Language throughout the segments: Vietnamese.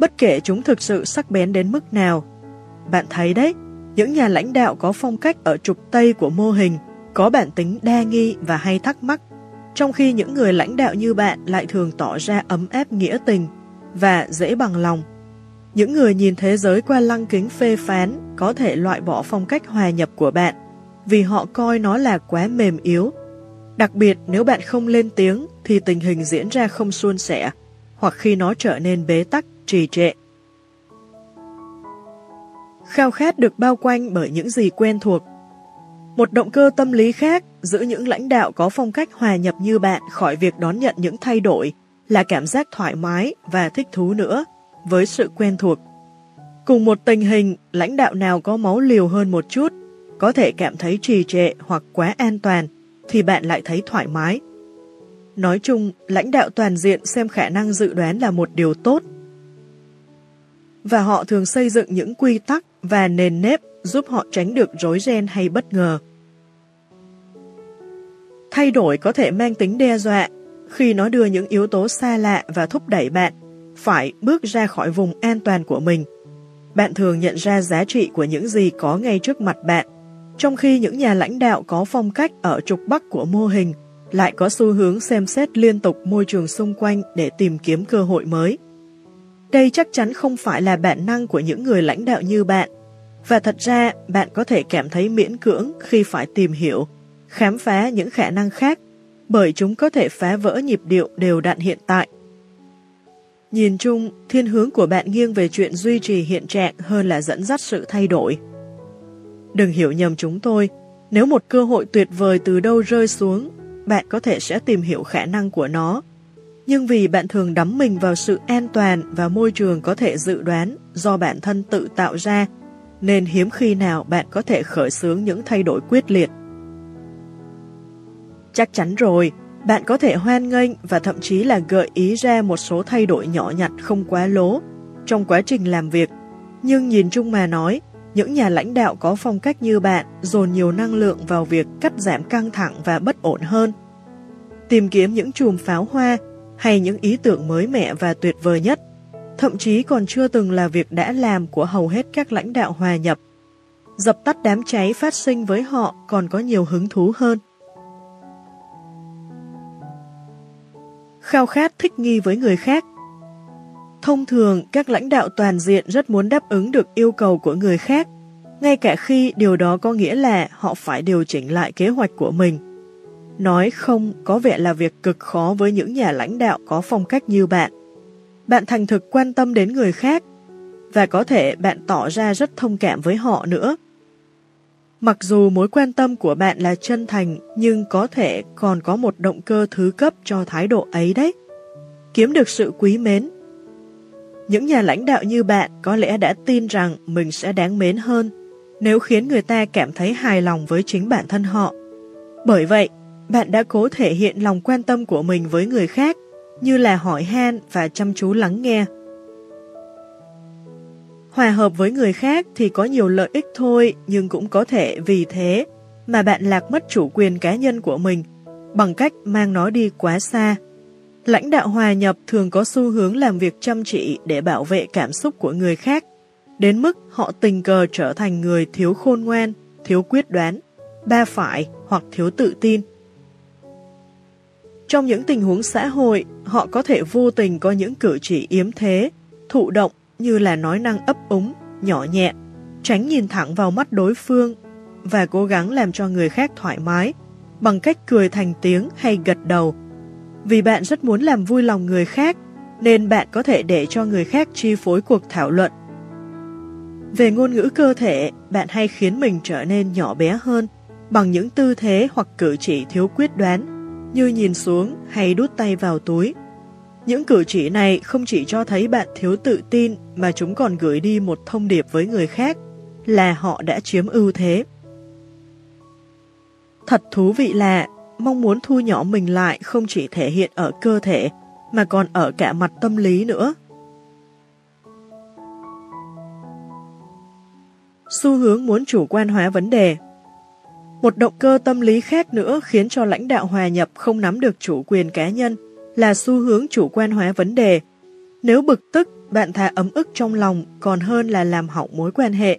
bất kể chúng thực sự sắc bén đến mức nào. Bạn thấy đấy, những nhà lãnh đạo có phong cách ở trục Tây của mô hình, có bản tính đa nghi và hay thắc mắc, trong khi những người lãnh đạo như bạn lại thường tỏ ra ấm áp nghĩa tình và dễ bằng lòng. Những người nhìn thế giới qua lăng kính phê phán có thể loại bỏ phong cách hòa nhập của bạn vì họ coi nó là quá mềm yếu. Đặc biệt nếu bạn không lên tiếng thì tình hình diễn ra không suôn sẻ hoặc khi nó trở nên bế tắc, trì trệ. Khao khát được bao quanh bởi những gì quen thuộc một động cơ tâm lý khác giữ những lãnh đạo có phong cách hòa nhập như bạn khỏi việc đón nhận những thay đổi là cảm giác thoải mái và thích thú nữa với sự quen thuộc. Cùng một tình hình, lãnh đạo nào có máu liều hơn một chút, có thể cảm thấy trì trệ hoặc quá an toàn, thì bạn lại thấy thoải mái. Nói chung, lãnh đạo toàn diện xem khả năng dự đoán là một điều tốt. Và họ thường xây dựng những quy tắc và nền nếp giúp họ tránh được rối ren hay bất ngờ. Thay đổi có thể mang tính đe dọa khi nó đưa những yếu tố xa lạ và thúc đẩy bạn phải bước ra khỏi vùng an toàn của mình. Bạn thường nhận ra giá trị của những gì có ngay trước mặt bạn, trong khi những nhà lãnh đạo có phong cách ở trục bắc của mô hình lại có xu hướng xem xét liên tục môi trường xung quanh để tìm kiếm cơ hội mới. Đây chắc chắn không phải là bản năng của những người lãnh đạo như bạn, và thật ra bạn có thể cảm thấy miễn cưỡng khi phải tìm hiểu, khám phá những khả năng khác, bởi chúng có thể phá vỡ nhịp điệu đều đặn hiện tại. Nhìn chung, thiên hướng của bạn nghiêng về chuyện duy trì hiện trạng hơn là dẫn dắt sự thay đổi. Đừng hiểu nhầm chúng tôi, nếu một cơ hội tuyệt vời từ đâu rơi xuống, bạn có thể sẽ tìm hiểu khả năng của nó. Nhưng vì bạn thường đắm mình vào sự an toàn và môi trường có thể dự đoán do bản thân tự tạo ra nên hiếm khi nào bạn có thể khởi xướng những thay đổi quyết liệt. Chắc chắn rồi, bạn có thể hoan nghênh và thậm chí là gợi ý ra một số thay đổi nhỏ nhặt không quá lố trong quá trình làm việc. Nhưng nhìn chung mà nói, những nhà lãnh đạo có phong cách như bạn dồn nhiều năng lượng vào việc cắt giảm căng thẳng và bất ổn hơn. Tìm kiếm những chùm pháo hoa hay những ý tưởng mới mẻ và tuyệt vời nhất thậm chí còn chưa từng là việc đã làm của hầu hết các lãnh đạo hòa nhập. Dập tắt đám cháy phát sinh với họ còn có nhiều hứng thú hơn. Khao khát thích nghi với người khác Thông thường, các lãnh đạo toàn diện rất muốn đáp ứng được yêu cầu của người khác, ngay cả khi điều đó có nghĩa là họ phải điều chỉnh lại kế hoạch của mình. Nói không có vẻ là việc cực khó với những nhà lãnh đạo có phong cách như bạn bạn thành thực quan tâm đến người khác và có thể bạn tỏ ra rất thông cảm với họ nữa. Mặc dù mối quan tâm của bạn là chân thành nhưng có thể còn có một động cơ thứ cấp cho thái độ ấy đấy. Kiếm được sự quý mến. Những nhà lãnh đạo như bạn có lẽ đã tin rằng mình sẽ đáng mến hơn nếu khiến người ta cảm thấy hài lòng với chính bản thân họ. Bởi vậy, bạn đã cố thể hiện lòng quan tâm của mình với người khác như là hỏi han và chăm chú lắng nghe. Hòa hợp với người khác thì có nhiều lợi ích thôi, nhưng cũng có thể vì thế mà bạn lạc mất chủ quyền cá nhân của mình bằng cách mang nó đi quá xa. Lãnh đạo hòa nhập thường có xu hướng làm việc chăm chỉ để bảo vệ cảm xúc của người khác, đến mức họ tình cờ trở thành người thiếu khôn ngoan, thiếu quyết đoán, ba phải hoặc thiếu tự tin. Trong những tình huống xã hội, họ có thể vô tình có những cử chỉ yếm thế, thụ động như là nói năng ấp úng, nhỏ nhẹ, tránh nhìn thẳng vào mắt đối phương và cố gắng làm cho người khác thoải mái bằng cách cười thành tiếng hay gật đầu. Vì bạn rất muốn làm vui lòng người khác, nên bạn có thể để cho người khác chi phối cuộc thảo luận. Về ngôn ngữ cơ thể, bạn hay khiến mình trở nên nhỏ bé hơn bằng những tư thế hoặc cử chỉ thiếu quyết đoán như nhìn xuống hay đút tay vào túi. Những cử chỉ này không chỉ cho thấy bạn thiếu tự tin mà chúng còn gửi đi một thông điệp với người khác, là họ đã chiếm ưu thế. Thật thú vị là, mong muốn thu nhỏ mình lại không chỉ thể hiện ở cơ thể, mà còn ở cả mặt tâm lý nữa. Xu hướng muốn chủ quan hóa vấn đề một động cơ tâm lý khác nữa khiến cho lãnh đạo hòa nhập không nắm được chủ quyền cá nhân là xu hướng chủ quan hóa vấn đề. Nếu bực tức, bạn thà ấm ức trong lòng còn hơn là làm hỏng mối quan hệ.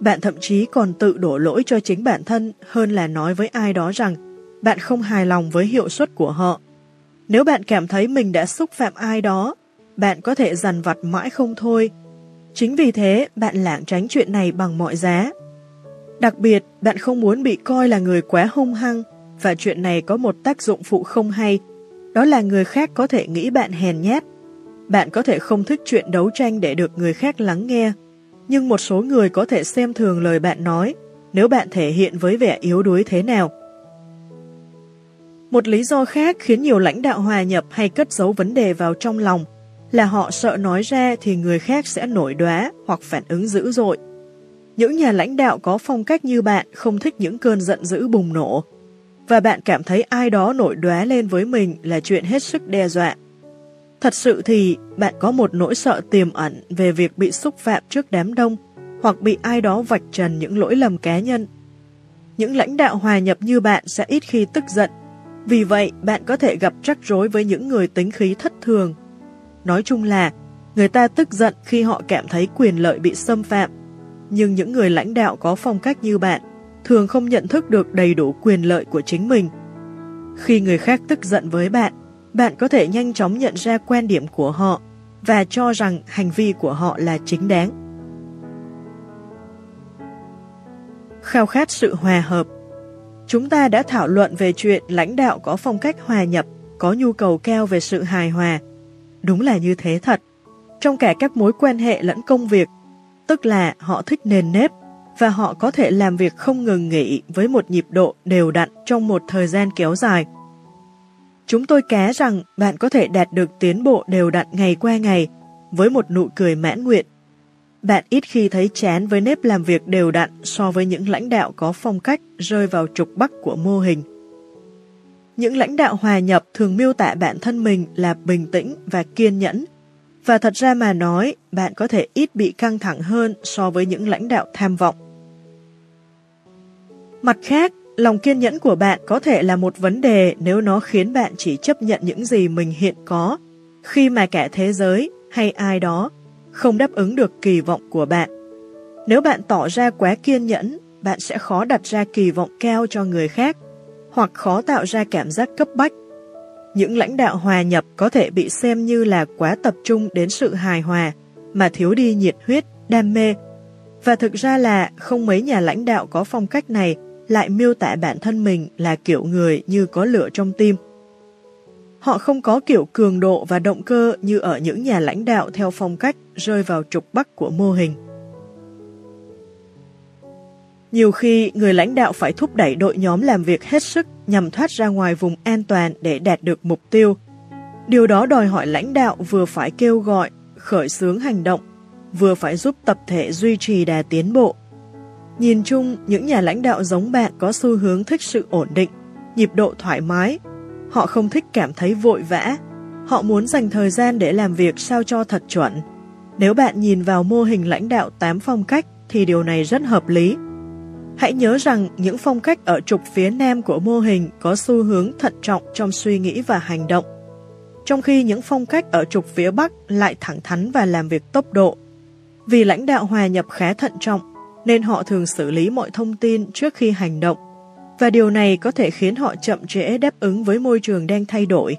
Bạn thậm chí còn tự đổ lỗi cho chính bản thân hơn là nói với ai đó rằng bạn không hài lòng với hiệu suất của họ. Nếu bạn cảm thấy mình đã xúc phạm ai đó, bạn có thể dằn vặt mãi không thôi. Chính vì thế, bạn lảng tránh chuyện này bằng mọi giá. Đặc biệt, bạn không muốn bị coi là người quá hung hăng, và chuyện này có một tác dụng phụ không hay, đó là người khác có thể nghĩ bạn hèn nhát. Bạn có thể không thích chuyện đấu tranh để được người khác lắng nghe, nhưng một số người có thể xem thường lời bạn nói nếu bạn thể hiện với vẻ yếu đuối thế nào. Một lý do khác khiến nhiều lãnh đạo hòa nhập hay cất giấu vấn đề vào trong lòng là họ sợ nói ra thì người khác sẽ nổi đoá hoặc phản ứng dữ dội. Những nhà lãnh đạo có phong cách như bạn không thích những cơn giận dữ bùng nổ, và bạn cảm thấy ai đó nổi đoá lên với mình là chuyện hết sức đe dọa. Thật sự thì bạn có một nỗi sợ tiềm ẩn về việc bị xúc phạm trước đám đông hoặc bị ai đó vạch trần những lỗi lầm cá nhân. Những lãnh đạo hòa nhập như bạn sẽ ít khi tức giận, vì vậy bạn có thể gặp rắc rối với những người tính khí thất thường. Nói chung là, người ta tức giận khi họ cảm thấy quyền lợi bị xâm phạm, nhưng những người lãnh đạo có phong cách như bạn thường không nhận thức được đầy đủ quyền lợi của chính mình. Khi người khác tức giận với bạn, bạn có thể nhanh chóng nhận ra quan điểm của họ và cho rằng hành vi của họ là chính đáng. Khao khát sự hòa hợp Chúng ta đã thảo luận về chuyện lãnh đạo có phong cách hòa nhập, có nhu cầu cao về sự hài hòa. Đúng là như thế thật. Trong cả các mối quan hệ lẫn công việc, tức là họ thích nền nếp, và họ có thể làm việc không ngừng nghỉ với một nhịp độ đều đặn trong một thời gian kéo dài. Chúng tôi cá rằng bạn có thể đạt được tiến bộ đều đặn ngày qua ngày với một nụ cười mãn nguyện. Bạn ít khi thấy chán với nếp làm việc đều đặn so với những lãnh đạo có phong cách rơi vào trục bắc của mô hình. Những lãnh đạo hòa nhập thường miêu tả bản thân mình là bình tĩnh và kiên nhẫn, và thật ra mà nói, bạn có thể ít bị căng thẳng hơn so với những lãnh đạo tham vọng. Mặt khác, lòng kiên nhẫn của bạn có thể là một vấn đề nếu nó khiến bạn chỉ chấp nhận những gì mình hiện có, khi mà cả thế giới hay ai đó không đáp ứng được kỳ vọng của bạn. Nếu bạn tỏ ra quá kiên nhẫn, bạn sẽ khó đặt ra kỳ vọng cao cho người khác, hoặc khó tạo ra cảm giác cấp bách. Những lãnh đạo hòa nhập có thể bị xem như là quá tập trung đến sự hài hòa, mà thiếu đi nhiệt huyết, đam mê. Và thực ra là không mấy nhà lãnh đạo có phong cách này lại miêu tả bản thân mình là kiểu người như có lửa trong tim. Họ không có kiểu cường độ và động cơ như ở những nhà lãnh đạo theo phong cách rơi vào trục bắc của mô hình. Nhiều khi, người lãnh đạo phải thúc đẩy đội nhóm làm việc hết sức nhằm thoát ra ngoài vùng an toàn để đạt được mục tiêu. Điều đó đòi hỏi lãnh đạo vừa phải kêu gọi, khởi xướng hành động, vừa phải giúp tập thể duy trì đà tiến bộ Nhìn chung, những nhà lãnh đạo giống bạn có xu hướng thích sự ổn định, nhịp độ thoải mái. Họ không thích cảm thấy vội vã. Họ muốn dành thời gian để làm việc sao cho thật chuẩn. Nếu bạn nhìn vào mô hình lãnh đạo 8 phong cách thì điều này rất hợp lý. Hãy nhớ rằng những phong cách ở trục phía nam của mô hình có xu hướng thận trọng trong suy nghĩ và hành động, trong khi những phong cách ở trục phía bắc lại thẳng thắn và làm việc tốc độ. Vì lãnh đạo hòa nhập khá thận trọng, nên họ thường xử lý mọi thông tin trước khi hành động, và điều này có thể khiến họ chậm trễ đáp ứng với môi trường đang thay đổi.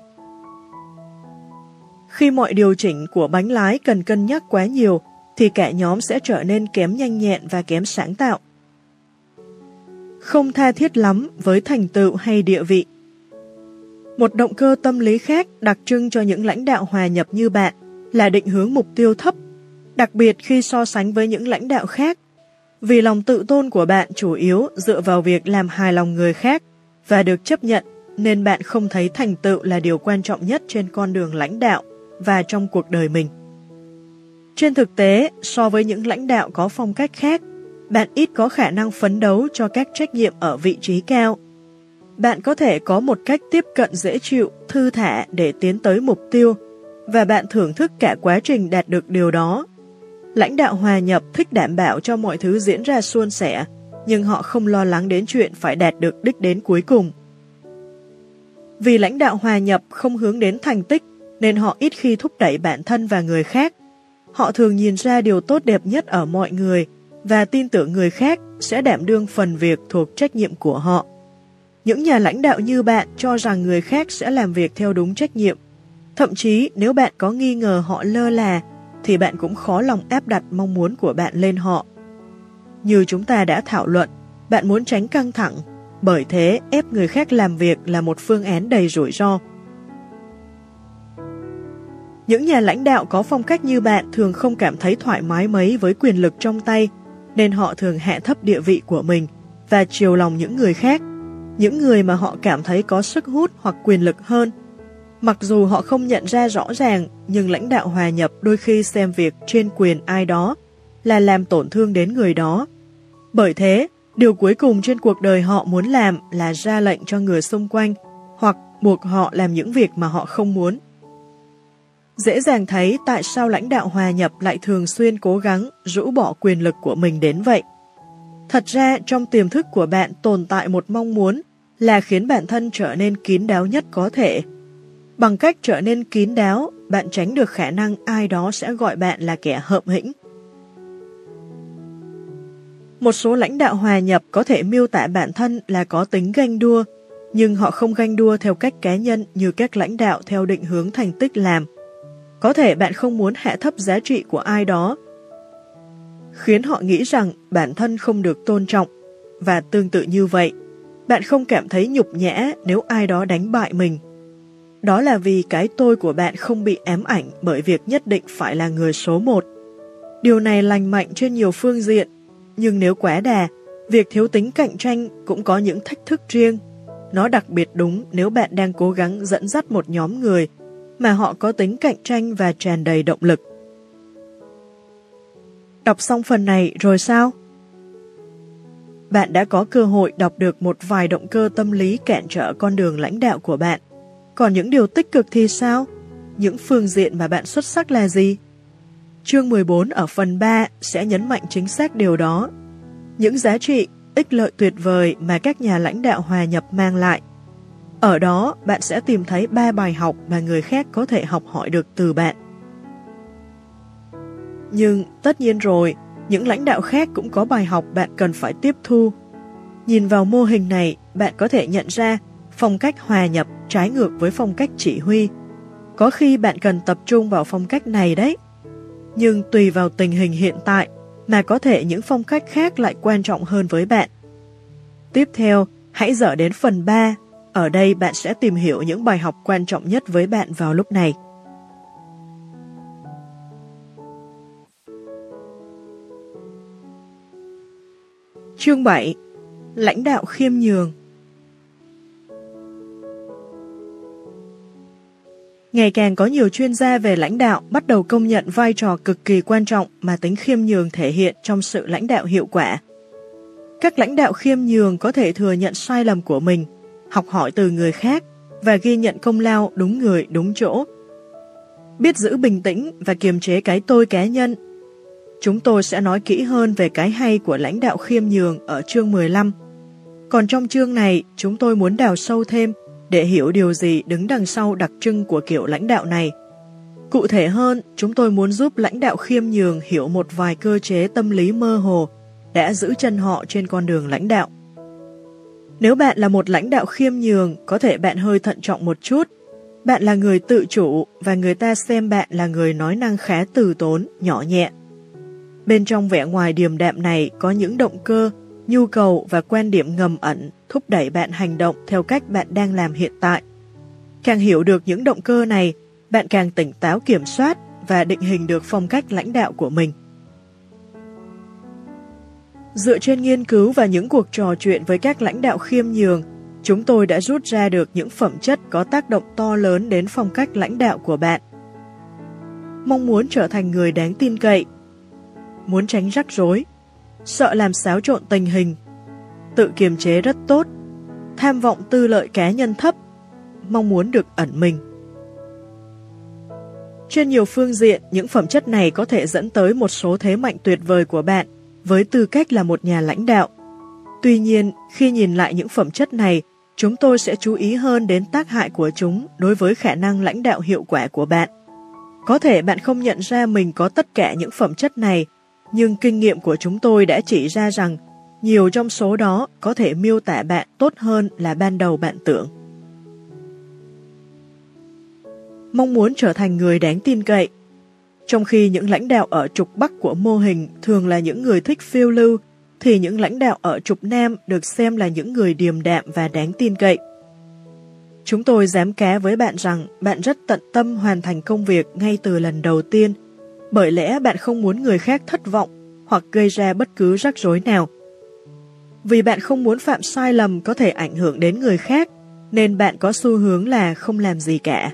Khi mọi điều chỉnh của bánh lái cần cân nhắc quá nhiều, thì cả nhóm sẽ trở nên kém nhanh nhẹn và kém sáng tạo. Không tha thiết lắm với thành tựu hay địa vị. Một động cơ tâm lý khác đặc trưng cho những lãnh đạo hòa nhập như bạn là định hướng mục tiêu thấp, đặc biệt khi so sánh với những lãnh đạo khác vì lòng tự tôn của bạn chủ yếu dựa vào việc làm hài lòng người khác và được chấp nhận nên bạn không thấy thành tựu là điều quan trọng nhất trên con đường lãnh đạo và trong cuộc đời mình. Trên thực tế, so với những lãnh đạo có phong cách khác, bạn ít có khả năng phấn đấu cho các trách nhiệm ở vị trí cao. Bạn có thể có một cách tiếp cận dễ chịu, thư thả để tiến tới mục tiêu, và bạn thưởng thức cả quá trình đạt được điều đó Lãnh đạo hòa nhập thích đảm bảo cho mọi thứ diễn ra suôn sẻ, nhưng họ không lo lắng đến chuyện phải đạt được đích đến cuối cùng. Vì lãnh đạo hòa nhập không hướng đến thành tích, nên họ ít khi thúc đẩy bản thân và người khác. Họ thường nhìn ra điều tốt đẹp nhất ở mọi người và tin tưởng người khác sẽ đảm đương phần việc thuộc trách nhiệm của họ. Những nhà lãnh đạo như bạn cho rằng người khác sẽ làm việc theo đúng trách nhiệm. Thậm chí nếu bạn có nghi ngờ họ lơ là, thì bạn cũng khó lòng áp đặt mong muốn của bạn lên họ. Như chúng ta đã thảo luận, bạn muốn tránh căng thẳng, bởi thế ép người khác làm việc là một phương án đầy rủi ro. Những nhà lãnh đạo có phong cách như bạn thường không cảm thấy thoải mái mấy với quyền lực trong tay, nên họ thường hạ thấp địa vị của mình và chiều lòng những người khác, những người mà họ cảm thấy có sức hút hoặc quyền lực hơn. Mặc dù họ không nhận ra rõ ràng, nhưng lãnh đạo hòa nhập đôi khi xem việc trên quyền ai đó là làm tổn thương đến người đó. Bởi thế, điều cuối cùng trên cuộc đời họ muốn làm là ra lệnh cho người xung quanh hoặc buộc họ làm những việc mà họ không muốn. Dễ dàng thấy tại sao lãnh đạo hòa nhập lại thường xuyên cố gắng rũ bỏ quyền lực của mình đến vậy. Thật ra trong tiềm thức của bạn tồn tại một mong muốn là khiến bản thân trở nên kín đáo nhất có thể. Bằng cách trở nên kín đáo, bạn tránh được khả năng ai đó sẽ gọi bạn là kẻ hợm hĩnh. Một số lãnh đạo hòa nhập có thể miêu tả bản thân là có tính ganh đua, nhưng họ không ganh đua theo cách cá nhân như các lãnh đạo theo định hướng thành tích làm. Có thể bạn không muốn hạ thấp giá trị của ai đó, khiến họ nghĩ rằng bản thân không được tôn trọng, và tương tự như vậy, bạn không cảm thấy nhục nhã nếu ai đó đánh bại mình. Đó là vì cái tôi của bạn không bị ám ảnh bởi việc nhất định phải là người số một. Điều này lành mạnh trên nhiều phương diện, nhưng nếu quá đà, việc thiếu tính cạnh tranh cũng có những thách thức riêng. Nó đặc biệt đúng nếu bạn đang cố gắng dẫn dắt một nhóm người mà họ có tính cạnh tranh và tràn đầy động lực. Đọc xong phần này rồi sao? Bạn đã có cơ hội đọc được một vài động cơ tâm lý cản trở con đường lãnh đạo của bạn. Còn những điều tích cực thì sao? Những phương diện mà bạn xuất sắc là gì? Chương 14 ở phần 3 sẽ nhấn mạnh chính xác điều đó. Những giá trị, ích lợi tuyệt vời mà các nhà lãnh đạo hòa nhập mang lại ở đó, bạn sẽ tìm thấy ba bài học mà người khác có thể học hỏi được từ bạn. Nhưng, tất nhiên rồi, những lãnh đạo khác cũng có bài học bạn cần phải tiếp thu. Nhìn vào mô hình này, bạn có thể nhận ra phong cách hòa nhập trái ngược với phong cách chỉ huy. Có khi bạn cần tập trung vào phong cách này đấy. Nhưng tùy vào tình hình hiện tại mà có thể những phong cách khác lại quan trọng hơn với bạn. Tiếp theo, hãy dở đến phần 3 ở đây bạn sẽ tìm hiểu những bài học quan trọng nhất với bạn vào lúc này. Chương 7 Lãnh đạo khiêm nhường Ngày càng có nhiều chuyên gia về lãnh đạo bắt đầu công nhận vai trò cực kỳ quan trọng mà tính khiêm nhường thể hiện trong sự lãnh đạo hiệu quả. Các lãnh đạo khiêm nhường có thể thừa nhận sai lầm của mình học hỏi từ người khác và ghi nhận công lao đúng người đúng chỗ. Biết giữ bình tĩnh và kiềm chế cái tôi cá nhân. Chúng tôi sẽ nói kỹ hơn về cái hay của lãnh đạo khiêm nhường ở chương 15. Còn trong chương này, chúng tôi muốn đào sâu thêm để hiểu điều gì đứng đằng sau đặc trưng của kiểu lãnh đạo này. Cụ thể hơn, chúng tôi muốn giúp lãnh đạo khiêm nhường hiểu một vài cơ chế tâm lý mơ hồ đã giữ chân họ trên con đường lãnh đạo. Nếu bạn là một lãnh đạo khiêm nhường, có thể bạn hơi thận trọng một chút. Bạn là người tự chủ và người ta xem bạn là người nói năng khá từ tốn, nhỏ nhẹ. Bên trong vẻ ngoài điềm đạm này có những động cơ, nhu cầu và quan điểm ngầm ẩn thúc đẩy bạn hành động theo cách bạn đang làm hiện tại. Càng hiểu được những động cơ này, bạn càng tỉnh táo kiểm soát và định hình được phong cách lãnh đạo của mình. Dựa trên nghiên cứu và những cuộc trò chuyện với các lãnh đạo khiêm nhường, chúng tôi đã rút ra được những phẩm chất có tác động to lớn đến phong cách lãnh đạo của bạn. Mong muốn trở thành người đáng tin cậy, muốn tránh rắc rối, sợ làm xáo trộn tình hình, tự kiềm chế rất tốt, tham vọng tư lợi cá nhân thấp, mong muốn được ẩn mình. Trên nhiều phương diện, những phẩm chất này có thể dẫn tới một số thế mạnh tuyệt vời của bạn với tư cách là một nhà lãnh đạo. Tuy nhiên, khi nhìn lại những phẩm chất này, chúng tôi sẽ chú ý hơn đến tác hại của chúng đối với khả năng lãnh đạo hiệu quả của bạn. Có thể bạn không nhận ra mình có tất cả những phẩm chất này, nhưng kinh nghiệm của chúng tôi đã chỉ ra rằng nhiều trong số đó có thể miêu tả bạn tốt hơn là ban đầu bạn tưởng. Mong muốn trở thành người đáng tin cậy trong khi những lãnh đạo ở trục Bắc của mô hình thường là những người thích phiêu lưu, thì những lãnh đạo ở trục Nam được xem là những người điềm đạm và đáng tin cậy. Chúng tôi dám cá với bạn rằng bạn rất tận tâm hoàn thành công việc ngay từ lần đầu tiên, bởi lẽ bạn không muốn người khác thất vọng hoặc gây ra bất cứ rắc rối nào. Vì bạn không muốn phạm sai lầm có thể ảnh hưởng đến người khác, nên bạn có xu hướng là không làm gì cả.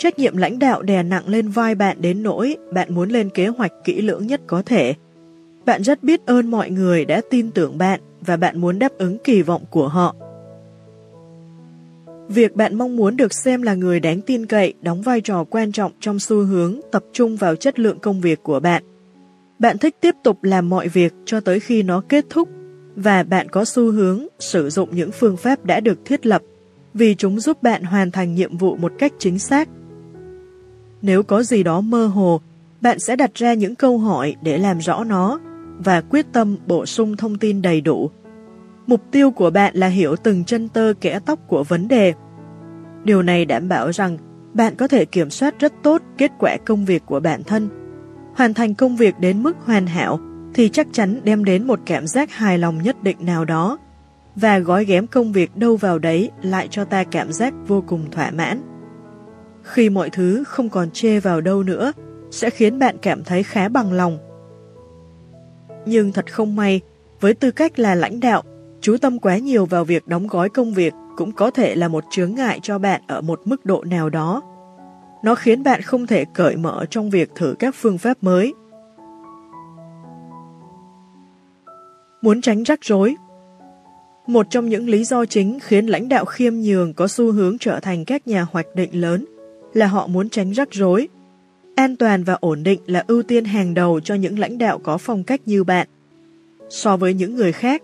Trách nhiệm lãnh đạo đè nặng lên vai bạn đến nỗi bạn muốn lên kế hoạch kỹ lưỡng nhất có thể. Bạn rất biết ơn mọi người đã tin tưởng bạn và bạn muốn đáp ứng kỳ vọng của họ. Việc bạn mong muốn được xem là người đáng tin cậy đóng vai trò quan trọng trong xu hướng tập trung vào chất lượng công việc của bạn. Bạn thích tiếp tục làm mọi việc cho tới khi nó kết thúc và bạn có xu hướng sử dụng những phương pháp đã được thiết lập vì chúng giúp bạn hoàn thành nhiệm vụ một cách chính xác. Nếu có gì đó mơ hồ, bạn sẽ đặt ra những câu hỏi để làm rõ nó và quyết tâm bổ sung thông tin đầy đủ. Mục tiêu của bạn là hiểu từng chân tơ kẽ tóc của vấn đề. Điều này đảm bảo rằng bạn có thể kiểm soát rất tốt kết quả công việc của bản thân. Hoàn thành công việc đến mức hoàn hảo thì chắc chắn đem đến một cảm giác hài lòng nhất định nào đó và gói ghém công việc đâu vào đấy lại cho ta cảm giác vô cùng thỏa mãn. Khi mọi thứ không còn chê vào đâu nữa, sẽ khiến bạn cảm thấy khá bằng lòng. Nhưng thật không may, với tư cách là lãnh đạo, chú tâm quá nhiều vào việc đóng gói công việc cũng có thể là một chướng ngại cho bạn ở một mức độ nào đó. Nó khiến bạn không thể cởi mở trong việc thử các phương pháp mới. Muốn tránh rắc rối Một trong những lý do chính khiến lãnh đạo khiêm nhường có xu hướng trở thành các nhà hoạch định lớn là họ muốn tránh rắc rối. An toàn và ổn định là ưu tiên hàng đầu cho những lãnh đạo có phong cách như bạn. So với những người khác,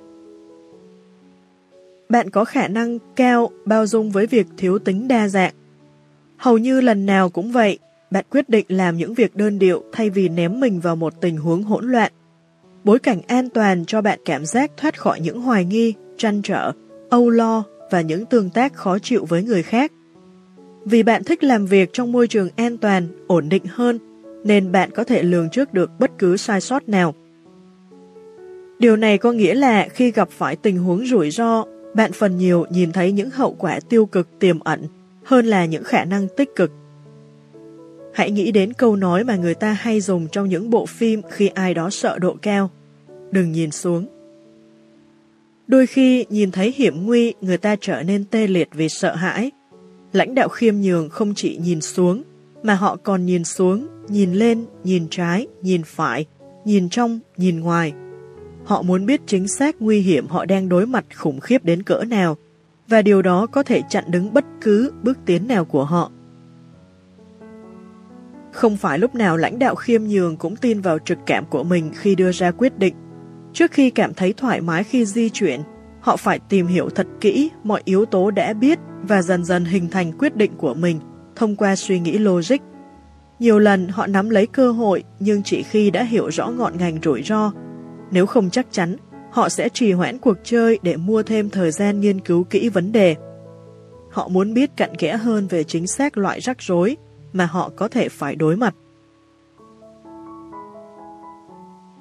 bạn có khả năng cao bao dung với việc thiếu tính đa dạng. Hầu như lần nào cũng vậy, bạn quyết định làm những việc đơn điệu thay vì ném mình vào một tình huống hỗn loạn. Bối cảnh an toàn cho bạn cảm giác thoát khỏi những hoài nghi, trăn trở, âu lo và những tương tác khó chịu với người khác. Vì bạn thích làm việc trong môi trường an toàn, ổn định hơn, nên bạn có thể lường trước được bất cứ sai sót nào. Điều này có nghĩa là khi gặp phải tình huống rủi ro, bạn phần nhiều nhìn thấy những hậu quả tiêu cực tiềm ẩn hơn là những khả năng tích cực. Hãy nghĩ đến câu nói mà người ta hay dùng trong những bộ phim khi ai đó sợ độ cao. Đừng nhìn xuống. Đôi khi nhìn thấy hiểm nguy người ta trở nên tê liệt vì sợ hãi, Lãnh đạo khiêm nhường không chỉ nhìn xuống, mà họ còn nhìn xuống, nhìn lên, nhìn trái, nhìn phải, nhìn trong, nhìn ngoài. Họ muốn biết chính xác nguy hiểm họ đang đối mặt khủng khiếp đến cỡ nào, và điều đó có thể chặn đứng bất cứ bước tiến nào của họ. Không phải lúc nào lãnh đạo khiêm nhường cũng tin vào trực cảm của mình khi đưa ra quyết định. Trước khi cảm thấy thoải mái khi di chuyển, họ phải tìm hiểu thật kỹ mọi yếu tố đã biết và dần dần hình thành quyết định của mình thông qua suy nghĩ logic. Nhiều lần họ nắm lấy cơ hội nhưng chỉ khi đã hiểu rõ ngọn ngành rủi ro. Nếu không chắc chắn, họ sẽ trì hoãn cuộc chơi để mua thêm thời gian nghiên cứu kỹ vấn đề. Họ muốn biết cặn kẽ hơn về chính xác loại rắc rối mà họ có thể phải đối mặt.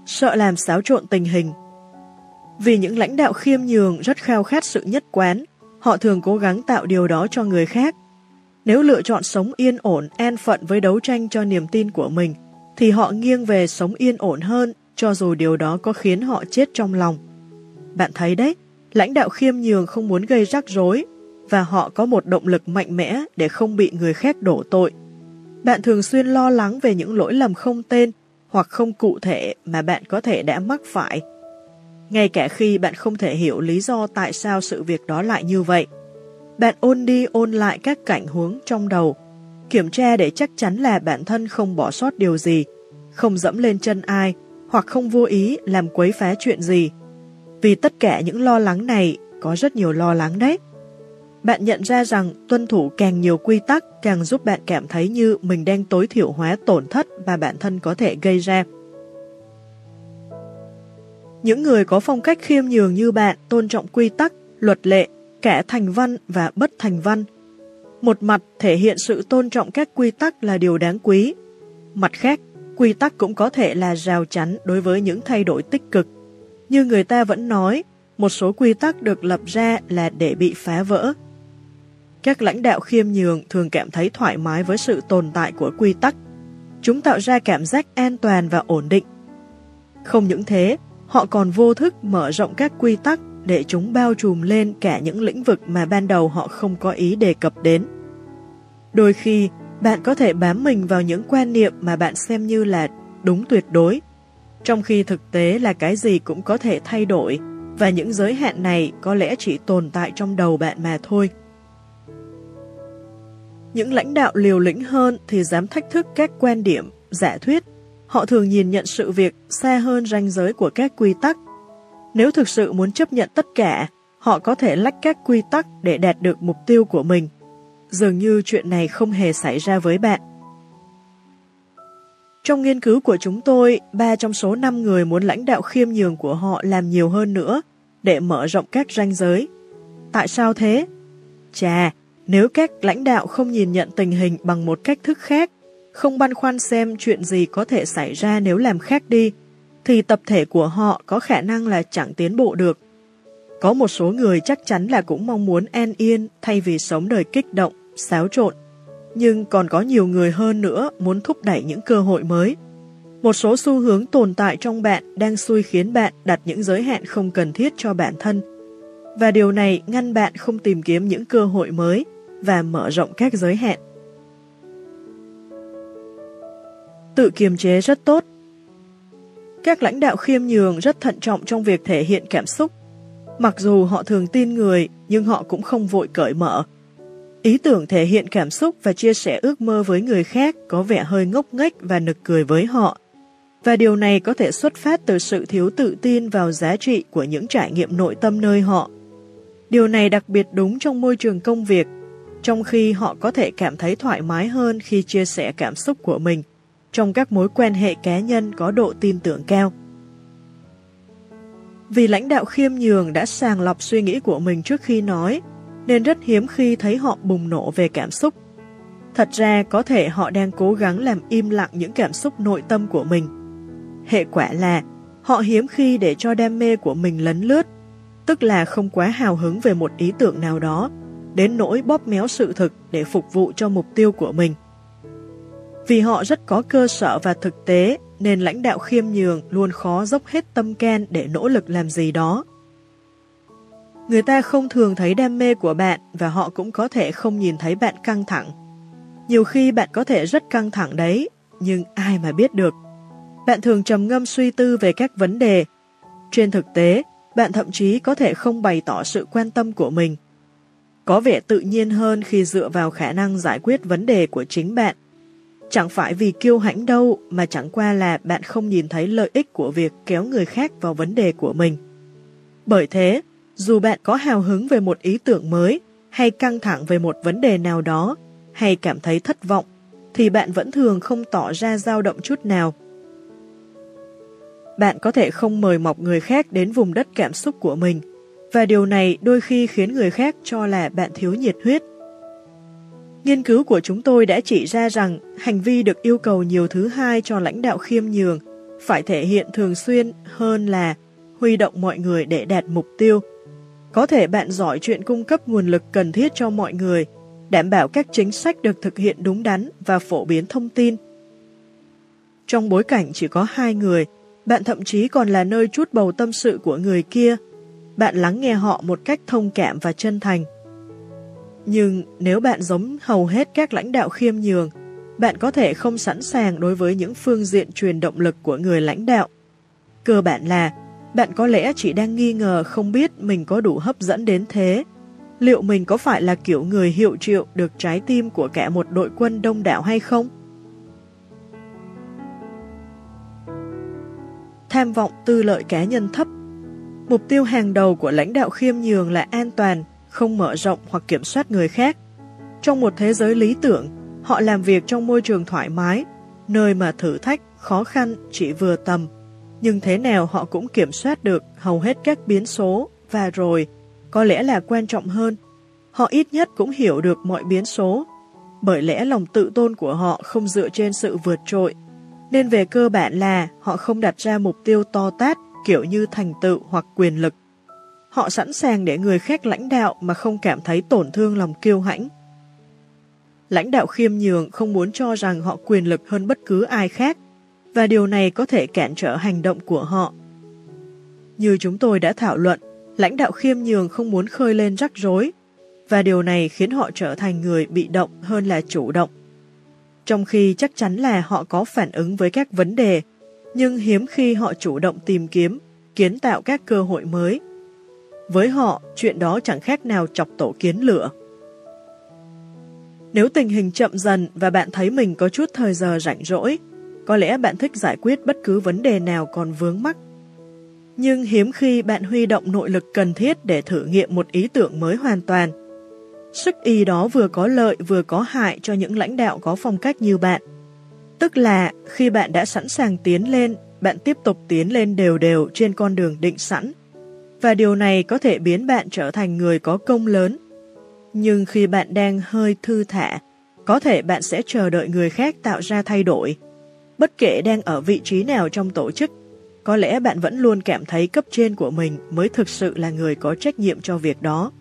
Sợ làm xáo trộn tình hình vì những lãnh đạo khiêm nhường rất khao khát sự nhất quán, Họ thường cố gắng tạo điều đó cho người khác. Nếu lựa chọn sống yên ổn, an phận với đấu tranh cho niềm tin của mình, thì họ nghiêng về sống yên ổn hơn, cho dù điều đó có khiến họ chết trong lòng. Bạn thấy đấy, lãnh đạo khiêm nhường không muốn gây rắc rối, và họ có một động lực mạnh mẽ để không bị người khác đổ tội. Bạn thường xuyên lo lắng về những lỗi lầm không tên hoặc không cụ thể mà bạn có thể đã mắc phải ngay cả khi bạn không thể hiểu lý do tại sao sự việc đó lại như vậy. Bạn ôn đi ôn lại các cảnh huống trong đầu, kiểm tra để chắc chắn là bản thân không bỏ sót điều gì, không dẫm lên chân ai, hoặc không vô ý làm quấy phá chuyện gì. Vì tất cả những lo lắng này có rất nhiều lo lắng đấy. Bạn nhận ra rằng tuân thủ càng nhiều quy tắc càng giúp bạn cảm thấy như mình đang tối thiểu hóa tổn thất mà bản thân có thể gây ra. Những người có phong cách khiêm nhường như bạn tôn trọng quy tắc, luật lệ, cả thành văn và bất thành văn. Một mặt thể hiện sự tôn trọng các quy tắc là điều đáng quý. Mặt khác, quy tắc cũng có thể là rào chắn đối với những thay đổi tích cực. Như người ta vẫn nói, một số quy tắc được lập ra là để bị phá vỡ. Các lãnh đạo khiêm nhường thường cảm thấy thoải mái với sự tồn tại của quy tắc. Chúng tạo ra cảm giác an toàn và ổn định. Không những thế, họ còn vô thức mở rộng các quy tắc để chúng bao trùm lên cả những lĩnh vực mà ban đầu họ không có ý đề cập đến. Đôi khi, bạn có thể bám mình vào những quan niệm mà bạn xem như là đúng tuyệt đối, trong khi thực tế là cái gì cũng có thể thay đổi và những giới hạn này có lẽ chỉ tồn tại trong đầu bạn mà thôi. Những lãnh đạo liều lĩnh hơn thì dám thách thức các quan điểm, giả thuyết. Họ thường nhìn nhận sự việc xa hơn ranh giới của các quy tắc. Nếu thực sự muốn chấp nhận tất cả, họ có thể lách các quy tắc để đạt được mục tiêu của mình. Dường như chuyện này không hề xảy ra với bạn. Trong nghiên cứu của chúng tôi, ba trong số 5 người muốn lãnh đạo khiêm nhường của họ làm nhiều hơn nữa để mở rộng các ranh giới. Tại sao thế? Chà, nếu các lãnh đạo không nhìn nhận tình hình bằng một cách thức khác, không băn khoăn xem chuyện gì có thể xảy ra nếu làm khác đi, thì tập thể của họ có khả năng là chẳng tiến bộ được. Có một số người chắc chắn là cũng mong muốn an yên thay vì sống đời kích động, xáo trộn. Nhưng còn có nhiều người hơn nữa muốn thúc đẩy những cơ hội mới. Một số xu hướng tồn tại trong bạn đang xui khiến bạn đặt những giới hạn không cần thiết cho bản thân. Và điều này ngăn bạn không tìm kiếm những cơ hội mới và mở rộng các giới hạn. Tự kiềm chế rất tốt. Các lãnh đạo khiêm nhường rất thận trọng trong việc thể hiện cảm xúc. Mặc dù họ thường tin người, nhưng họ cũng không vội cởi mở. Ý tưởng thể hiện cảm xúc và chia sẻ ước mơ với người khác có vẻ hơi ngốc nghếch và nực cười với họ. Và điều này có thể xuất phát từ sự thiếu tự tin vào giá trị của những trải nghiệm nội tâm nơi họ. Điều này đặc biệt đúng trong môi trường công việc trong khi họ có thể cảm thấy thoải mái hơn khi chia sẻ cảm xúc của mình trong các mối quan hệ cá nhân có độ tin tưởng cao. Vì lãnh đạo khiêm nhường đã sàng lọc suy nghĩ của mình trước khi nói, nên rất hiếm khi thấy họ bùng nổ về cảm xúc. Thật ra có thể họ đang cố gắng làm im lặng những cảm xúc nội tâm của mình. Hệ quả là họ hiếm khi để cho đam mê của mình lấn lướt, tức là không quá hào hứng về một ý tưởng nào đó đến nỗi bóp méo sự thực để phục vụ cho mục tiêu của mình. Vì họ rất có cơ sở và thực tế nên lãnh đạo khiêm nhường luôn khó dốc hết tâm can để nỗ lực làm gì đó. Người ta không thường thấy đam mê của bạn và họ cũng có thể không nhìn thấy bạn căng thẳng. Nhiều khi bạn có thể rất căng thẳng đấy, nhưng ai mà biết được. Bạn thường trầm ngâm suy tư về các vấn đề. Trên thực tế, bạn thậm chí có thể không bày tỏ sự quan tâm của mình có vẻ tự nhiên hơn khi dựa vào khả năng giải quyết vấn đề của chính bạn. Chẳng phải vì kiêu hãnh đâu mà chẳng qua là bạn không nhìn thấy lợi ích của việc kéo người khác vào vấn đề của mình. Bởi thế, dù bạn có hào hứng về một ý tưởng mới, hay căng thẳng về một vấn đề nào đó, hay cảm thấy thất vọng, thì bạn vẫn thường không tỏ ra dao động chút nào. Bạn có thể không mời mọc người khác đến vùng đất cảm xúc của mình, và điều này đôi khi khiến người khác cho là bạn thiếu nhiệt huyết. Nghiên cứu của chúng tôi đã chỉ ra rằng hành vi được yêu cầu nhiều thứ hai cho lãnh đạo khiêm nhường phải thể hiện thường xuyên hơn là huy động mọi người để đạt mục tiêu. Có thể bạn giỏi chuyện cung cấp nguồn lực cần thiết cho mọi người, đảm bảo các chính sách được thực hiện đúng đắn và phổ biến thông tin. Trong bối cảnh chỉ có hai người, bạn thậm chí còn là nơi chút bầu tâm sự của người kia bạn lắng nghe họ một cách thông cảm và chân thành. Nhưng nếu bạn giống hầu hết các lãnh đạo khiêm nhường, bạn có thể không sẵn sàng đối với những phương diện truyền động lực của người lãnh đạo. Cơ bản là, bạn có lẽ chỉ đang nghi ngờ không biết mình có đủ hấp dẫn đến thế. Liệu mình có phải là kiểu người hiệu triệu được trái tim của cả một đội quân đông đảo hay không? Tham vọng tư lợi cá nhân thấp Mục tiêu hàng đầu của lãnh đạo khiêm nhường là an toàn, không mở rộng hoặc kiểm soát người khác. Trong một thế giới lý tưởng, họ làm việc trong môi trường thoải mái, nơi mà thử thách, khó khăn chỉ vừa tầm. Nhưng thế nào họ cũng kiểm soát được hầu hết các biến số và rồi, có lẽ là quan trọng hơn, họ ít nhất cũng hiểu được mọi biến số. Bởi lẽ lòng tự tôn của họ không dựa trên sự vượt trội, nên về cơ bản là họ không đặt ra mục tiêu to tát kiểu như thành tựu hoặc quyền lực. Họ sẵn sàng để người khác lãnh đạo mà không cảm thấy tổn thương lòng kiêu hãnh. Lãnh đạo khiêm nhường không muốn cho rằng họ quyền lực hơn bất cứ ai khác, và điều này có thể cản trở hành động của họ. Như chúng tôi đã thảo luận, lãnh đạo khiêm nhường không muốn khơi lên rắc rối, và điều này khiến họ trở thành người bị động hơn là chủ động. Trong khi chắc chắn là họ có phản ứng với các vấn đề, nhưng hiếm khi họ chủ động tìm kiếm, kiến tạo các cơ hội mới. Với họ, chuyện đó chẳng khác nào chọc tổ kiến lửa. Nếu tình hình chậm dần và bạn thấy mình có chút thời giờ rảnh rỗi, có lẽ bạn thích giải quyết bất cứ vấn đề nào còn vướng mắc. Nhưng hiếm khi bạn huy động nội lực cần thiết để thử nghiệm một ý tưởng mới hoàn toàn. Sức y đó vừa có lợi vừa có hại cho những lãnh đạo có phong cách như bạn. Tức là khi bạn đã sẵn sàng tiến lên, bạn tiếp tục tiến lên đều đều trên con đường định sẵn. Và điều này có thể biến bạn trở thành người có công lớn. Nhưng khi bạn đang hơi thư thả, có thể bạn sẽ chờ đợi người khác tạo ra thay đổi. Bất kể đang ở vị trí nào trong tổ chức, có lẽ bạn vẫn luôn cảm thấy cấp trên của mình mới thực sự là người có trách nhiệm cho việc đó.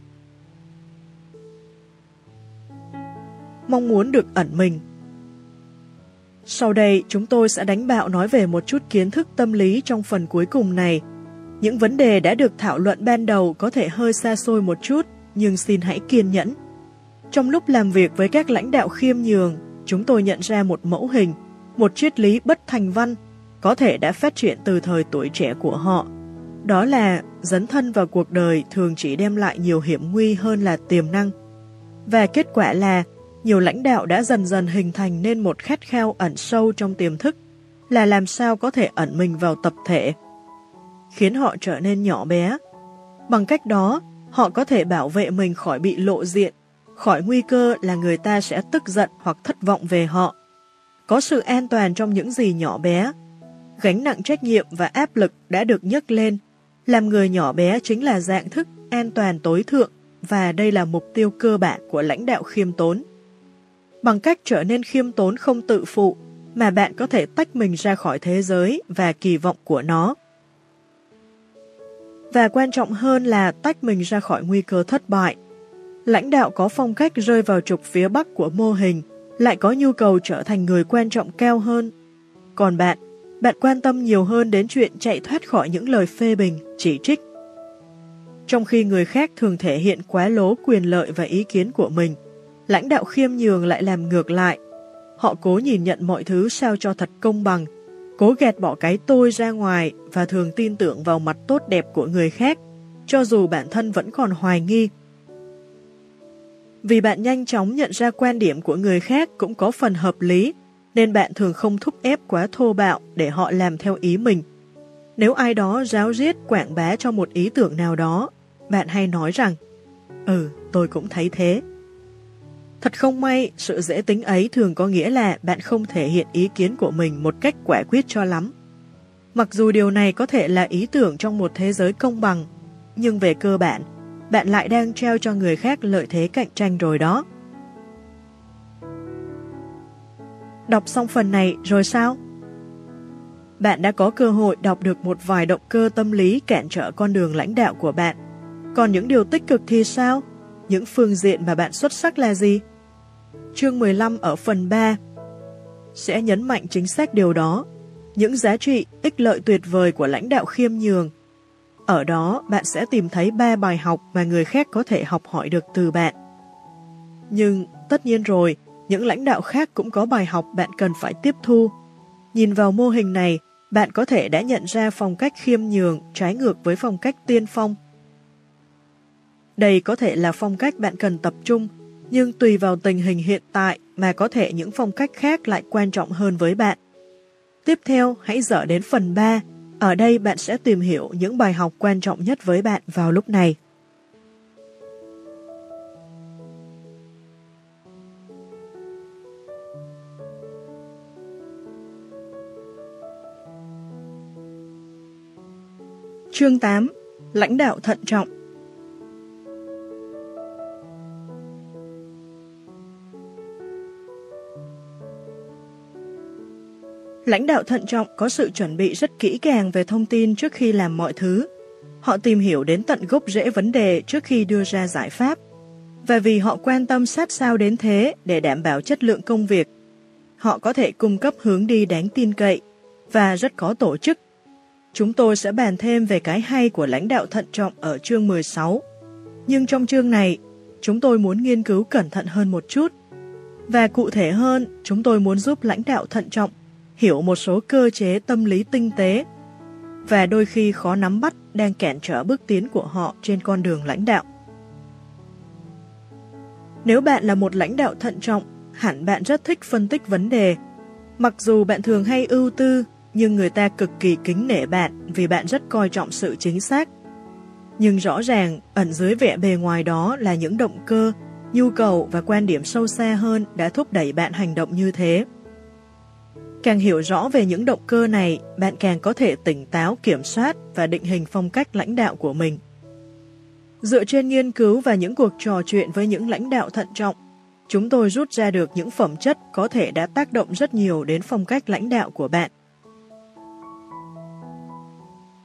Mong muốn được ẩn mình Sau đây chúng tôi sẽ đánh bạo nói về một chút kiến thức tâm lý trong phần cuối cùng này. Những vấn đề đã được thảo luận ban đầu có thể hơi xa xôi một chút, nhưng xin hãy kiên nhẫn. Trong lúc làm việc với các lãnh đạo khiêm nhường, chúng tôi nhận ra một mẫu hình một triết lý bất thành văn có thể đã phát triển từ thời tuổi trẻ của họ. Đó là dấn thân vào cuộc đời thường chỉ đem lại nhiều hiểm nguy hơn là tiềm năng. Và kết quả là nhiều lãnh đạo đã dần dần hình thành nên một khát khao ẩn sâu trong tiềm thức là làm sao có thể ẩn mình vào tập thể, khiến họ trở nên nhỏ bé. Bằng cách đó, họ có thể bảo vệ mình khỏi bị lộ diện, khỏi nguy cơ là người ta sẽ tức giận hoặc thất vọng về họ. Có sự an toàn trong những gì nhỏ bé. Gánh nặng trách nhiệm và áp lực đã được nhấc lên. Làm người nhỏ bé chính là dạng thức an toàn tối thượng và đây là mục tiêu cơ bản của lãnh đạo khiêm tốn. Bằng cách trở nên khiêm tốn không tự phụ, mà bạn có thể tách mình ra khỏi thế giới và kỳ vọng của nó. Và quan trọng hơn là tách mình ra khỏi nguy cơ thất bại. Lãnh đạo có phong cách rơi vào trục phía bắc của mô hình, lại có nhu cầu trở thành người quan trọng cao hơn. Còn bạn, bạn quan tâm nhiều hơn đến chuyện chạy thoát khỏi những lời phê bình, chỉ trích. Trong khi người khác thường thể hiện quá lố quyền lợi và ý kiến của mình, lãnh đạo khiêm nhường lại làm ngược lại. Họ cố nhìn nhận mọi thứ sao cho thật công bằng, cố gạt bỏ cái tôi ra ngoài và thường tin tưởng vào mặt tốt đẹp của người khác, cho dù bản thân vẫn còn hoài nghi vì bạn nhanh chóng nhận ra quan điểm của người khác cũng có phần hợp lý, nên bạn thường không thúc ép quá thô bạo để họ làm theo ý mình. Nếu ai đó giáo riết quảng bá cho một ý tưởng nào đó, bạn hay nói rằng, Ừ, tôi cũng thấy thế. Thật không may, sự dễ tính ấy thường có nghĩa là bạn không thể hiện ý kiến của mình một cách quả quyết cho lắm. Mặc dù điều này có thể là ý tưởng trong một thế giới công bằng, nhưng về cơ bản, bạn lại đang treo cho người khác lợi thế cạnh tranh rồi đó. Đọc xong phần này rồi sao? Bạn đã có cơ hội đọc được một vài động cơ tâm lý cản trở con đường lãnh đạo của bạn. Còn những điều tích cực thì sao? Những phương diện mà bạn xuất sắc là gì? Chương 15 ở phần 3 sẽ nhấn mạnh chính sách điều đó. Những giá trị, ích lợi tuyệt vời của lãnh đạo khiêm nhường ở đó bạn sẽ tìm thấy ba bài học mà người khác có thể học hỏi được từ bạn. Nhưng tất nhiên rồi, những lãnh đạo khác cũng có bài học bạn cần phải tiếp thu. Nhìn vào mô hình này, bạn có thể đã nhận ra phong cách khiêm nhường trái ngược với phong cách tiên phong. Đây có thể là phong cách bạn cần tập trung, nhưng tùy vào tình hình hiện tại mà có thể những phong cách khác lại quan trọng hơn với bạn. Tiếp theo, hãy dở đến phần 3. Ở đây bạn sẽ tìm hiểu những bài học quan trọng nhất với bạn vào lúc này. Chương 8. Lãnh đạo thận trọng Lãnh đạo thận trọng có sự chuẩn bị rất kỹ càng về thông tin trước khi làm mọi thứ. Họ tìm hiểu đến tận gốc rễ vấn đề trước khi đưa ra giải pháp. Và vì họ quan tâm sát sao đến thế để đảm bảo chất lượng công việc, họ có thể cung cấp hướng đi đáng tin cậy và rất có tổ chức. Chúng tôi sẽ bàn thêm về cái hay của lãnh đạo thận trọng ở chương 16. Nhưng trong chương này, chúng tôi muốn nghiên cứu cẩn thận hơn một chút. Và cụ thể hơn, chúng tôi muốn giúp lãnh đạo thận trọng hiểu một số cơ chế tâm lý tinh tế và đôi khi khó nắm bắt đang cản trở bước tiến của họ trên con đường lãnh đạo. Nếu bạn là một lãnh đạo thận trọng, hẳn bạn rất thích phân tích vấn đề. Mặc dù bạn thường hay ưu tư, nhưng người ta cực kỳ kính nể bạn vì bạn rất coi trọng sự chính xác. Nhưng rõ ràng, ẩn dưới vẻ bề ngoài đó là những động cơ, nhu cầu và quan điểm sâu xa hơn đã thúc đẩy bạn hành động như thế. Càng hiểu rõ về những động cơ này, bạn càng có thể tỉnh táo kiểm soát và định hình phong cách lãnh đạo của mình. Dựa trên nghiên cứu và những cuộc trò chuyện với những lãnh đạo thận trọng, chúng tôi rút ra được những phẩm chất có thể đã tác động rất nhiều đến phong cách lãnh đạo của bạn.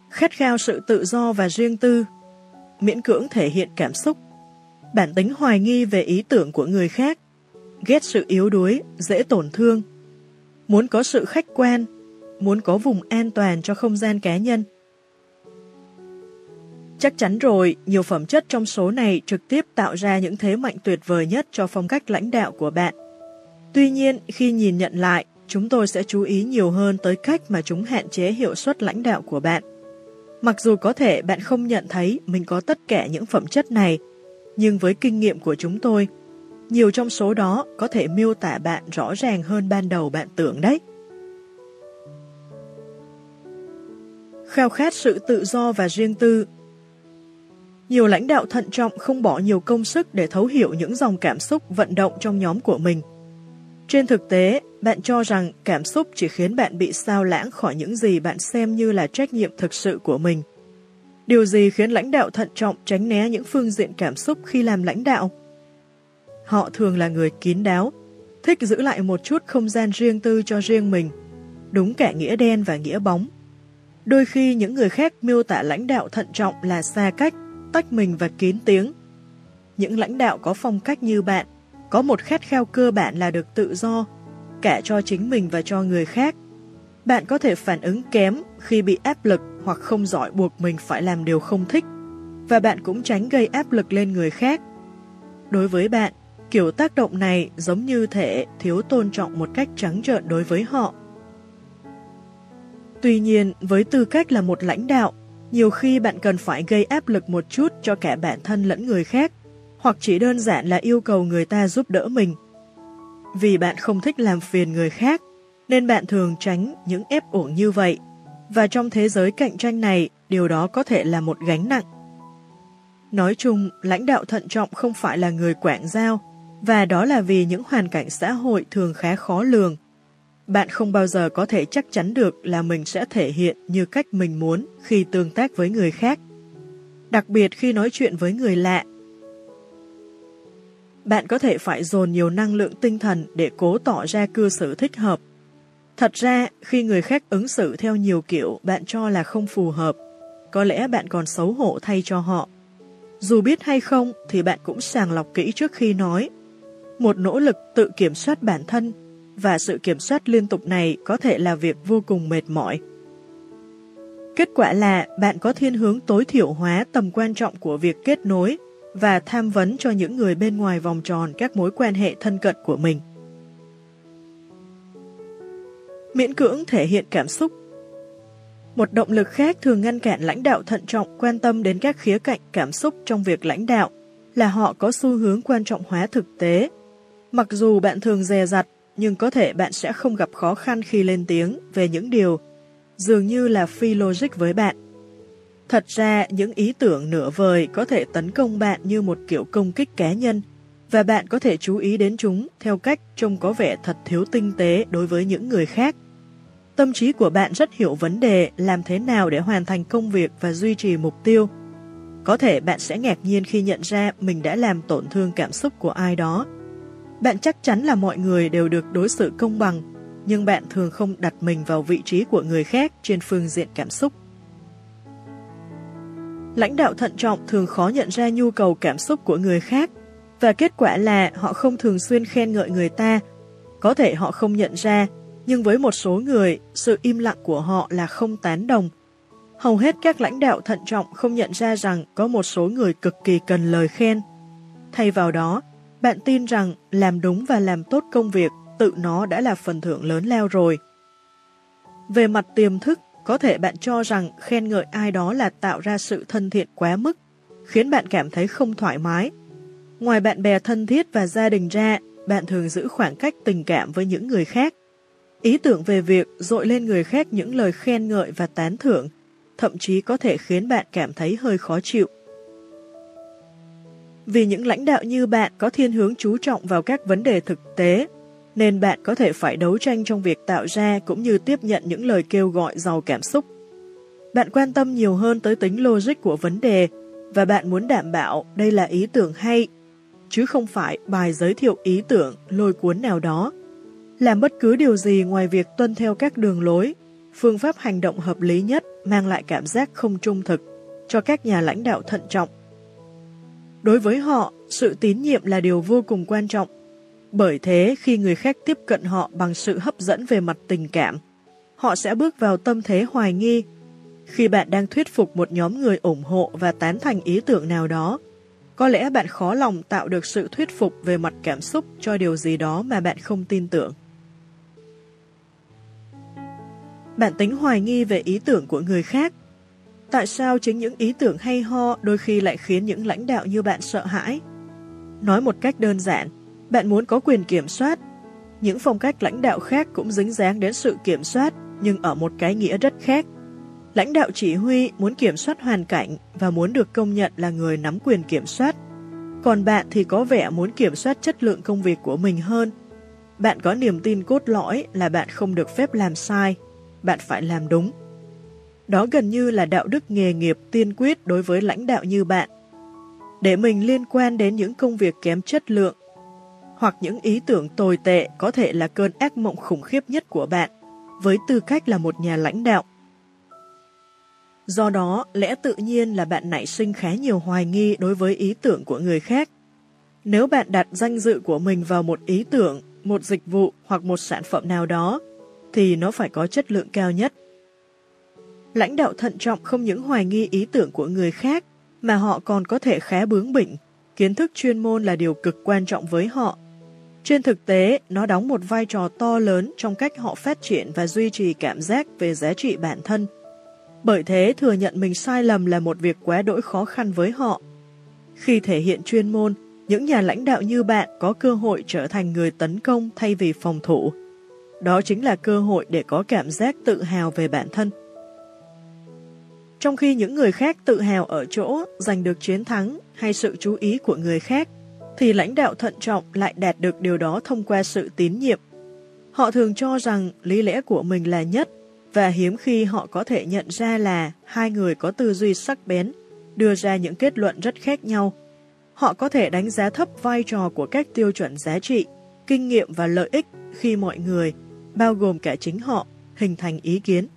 Khát khao sự tự do và riêng tư, miễn cưỡng thể hiện cảm xúc, bản tính hoài nghi về ý tưởng của người khác, ghét sự yếu đuối, dễ tổn thương, muốn có sự khách quan, muốn có vùng an toàn cho không gian cá nhân. Chắc chắn rồi, nhiều phẩm chất trong số này trực tiếp tạo ra những thế mạnh tuyệt vời nhất cho phong cách lãnh đạo của bạn. Tuy nhiên, khi nhìn nhận lại, chúng tôi sẽ chú ý nhiều hơn tới cách mà chúng hạn chế hiệu suất lãnh đạo của bạn. Mặc dù có thể bạn không nhận thấy mình có tất cả những phẩm chất này, nhưng với kinh nghiệm của chúng tôi, nhiều trong số đó có thể miêu tả bạn rõ ràng hơn ban đầu bạn tưởng đấy. Khao khát sự tự do và riêng tư Nhiều lãnh đạo thận trọng không bỏ nhiều công sức để thấu hiểu những dòng cảm xúc vận động trong nhóm của mình. Trên thực tế, bạn cho rằng cảm xúc chỉ khiến bạn bị sao lãng khỏi những gì bạn xem như là trách nhiệm thực sự của mình. Điều gì khiến lãnh đạo thận trọng tránh né những phương diện cảm xúc khi làm lãnh đạo? Họ thường là người kín đáo, thích giữ lại một chút không gian riêng tư cho riêng mình, đúng cả nghĩa đen và nghĩa bóng. Đôi khi những người khác miêu tả lãnh đạo thận trọng là xa cách, tách mình và kín tiếng. Những lãnh đạo có phong cách như bạn, có một khát khao cơ bản là được tự do, cả cho chính mình và cho người khác. Bạn có thể phản ứng kém khi bị áp lực hoặc không giỏi buộc mình phải làm điều không thích, và bạn cũng tránh gây áp lực lên người khác. Đối với bạn, Kiểu tác động này giống như thể thiếu tôn trọng một cách trắng trợn đối với họ. Tuy nhiên, với tư cách là một lãnh đạo, nhiều khi bạn cần phải gây áp lực một chút cho cả bản thân lẫn người khác, hoặc chỉ đơn giản là yêu cầu người ta giúp đỡ mình. Vì bạn không thích làm phiền người khác, nên bạn thường tránh những ép uổng như vậy, và trong thế giới cạnh tranh này, điều đó có thể là một gánh nặng. Nói chung, lãnh đạo thận trọng không phải là người quảng giao, và đó là vì những hoàn cảnh xã hội thường khá khó lường. Bạn không bao giờ có thể chắc chắn được là mình sẽ thể hiện như cách mình muốn khi tương tác với người khác. Đặc biệt khi nói chuyện với người lạ. Bạn có thể phải dồn nhiều năng lượng tinh thần để cố tỏ ra cư xử thích hợp. Thật ra, khi người khác ứng xử theo nhiều kiểu bạn cho là không phù hợp, có lẽ bạn còn xấu hổ thay cho họ. Dù biết hay không thì bạn cũng sàng lọc kỹ trước khi nói một nỗ lực tự kiểm soát bản thân và sự kiểm soát liên tục này có thể là việc vô cùng mệt mỏi. Kết quả là bạn có thiên hướng tối thiểu hóa tầm quan trọng của việc kết nối và tham vấn cho những người bên ngoài vòng tròn các mối quan hệ thân cận của mình. Miễn cưỡng thể hiện cảm xúc Một động lực khác thường ngăn cản lãnh đạo thận trọng quan tâm đến các khía cạnh cảm xúc trong việc lãnh đạo là họ có xu hướng quan trọng hóa thực tế Mặc dù bạn thường dè dặt, nhưng có thể bạn sẽ không gặp khó khăn khi lên tiếng về những điều dường như là phi logic với bạn. Thật ra, những ý tưởng nửa vời có thể tấn công bạn như một kiểu công kích cá nhân, và bạn có thể chú ý đến chúng theo cách trông có vẻ thật thiếu tinh tế đối với những người khác. Tâm trí của bạn rất hiểu vấn đề làm thế nào để hoàn thành công việc và duy trì mục tiêu. Có thể bạn sẽ ngạc nhiên khi nhận ra mình đã làm tổn thương cảm xúc của ai đó. Bạn chắc chắn là mọi người đều được đối xử công bằng, nhưng bạn thường không đặt mình vào vị trí của người khác trên phương diện cảm xúc. Lãnh đạo thận trọng thường khó nhận ra nhu cầu cảm xúc của người khác, và kết quả là họ không thường xuyên khen ngợi người ta. Có thể họ không nhận ra, nhưng với một số người, sự im lặng của họ là không tán đồng. Hầu hết các lãnh đạo thận trọng không nhận ra rằng có một số người cực kỳ cần lời khen. Thay vào đó, bạn tin rằng làm đúng và làm tốt công việc tự nó đã là phần thưởng lớn lao rồi. Về mặt tiềm thức, có thể bạn cho rằng khen ngợi ai đó là tạo ra sự thân thiện quá mức, khiến bạn cảm thấy không thoải mái. Ngoài bạn bè thân thiết và gia đình ra, bạn thường giữ khoảng cách tình cảm với những người khác. Ý tưởng về việc dội lên người khác những lời khen ngợi và tán thưởng, thậm chí có thể khiến bạn cảm thấy hơi khó chịu. Vì những lãnh đạo như bạn có thiên hướng chú trọng vào các vấn đề thực tế nên bạn có thể phải đấu tranh trong việc tạo ra cũng như tiếp nhận những lời kêu gọi giàu cảm xúc. Bạn quan tâm nhiều hơn tới tính logic của vấn đề và bạn muốn đảm bảo đây là ý tưởng hay, chứ không phải bài giới thiệu ý tưởng lôi cuốn nào đó. Làm bất cứ điều gì ngoài việc tuân theo các đường lối, phương pháp hành động hợp lý nhất mang lại cảm giác không trung thực cho các nhà lãnh đạo thận trọng. Đối với họ, sự tín nhiệm là điều vô cùng quan trọng bởi thế, khi người khác tiếp cận họ bằng sự hấp dẫn về mặt tình cảm, họ sẽ bước vào tâm thế hoài nghi. Khi bạn đang thuyết phục một nhóm người ủng hộ và tán thành ý tưởng nào đó, có lẽ bạn khó lòng tạo được sự thuyết phục về mặt cảm xúc cho điều gì đó mà bạn không tin tưởng. Bạn tính hoài nghi về ý tưởng của người khác. Tại sao chính những ý tưởng hay ho đôi khi lại khiến những lãnh đạo như bạn sợ hãi? Nói một cách đơn giản, bạn muốn có quyền kiểm soát. Những phong cách lãnh đạo khác cũng dính dáng đến sự kiểm soát, nhưng ở một cái nghĩa rất khác. Lãnh đạo chỉ huy muốn kiểm soát hoàn cảnh và muốn được công nhận là người nắm quyền kiểm soát. Còn bạn thì có vẻ muốn kiểm soát chất lượng công việc của mình hơn. Bạn có niềm tin cốt lõi là bạn không được phép làm sai, bạn phải làm đúng. Đó gần như là đạo đức nghề nghiệp tiên quyết đối với lãnh đạo như bạn. Để mình liên quan đến những công việc kém chất lượng hoặc những ý tưởng tồi tệ có thể là cơn ác mộng khủng khiếp nhất của bạn, với tư cách là một nhà lãnh đạo. Do đó, lẽ tự nhiên là bạn nảy sinh khá nhiều hoài nghi đối với ý tưởng của người khác. Nếu bạn đặt danh dự của mình vào một ý tưởng, một dịch vụ hoặc một sản phẩm nào đó, thì nó phải có chất lượng cao nhất. Lãnh đạo thận trọng không những hoài nghi ý tưởng của người khác, mà họ còn có thể khá bướng bỉnh. Kiến thức chuyên môn là điều cực quan trọng với họ trên thực tế, nó đóng một vai trò to lớn trong cách họ phát triển và duy trì cảm giác về giá trị bản thân. Bởi thế, thừa nhận mình sai lầm là một việc quá đỗi khó khăn với họ. Khi thể hiện chuyên môn, những nhà lãnh đạo như bạn có cơ hội trở thành người tấn công thay vì phòng thủ. Đó chính là cơ hội để có cảm giác tự hào về bản thân. Trong khi những người khác tự hào ở chỗ giành được chiến thắng hay sự chú ý của người khác, thì lãnh đạo thận trọng lại đạt được điều đó thông qua sự tín nhiệm. Họ thường cho rằng lý lẽ của mình là nhất và hiếm khi họ có thể nhận ra là hai người có tư duy sắc bén, đưa ra những kết luận rất khác nhau. Họ có thể đánh giá thấp vai trò của các tiêu chuẩn giá trị, kinh nghiệm và lợi ích khi mọi người, bao gồm cả chính họ, hình thành ý kiến.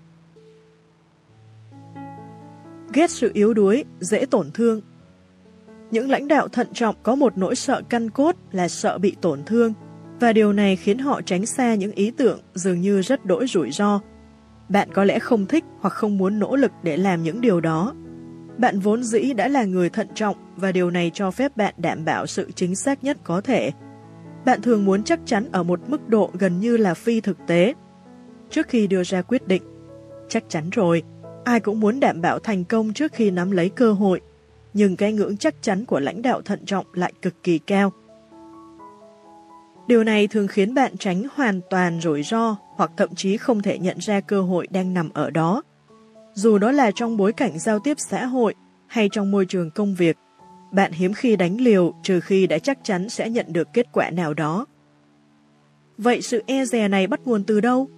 Ghét sự yếu đuối, dễ tổn thương những lãnh đạo thận trọng có một nỗi sợ căn cốt là sợ bị tổn thương, và điều này khiến họ tránh xa những ý tưởng dường như rất đỗi rủi ro. Bạn có lẽ không thích hoặc không muốn nỗ lực để làm những điều đó. Bạn vốn dĩ đã là người thận trọng và điều này cho phép bạn đảm bảo sự chính xác nhất có thể. Bạn thường muốn chắc chắn ở một mức độ gần như là phi thực tế. Trước khi đưa ra quyết định, chắc chắn rồi, ai cũng muốn đảm bảo thành công trước khi nắm lấy cơ hội nhưng cái ngưỡng chắc chắn của lãnh đạo thận trọng lại cực kỳ cao. Điều này thường khiến bạn tránh hoàn toàn rủi ro hoặc thậm chí không thể nhận ra cơ hội đang nằm ở đó. Dù đó là trong bối cảnh giao tiếp xã hội hay trong môi trường công việc, bạn hiếm khi đánh liều trừ khi đã chắc chắn sẽ nhận được kết quả nào đó. Vậy sự e dè này bắt nguồn từ đâu?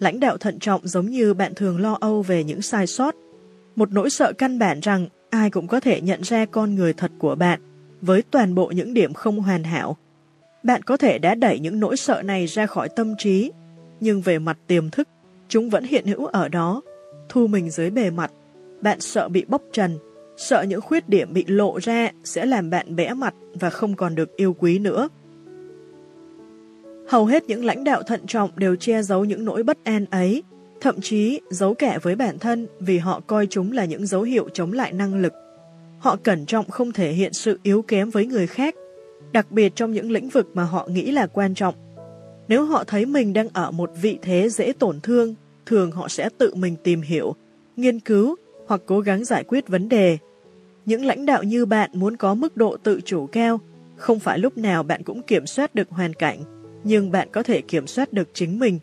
Lãnh đạo thận trọng giống như bạn thường lo âu về những sai sót. Một nỗi sợ căn bản rằng ai cũng có thể nhận ra con người thật của bạn với toàn bộ những điểm không hoàn hảo. Bạn có thể đã đẩy những nỗi sợ này ra khỏi tâm trí, nhưng về mặt tiềm thức, chúng vẫn hiện hữu ở đó, thu mình dưới bề mặt. Bạn sợ bị bóc trần, sợ những khuyết điểm bị lộ ra sẽ làm bạn bẽ mặt và không còn được yêu quý nữa. Hầu hết những lãnh đạo thận trọng đều che giấu những nỗi bất an ấy, thậm chí giấu kẻ với bản thân vì họ coi chúng là những dấu hiệu chống lại năng lực. Họ cẩn trọng không thể hiện sự yếu kém với người khác, đặc biệt trong những lĩnh vực mà họ nghĩ là quan trọng. Nếu họ thấy mình đang ở một vị thế dễ tổn thương, thường họ sẽ tự mình tìm hiểu, nghiên cứu hoặc cố gắng giải quyết vấn đề. Những lãnh đạo như bạn muốn có mức độ tự chủ cao, không phải lúc nào bạn cũng kiểm soát được hoàn cảnh, nhưng bạn có thể kiểm soát được chính mình.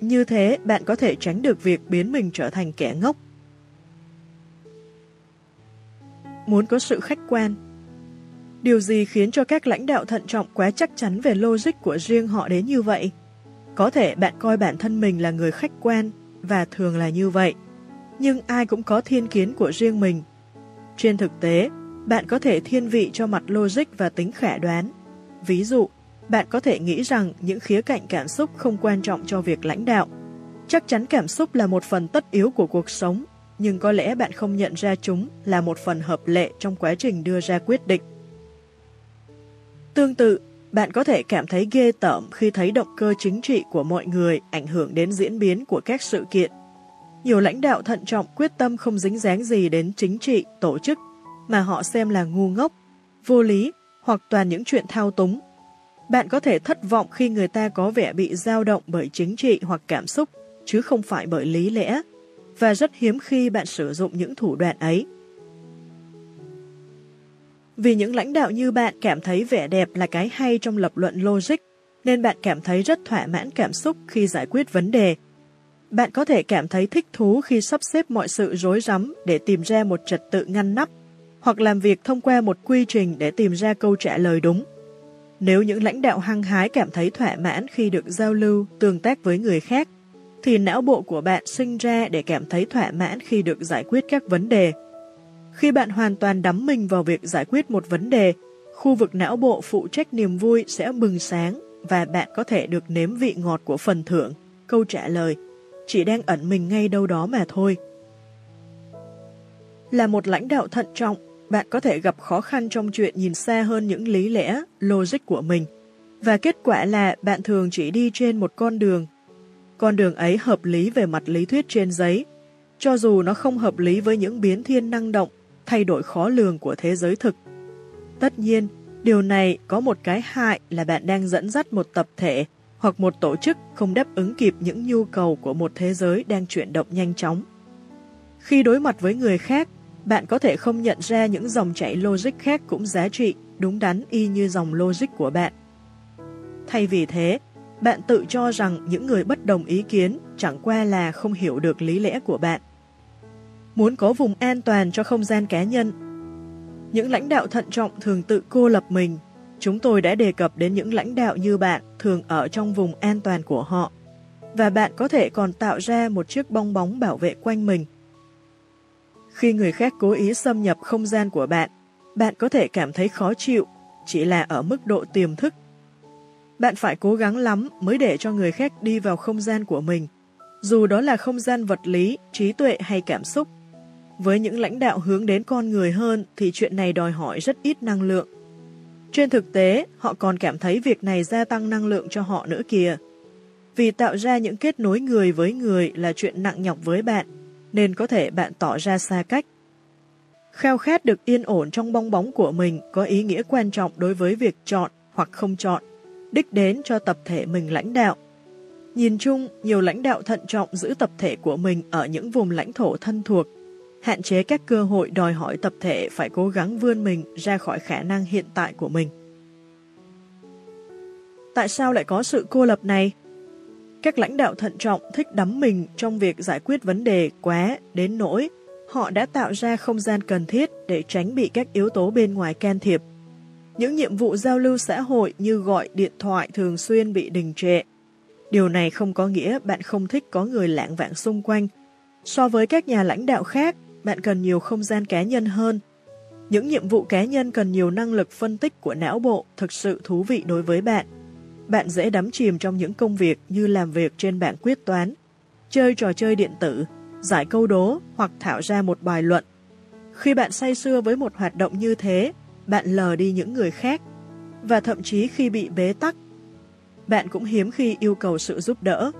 Như thế, bạn có thể tránh được việc biến mình trở thành kẻ ngốc. Muốn có sự khách quan Điều gì khiến cho các lãnh đạo thận trọng quá chắc chắn về logic của riêng họ đến như vậy? Có thể bạn coi bản thân mình là người khách quan, và thường là như vậy. Nhưng ai cũng có thiên kiến của riêng mình. Trên thực tế, bạn có thể thiên vị cho mặt logic và tính khả đoán. Ví dụ, bạn có thể nghĩ rằng những khía cạnh cảm xúc không quan trọng cho việc lãnh đạo. Chắc chắn cảm xúc là một phần tất yếu của cuộc sống, nhưng có lẽ bạn không nhận ra chúng là một phần hợp lệ trong quá trình đưa ra quyết định. Tương tự, bạn có thể cảm thấy ghê tởm khi thấy động cơ chính trị của mọi người ảnh hưởng đến diễn biến của các sự kiện. Nhiều lãnh đạo thận trọng quyết tâm không dính dáng gì đến chính trị, tổ chức, mà họ xem là ngu ngốc, vô lý hoặc toàn những chuyện thao túng. Bạn có thể thất vọng khi người ta có vẻ bị dao động bởi chính trị hoặc cảm xúc, chứ không phải bởi lý lẽ, và rất hiếm khi bạn sử dụng những thủ đoạn ấy. Vì những lãnh đạo như bạn cảm thấy vẻ đẹp là cái hay trong lập luận logic, nên bạn cảm thấy rất thỏa mãn cảm xúc khi giải quyết vấn đề. Bạn có thể cảm thấy thích thú khi sắp xếp mọi sự rối rắm để tìm ra một trật tự ngăn nắp, hoặc làm việc thông qua một quy trình để tìm ra câu trả lời đúng. Nếu những lãnh đạo hăng hái cảm thấy thỏa mãn khi được giao lưu, tương tác với người khác, thì não bộ của bạn sinh ra để cảm thấy thỏa mãn khi được giải quyết các vấn đề. Khi bạn hoàn toàn đắm mình vào việc giải quyết một vấn đề, khu vực não bộ phụ trách niềm vui sẽ bừng sáng và bạn có thể được nếm vị ngọt của phần thưởng, câu trả lời, chỉ đang ẩn mình ngay đâu đó mà thôi. Là một lãnh đạo thận trọng, bạn có thể gặp khó khăn trong chuyện nhìn xa hơn những lý lẽ, logic của mình, và kết quả là bạn thường chỉ đi trên một con đường. Con đường ấy hợp lý về mặt lý thuyết trên giấy, cho dù nó không hợp lý với những biến thiên năng động thay đổi khó lường của thế giới thực. Tất nhiên, điều này có một cái hại là bạn đang dẫn dắt một tập thể hoặc một tổ chức không đáp ứng kịp những nhu cầu của một thế giới đang chuyển động nhanh chóng. Khi đối mặt với người khác, bạn có thể không nhận ra những dòng chảy logic khác cũng giá trị, đúng đắn y như dòng logic của bạn. Thay vì thế, bạn tự cho rằng những người bất đồng ý kiến chẳng qua là không hiểu được lý lẽ của bạn muốn có vùng an toàn cho không gian cá nhân. Những lãnh đạo thận trọng thường tự cô lập mình. Chúng tôi đã đề cập đến những lãnh đạo như bạn thường ở trong vùng an toàn của họ. Và bạn có thể còn tạo ra một chiếc bong bóng bảo vệ quanh mình. Khi người khác cố ý xâm nhập không gian của bạn, bạn có thể cảm thấy khó chịu, chỉ là ở mức độ tiềm thức. Bạn phải cố gắng lắm mới để cho người khác đi vào không gian của mình, dù đó là không gian vật lý, trí tuệ hay cảm xúc. Với những lãnh đạo hướng đến con người hơn thì chuyện này đòi hỏi rất ít năng lượng. Trên thực tế, họ còn cảm thấy việc này gia tăng năng lượng cho họ nữa kìa. Vì tạo ra những kết nối người với người là chuyện nặng nhọc với bạn, nên có thể bạn tỏ ra xa cách. Khao khát được yên ổn trong bong bóng của mình có ý nghĩa quan trọng đối với việc chọn hoặc không chọn, đích đến cho tập thể mình lãnh đạo. Nhìn chung, nhiều lãnh đạo thận trọng giữ tập thể của mình ở những vùng lãnh thổ thân thuộc hạn chế các cơ hội đòi hỏi tập thể phải cố gắng vươn mình ra khỏi khả năng hiện tại của mình. Tại sao lại có sự cô lập này? Các lãnh đạo thận trọng thích đắm mình trong việc giải quyết vấn đề quá đến nỗi họ đã tạo ra không gian cần thiết để tránh bị các yếu tố bên ngoài can thiệp. Những nhiệm vụ giao lưu xã hội như gọi điện thoại thường xuyên bị đình trệ. Điều này không có nghĩa bạn không thích có người lãng vạn xung quanh. So với các nhà lãnh đạo khác, bạn cần nhiều không gian cá nhân hơn. Những nhiệm vụ cá nhân cần nhiều năng lực phân tích của não bộ thực sự thú vị đối với bạn. Bạn dễ đắm chìm trong những công việc như làm việc trên bảng quyết toán, chơi trò chơi điện tử, giải câu đố hoặc thảo ra một bài luận. Khi bạn say sưa với một hoạt động như thế, bạn lờ đi những người khác, và thậm chí khi bị bế tắc, bạn cũng hiếm khi yêu cầu sự giúp đỡ.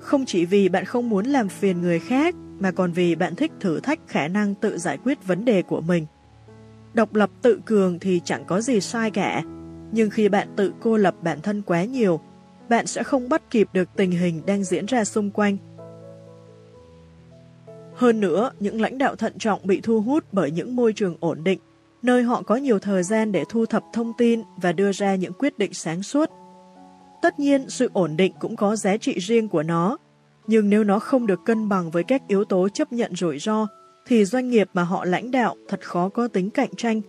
Không chỉ vì bạn không muốn làm phiền người khác, mà còn vì bạn thích thử thách khả năng tự giải quyết vấn đề của mình. Độc lập tự cường thì chẳng có gì sai cả, nhưng khi bạn tự cô lập bản thân quá nhiều, bạn sẽ không bắt kịp được tình hình đang diễn ra xung quanh. Hơn nữa, những lãnh đạo thận trọng bị thu hút bởi những môi trường ổn định, nơi họ có nhiều thời gian để thu thập thông tin và đưa ra những quyết định sáng suốt. Tất nhiên, sự ổn định cũng có giá trị riêng của nó, nhưng nếu nó không được cân bằng với các yếu tố chấp nhận rủi ro, thì doanh nghiệp mà họ lãnh đạo thật khó có tính cạnh tranh,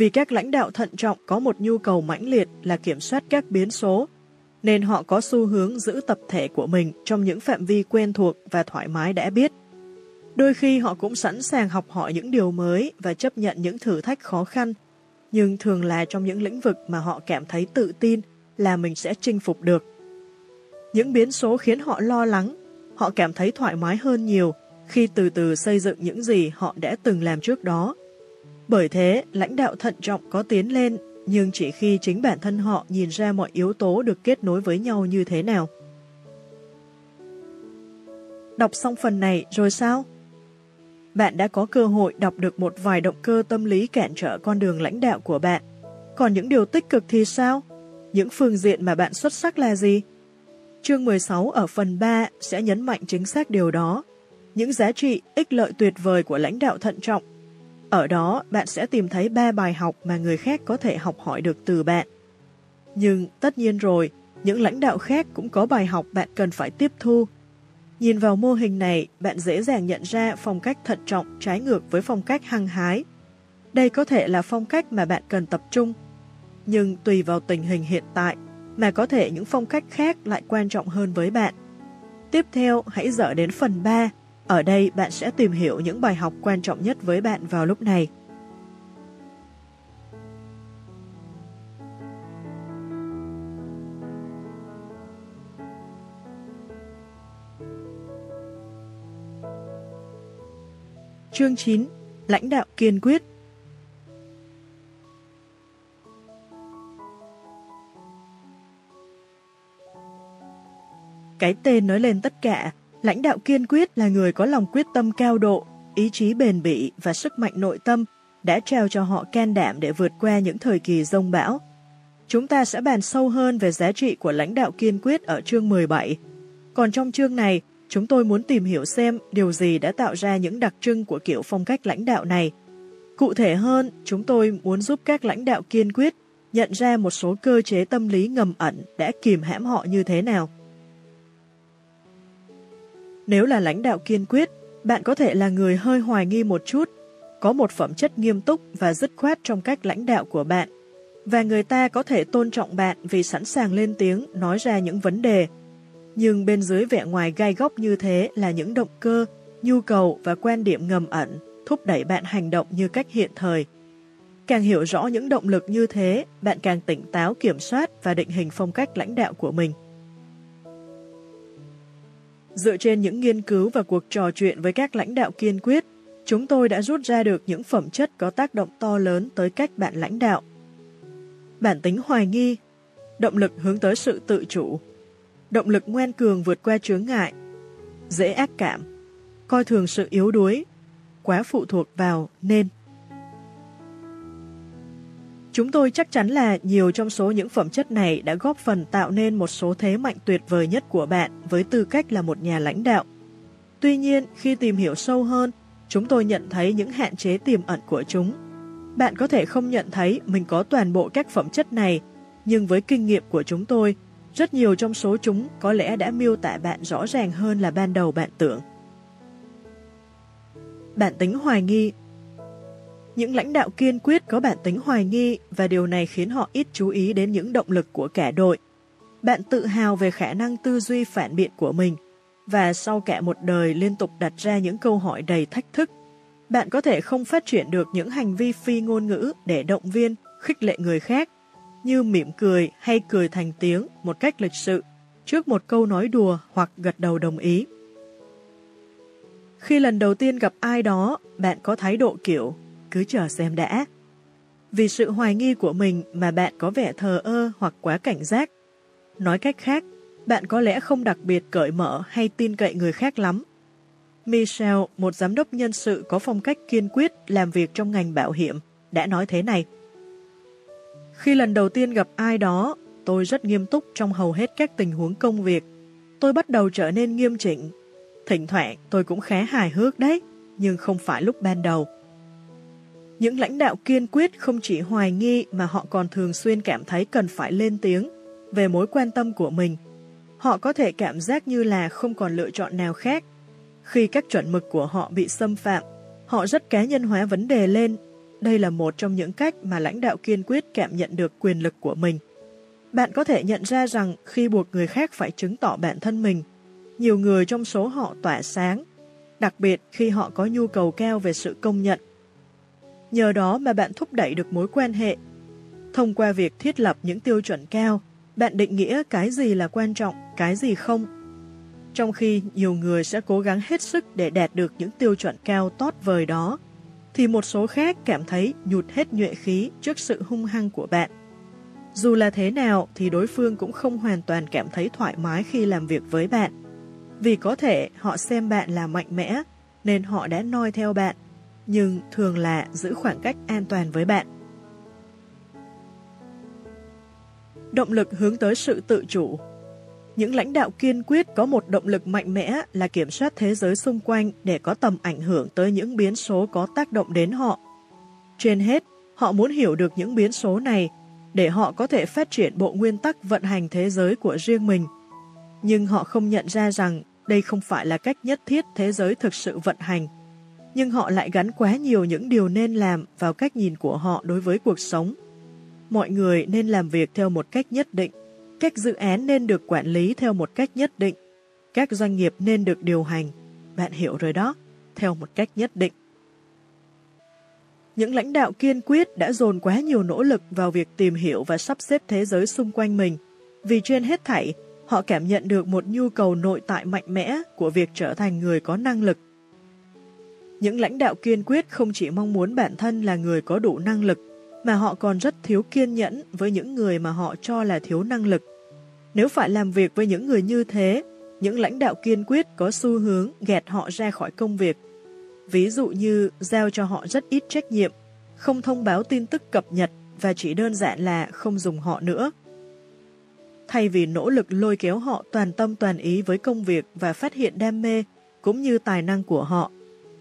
vì các lãnh đạo thận trọng có một nhu cầu mãnh liệt là kiểm soát các biến số, nên họ có xu hướng giữ tập thể của mình trong những phạm vi quen thuộc và thoải mái đã biết. Đôi khi họ cũng sẵn sàng học hỏi những điều mới và chấp nhận những thử thách khó khăn, nhưng thường là trong những lĩnh vực mà họ cảm thấy tự tin là mình sẽ chinh phục được. Những biến số khiến họ lo lắng, họ cảm thấy thoải mái hơn nhiều khi từ từ xây dựng những gì họ đã từng làm trước đó. Bởi thế, lãnh đạo thận trọng có tiến lên, nhưng chỉ khi chính bản thân họ nhìn ra mọi yếu tố được kết nối với nhau như thế nào. Đọc xong phần này rồi sao? Bạn đã có cơ hội đọc được một vài động cơ tâm lý cản trở con đường lãnh đạo của bạn. Còn những điều tích cực thì sao? Những phương diện mà bạn xuất sắc là gì? Chương 16 ở phần 3 sẽ nhấn mạnh chính xác điều đó. Những giá trị, ích lợi tuyệt vời của lãnh đạo thận trọng. Ở đó, bạn sẽ tìm thấy ba bài học mà người khác có thể học hỏi được từ bạn. Nhưng tất nhiên rồi, những lãnh đạo khác cũng có bài học bạn cần phải tiếp thu. Nhìn vào mô hình này, bạn dễ dàng nhận ra phong cách thận trọng trái ngược với phong cách hăng hái. Đây có thể là phong cách mà bạn cần tập trung nhưng tùy vào tình hình hiện tại mà có thể những phong cách khác lại quan trọng hơn với bạn. Tiếp theo, hãy dở đến phần 3. Ở đây bạn sẽ tìm hiểu những bài học quan trọng nhất với bạn vào lúc này. Chương 9. Lãnh đạo kiên quyết Cái tên nói lên tất cả, lãnh đạo kiên quyết là người có lòng quyết tâm cao độ, ý chí bền bỉ và sức mạnh nội tâm đã trao cho họ can đảm để vượt qua những thời kỳ rông bão. Chúng ta sẽ bàn sâu hơn về giá trị của lãnh đạo kiên quyết ở chương 17. Còn trong chương này, chúng tôi muốn tìm hiểu xem điều gì đã tạo ra những đặc trưng của kiểu phong cách lãnh đạo này. Cụ thể hơn, chúng tôi muốn giúp các lãnh đạo kiên quyết nhận ra một số cơ chế tâm lý ngầm ẩn đã kìm hãm họ như thế nào. Nếu là lãnh đạo kiên quyết, bạn có thể là người hơi hoài nghi một chút, có một phẩm chất nghiêm túc và dứt khoát trong cách lãnh đạo của bạn. Và người ta có thể tôn trọng bạn vì sẵn sàng lên tiếng nói ra những vấn đề. Nhưng bên dưới vẻ ngoài gai góc như thế là những động cơ, nhu cầu và quan điểm ngầm ẩn thúc đẩy bạn hành động như cách hiện thời. Càng hiểu rõ những động lực như thế, bạn càng tỉnh táo kiểm soát và định hình phong cách lãnh đạo của mình. Dựa trên những nghiên cứu và cuộc trò chuyện với các lãnh đạo kiên quyết, chúng tôi đã rút ra được những phẩm chất có tác động to lớn tới cách bạn lãnh đạo. Bản tính hoài nghi, động lực hướng tới sự tự chủ, động lực ngoan cường vượt qua chướng ngại, dễ ác cảm, coi thường sự yếu đuối, quá phụ thuộc vào nên. Chúng tôi chắc chắn là nhiều trong số những phẩm chất này đã góp phần tạo nên một số thế mạnh tuyệt vời nhất của bạn với tư cách là một nhà lãnh đạo. Tuy nhiên, khi tìm hiểu sâu hơn, chúng tôi nhận thấy những hạn chế tiềm ẩn của chúng. Bạn có thể không nhận thấy mình có toàn bộ các phẩm chất này, nhưng với kinh nghiệm của chúng tôi, rất nhiều trong số chúng có lẽ đã miêu tả bạn rõ ràng hơn là ban đầu bạn tưởng. Bản tính hoài nghi những lãnh đạo kiên quyết có bản tính hoài nghi và điều này khiến họ ít chú ý đến những động lực của cả đội. Bạn tự hào về khả năng tư duy phản biện của mình và sau cả một đời liên tục đặt ra những câu hỏi đầy thách thức, bạn có thể không phát triển được những hành vi phi ngôn ngữ để động viên, khích lệ người khác, như mỉm cười hay cười thành tiếng một cách lịch sự trước một câu nói đùa hoặc gật đầu đồng ý. Khi lần đầu tiên gặp ai đó, bạn có thái độ kiểu, cứ chờ xem đã. Vì sự hoài nghi của mình mà bạn có vẻ thờ ơ hoặc quá cảnh giác. Nói cách khác, bạn có lẽ không đặc biệt cởi mở hay tin cậy người khác lắm. Michelle, một giám đốc nhân sự có phong cách kiên quyết làm việc trong ngành bảo hiểm, đã nói thế này. Khi lần đầu tiên gặp ai đó, tôi rất nghiêm túc trong hầu hết các tình huống công việc. Tôi bắt đầu trở nên nghiêm chỉnh. Thỉnh thoảng tôi cũng khá hài hước đấy, nhưng không phải lúc ban đầu. Những lãnh đạo kiên quyết không chỉ hoài nghi mà họ còn thường xuyên cảm thấy cần phải lên tiếng về mối quan tâm của mình. Họ có thể cảm giác như là không còn lựa chọn nào khác. Khi các chuẩn mực của họ bị xâm phạm, họ rất cá nhân hóa vấn đề lên. Đây là một trong những cách mà lãnh đạo kiên quyết cảm nhận được quyền lực của mình. Bạn có thể nhận ra rằng khi buộc người khác phải chứng tỏ bản thân mình, nhiều người trong số họ tỏa sáng, đặc biệt khi họ có nhu cầu cao về sự công nhận. Nhờ đó mà bạn thúc đẩy được mối quan hệ. Thông qua việc thiết lập những tiêu chuẩn cao, bạn định nghĩa cái gì là quan trọng, cái gì không. Trong khi nhiều người sẽ cố gắng hết sức để đạt được những tiêu chuẩn cao tốt vời đó, thì một số khác cảm thấy nhụt hết nhuệ khí trước sự hung hăng của bạn. Dù là thế nào thì đối phương cũng không hoàn toàn cảm thấy thoải mái khi làm việc với bạn. Vì có thể họ xem bạn là mạnh mẽ nên họ đã noi theo bạn, nhưng thường là giữ khoảng cách an toàn với bạn. Động lực hướng tới sự tự chủ Những lãnh đạo kiên quyết có một động lực mạnh mẽ là kiểm soát thế giới xung quanh để có tầm ảnh hưởng tới những biến số có tác động đến họ. Trên hết, họ muốn hiểu được những biến số này để họ có thể phát triển bộ nguyên tắc vận hành thế giới của riêng mình. Nhưng họ không nhận ra rằng đây không phải là cách nhất thiết thế giới thực sự vận hành. Nhưng họ lại gắn quá nhiều những điều nên làm vào cách nhìn của họ đối với cuộc sống. Mọi người nên làm việc theo một cách nhất định, các dự án nên được quản lý theo một cách nhất định, các doanh nghiệp nên được điều hành, bạn hiểu rồi đó, theo một cách nhất định. Những lãnh đạo kiên quyết đã dồn quá nhiều nỗ lực vào việc tìm hiểu và sắp xếp thế giới xung quanh mình, vì trên hết thảy, họ cảm nhận được một nhu cầu nội tại mạnh mẽ của việc trở thành người có năng lực. Những lãnh đạo kiên quyết không chỉ mong muốn bản thân là người có đủ năng lực, mà họ còn rất thiếu kiên nhẫn với những người mà họ cho là thiếu năng lực. Nếu phải làm việc với những người như thế, những lãnh đạo kiên quyết có xu hướng gạt họ ra khỏi công việc ví dụ như giao cho họ rất ít trách nhiệm, không thông báo tin tức cập nhật và chỉ đơn giản là không dùng họ nữa. Thay vì nỗ lực lôi kéo họ toàn tâm toàn ý với công việc và phát hiện đam mê cũng như tài năng của họ,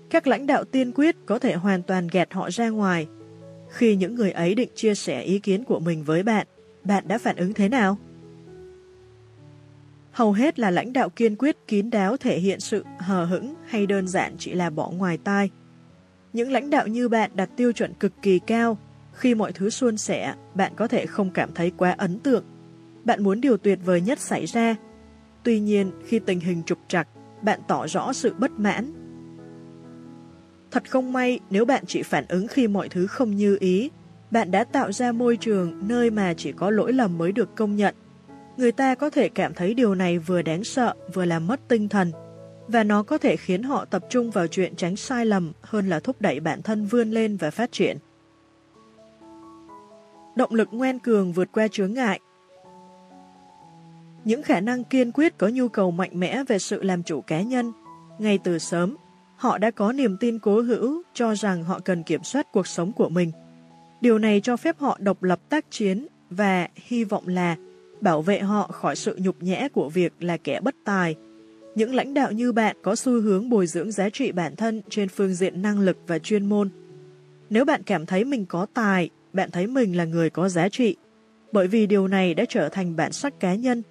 các lãnh đạo tiên quyết có thể hoàn toàn gạt họ ra ngoài. Khi những người ấy định chia sẻ ý kiến của mình với bạn, bạn đã phản ứng thế nào? Hầu hết là lãnh đạo kiên quyết kín đáo thể hiện sự hờ hững hay đơn giản chỉ là bỏ ngoài tai. Những lãnh đạo như bạn đặt tiêu chuẩn cực kỳ cao, khi mọi thứ suôn sẻ, bạn có thể không cảm thấy quá ấn tượng. Bạn muốn điều tuyệt vời nhất xảy ra. Tuy nhiên, khi tình hình trục trặc, bạn tỏ rõ sự bất mãn. Thật không may nếu bạn chỉ phản ứng khi mọi thứ không như ý, bạn đã tạo ra môi trường nơi mà chỉ có lỗi lầm mới được công nhận người ta có thể cảm thấy điều này vừa đáng sợ vừa làm mất tinh thần, và nó có thể khiến họ tập trung vào chuyện tránh sai lầm hơn là thúc đẩy bản thân vươn lên và phát triển. Động lực ngoan cường vượt qua chướng ngại Những khả năng kiên quyết có nhu cầu mạnh mẽ về sự làm chủ cá nhân. Ngay từ sớm, họ đã có niềm tin cố hữu cho rằng họ cần kiểm soát cuộc sống của mình. Điều này cho phép họ độc lập tác chiến và hy vọng là bảo vệ họ khỏi sự nhục nhã của việc là kẻ bất tài. Những lãnh đạo như bạn có xu hướng bồi dưỡng giá trị bản thân trên phương diện năng lực và chuyên môn. Nếu bạn cảm thấy mình có tài, bạn thấy mình là người có giá trị, bởi vì điều này đã trở thành bản sắc cá nhân.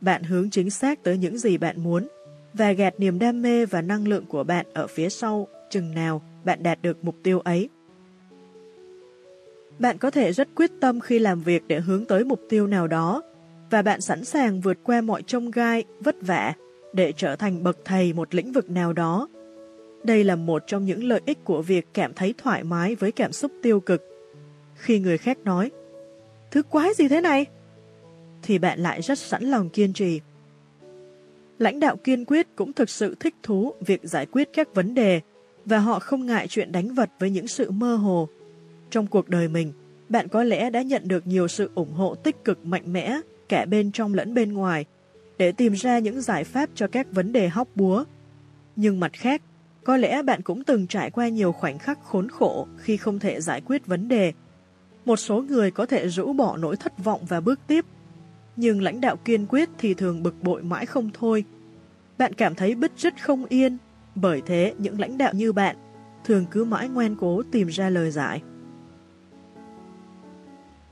Bạn hướng chính xác tới những gì bạn muốn, và gạt niềm đam mê và năng lượng của bạn ở phía sau chừng nào bạn đạt được mục tiêu ấy. Bạn có thể rất quyết tâm khi làm việc để hướng tới mục tiêu nào đó, và bạn sẵn sàng vượt qua mọi trông gai, vất vả để trở thành bậc thầy một lĩnh vực nào đó. Đây là một trong những lợi ích của việc cảm thấy thoải mái với cảm xúc tiêu cực. Khi người khác nói, thứ quái gì thế này? Thì bạn lại rất sẵn lòng kiên trì. Lãnh đạo kiên quyết cũng thực sự thích thú việc giải quyết các vấn đề và họ không ngại chuyện đánh vật với những sự mơ hồ. Trong cuộc đời mình, bạn có lẽ đã nhận được nhiều sự ủng hộ tích cực mạnh mẽ cả bên trong lẫn bên ngoài để tìm ra những giải pháp cho các vấn đề hóc búa. Nhưng mặt khác, có lẽ bạn cũng từng trải qua nhiều khoảnh khắc khốn khổ khi không thể giải quyết vấn đề. Một số người có thể rũ bỏ nỗi thất vọng và bước tiếp, nhưng lãnh đạo kiên quyết thì thường bực bội mãi không thôi. Bạn cảm thấy bứt rứt không yên, bởi thế những lãnh đạo như bạn thường cứ mãi ngoan cố tìm ra lời giải.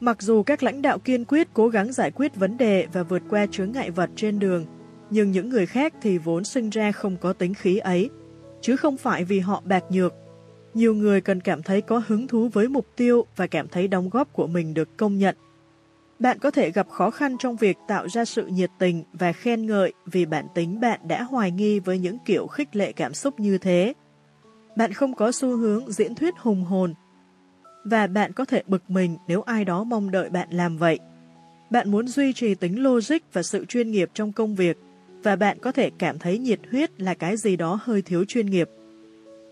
Mặc dù các lãnh đạo kiên quyết cố gắng giải quyết vấn đề và vượt qua chướng ngại vật trên đường, nhưng những người khác thì vốn sinh ra không có tính khí ấy, chứ không phải vì họ bạc nhược. Nhiều người cần cảm thấy có hứng thú với mục tiêu và cảm thấy đóng góp của mình được công nhận. Bạn có thể gặp khó khăn trong việc tạo ra sự nhiệt tình và khen ngợi vì bản tính bạn đã hoài nghi với những kiểu khích lệ cảm xúc như thế. Bạn không có xu hướng diễn thuyết hùng hồn và bạn có thể bực mình nếu ai đó mong đợi bạn làm vậy. Bạn muốn duy trì tính logic và sự chuyên nghiệp trong công việc và bạn có thể cảm thấy nhiệt huyết là cái gì đó hơi thiếu chuyên nghiệp.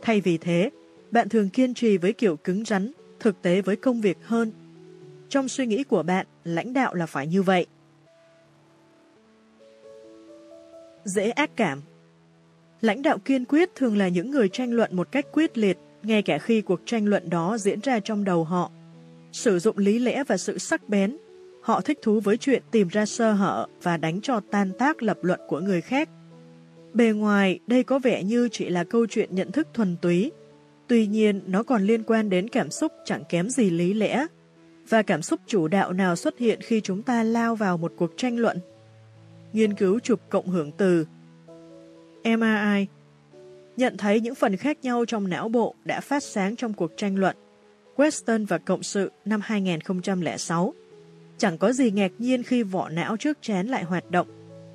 Thay vì thế, bạn thường kiên trì với kiểu cứng rắn, thực tế với công việc hơn. Trong suy nghĩ của bạn, lãnh đạo là phải như vậy. Dễ ác cảm Lãnh đạo kiên quyết thường là những người tranh luận một cách quyết liệt ngay cả khi cuộc tranh luận đó diễn ra trong đầu họ. Sử dụng lý lẽ và sự sắc bén, họ thích thú với chuyện tìm ra sơ hở và đánh cho tan tác lập luận của người khác. Bề ngoài, đây có vẻ như chỉ là câu chuyện nhận thức thuần túy, tuy nhiên nó còn liên quan đến cảm xúc chẳng kém gì lý lẽ. Và cảm xúc chủ đạo nào xuất hiện khi chúng ta lao vào một cuộc tranh luận? Nghiên cứu chụp cộng hưởng từ MRI nhận thấy những phần khác nhau trong não bộ đã phát sáng trong cuộc tranh luận Weston và Cộng sự năm 2006. Chẳng có gì ngạc nhiên khi vỏ não trước chén lại hoạt động.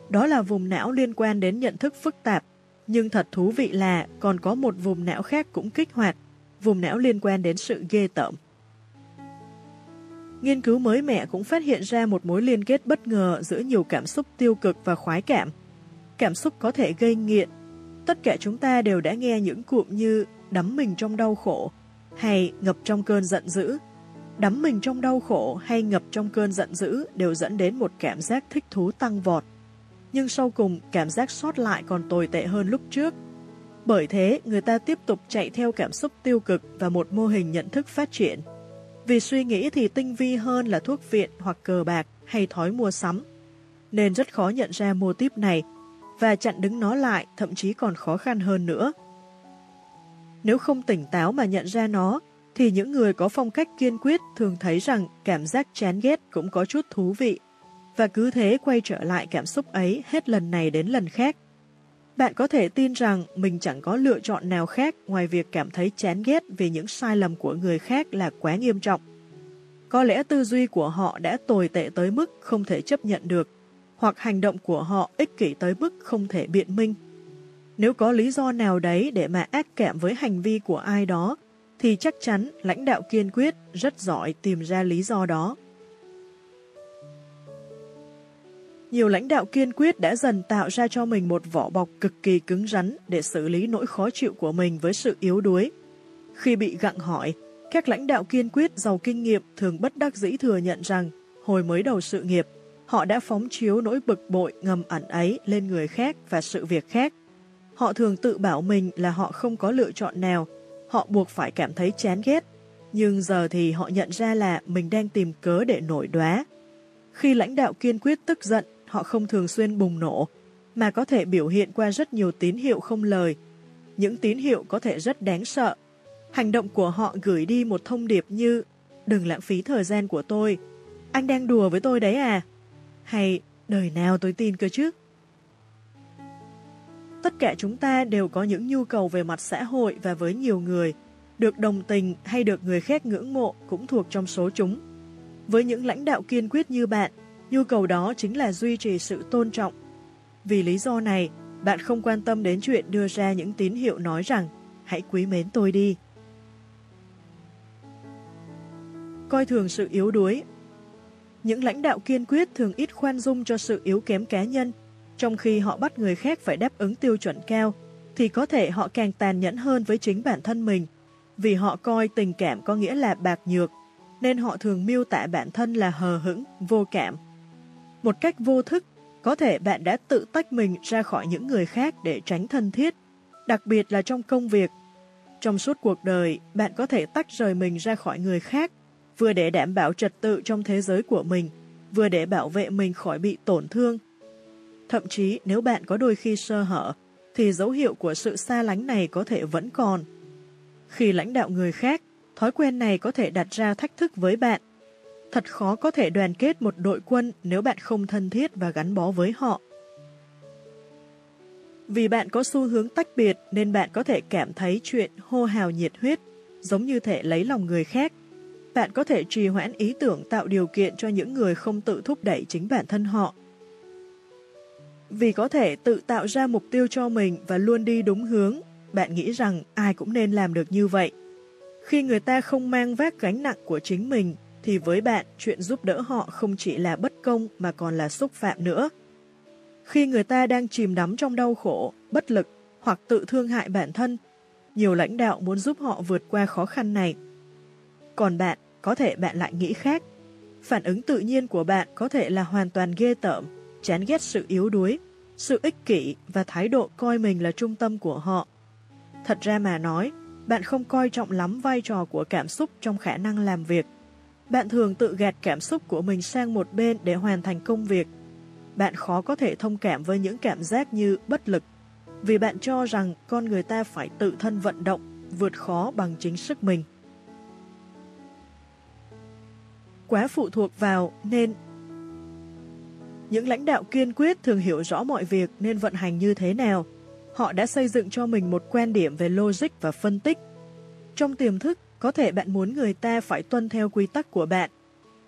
Đó là vùng não liên quan đến nhận thức phức tạp, nhưng thật thú vị là còn có một vùng não khác cũng kích hoạt, vùng não liên quan đến sự ghê tởm. Nghiên cứu mới mẻ cũng phát hiện ra một mối liên kết bất ngờ giữa nhiều cảm xúc tiêu cực và khoái cảm. Cảm xúc có thể gây nghiện, Tất cả chúng ta đều đã nghe những cụm như đắm mình trong đau khổ hay ngập trong cơn giận dữ. Đắm mình trong đau khổ hay ngập trong cơn giận dữ đều dẫn đến một cảm giác thích thú tăng vọt. Nhưng sau cùng, cảm giác sót lại còn tồi tệ hơn lúc trước. Bởi thế, người ta tiếp tục chạy theo cảm xúc tiêu cực và một mô hình nhận thức phát triển. Vì suy nghĩ thì tinh vi hơn là thuốc viện hoặc cờ bạc hay thói mua sắm. Nên rất khó nhận ra mô típ này và chặn đứng nó lại thậm chí còn khó khăn hơn nữa. Nếu không tỉnh táo mà nhận ra nó, thì những người có phong cách kiên quyết thường thấy rằng cảm giác chán ghét cũng có chút thú vị, và cứ thế quay trở lại cảm xúc ấy hết lần này đến lần khác. Bạn có thể tin rằng mình chẳng có lựa chọn nào khác ngoài việc cảm thấy chán ghét vì những sai lầm của người khác là quá nghiêm trọng. Có lẽ tư duy của họ đã tồi tệ tới mức không thể chấp nhận được hoặc hành động của họ ích kỷ tới mức không thể biện minh. Nếu có lý do nào đấy để mà ác cảm với hành vi của ai đó, thì chắc chắn lãnh đạo kiên quyết rất giỏi tìm ra lý do đó. Nhiều lãnh đạo kiên quyết đã dần tạo ra cho mình một vỏ bọc cực kỳ cứng rắn để xử lý nỗi khó chịu của mình với sự yếu đuối. Khi bị gặng hỏi, các lãnh đạo kiên quyết giàu kinh nghiệm thường bất đắc dĩ thừa nhận rằng hồi mới đầu sự nghiệp, Họ đã phóng chiếu nỗi bực bội ngầm ẩn ấy lên người khác và sự việc khác. Họ thường tự bảo mình là họ không có lựa chọn nào, họ buộc phải cảm thấy chán ghét. Nhưng giờ thì họ nhận ra là mình đang tìm cớ để nổi đoá. Khi lãnh đạo kiên quyết tức giận, họ không thường xuyên bùng nổ, mà có thể biểu hiện qua rất nhiều tín hiệu không lời. Những tín hiệu có thể rất đáng sợ. Hành động của họ gửi đi một thông điệp như Đừng lãng phí thời gian của tôi. Anh đang đùa với tôi đấy à? Hay đời nào tôi tin cơ chứ? Tất cả chúng ta đều có những nhu cầu về mặt xã hội và với nhiều người, được đồng tình hay được người khác ngưỡng mộ cũng thuộc trong số chúng. Với những lãnh đạo kiên quyết như bạn, Nhu cầu đó chính là duy trì sự tôn trọng. Vì lý do này, bạn không quan tâm đến chuyện đưa ra những tín hiệu nói rằng hãy quý mến tôi đi. Coi thường sự yếu đuối Những lãnh đạo kiên quyết thường ít khoan dung cho sự yếu kém cá nhân, trong khi họ bắt người khác phải đáp ứng tiêu chuẩn cao, thì có thể họ càng tàn nhẫn hơn với chính bản thân mình, vì họ coi tình cảm có nghĩa là bạc nhược, nên họ thường miêu tả bản thân là hờ hững, vô cảm. Một cách vô thức, có thể bạn đã tự tách mình ra khỏi những người khác để tránh thân thiết, đặc biệt là trong công việc. Trong suốt cuộc đời, bạn có thể tách rời mình ra khỏi người khác, vừa để đảm bảo trật tự trong thế giới của mình, vừa để bảo vệ mình khỏi bị tổn thương. Thậm chí nếu bạn có đôi khi sơ hở, thì dấu hiệu của sự xa lánh này có thể vẫn còn. Khi lãnh đạo người khác, thói quen này có thể đặt ra thách thức với bạn. Thật khó có thể đoàn kết một đội quân nếu bạn không thân thiết và gắn bó với họ. Vì bạn có xu hướng tách biệt nên bạn có thể cảm thấy chuyện hô hào nhiệt huyết, giống như thể lấy lòng người khác. Bạn có thể trì hoãn ý tưởng tạo điều kiện cho những người không tự thúc đẩy chính bản thân họ. Vì có thể tự tạo ra mục tiêu cho mình và luôn đi đúng hướng, bạn nghĩ rằng ai cũng nên làm được như vậy. Khi người ta không mang vác gánh nặng của chính mình, thì với bạn chuyện giúp đỡ họ không chỉ là bất công mà còn là xúc phạm nữa. Khi người ta đang chìm đắm trong đau khổ, bất lực hoặc tự thương hại bản thân, nhiều lãnh đạo muốn giúp họ vượt qua khó khăn này. Còn bạn, có thể bạn lại nghĩ khác. Phản ứng tự nhiên của bạn có thể là hoàn toàn ghê tởm, chán ghét sự yếu đuối, sự ích kỷ và thái độ coi mình là trung tâm của họ. Thật ra mà nói, bạn không coi trọng lắm vai trò của cảm xúc trong khả năng làm việc. Bạn thường tự gạt cảm xúc của mình sang một bên để hoàn thành công việc. Bạn khó có thể thông cảm với những cảm giác như bất lực, vì bạn cho rằng con người ta phải tự thân vận động, vượt khó bằng chính sức mình. Quá phụ thuộc vào nên những lãnh đạo kiên quyết thường hiểu rõ mọi việc nên vận hành như thế nào. Họ đã xây dựng cho mình một quan điểm về logic và phân tích. Trong tiềm thức, có thể bạn muốn người ta phải tuân theo quy tắc của bạn.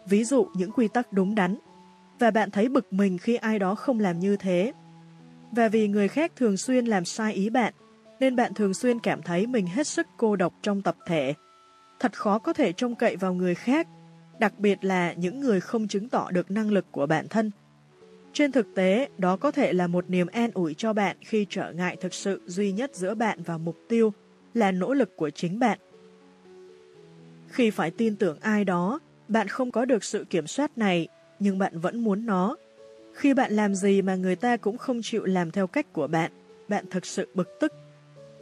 Ví dụ những quy tắc đúng đắn. Và bạn thấy bực mình khi ai đó không làm như thế. Và vì người khác thường xuyên làm sai ý bạn, nên bạn thường xuyên cảm thấy mình hết sức cô độc trong tập thể. Thật khó có thể trông cậy vào người khác, đặc biệt là những người không chứng tỏ được năng lực của bản thân. Trên thực tế, đó có thể là một niềm an ủi cho bạn khi trở ngại thực sự duy nhất giữa bạn và mục tiêu là nỗ lực của chính bạn. Khi phải tin tưởng ai đó, bạn không có được sự kiểm soát này, nhưng bạn vẫn muốn nó. Khi bạn làm gì mà người ta cũng không chịu làm theo cách của bạn, bạn thực sự bực tức.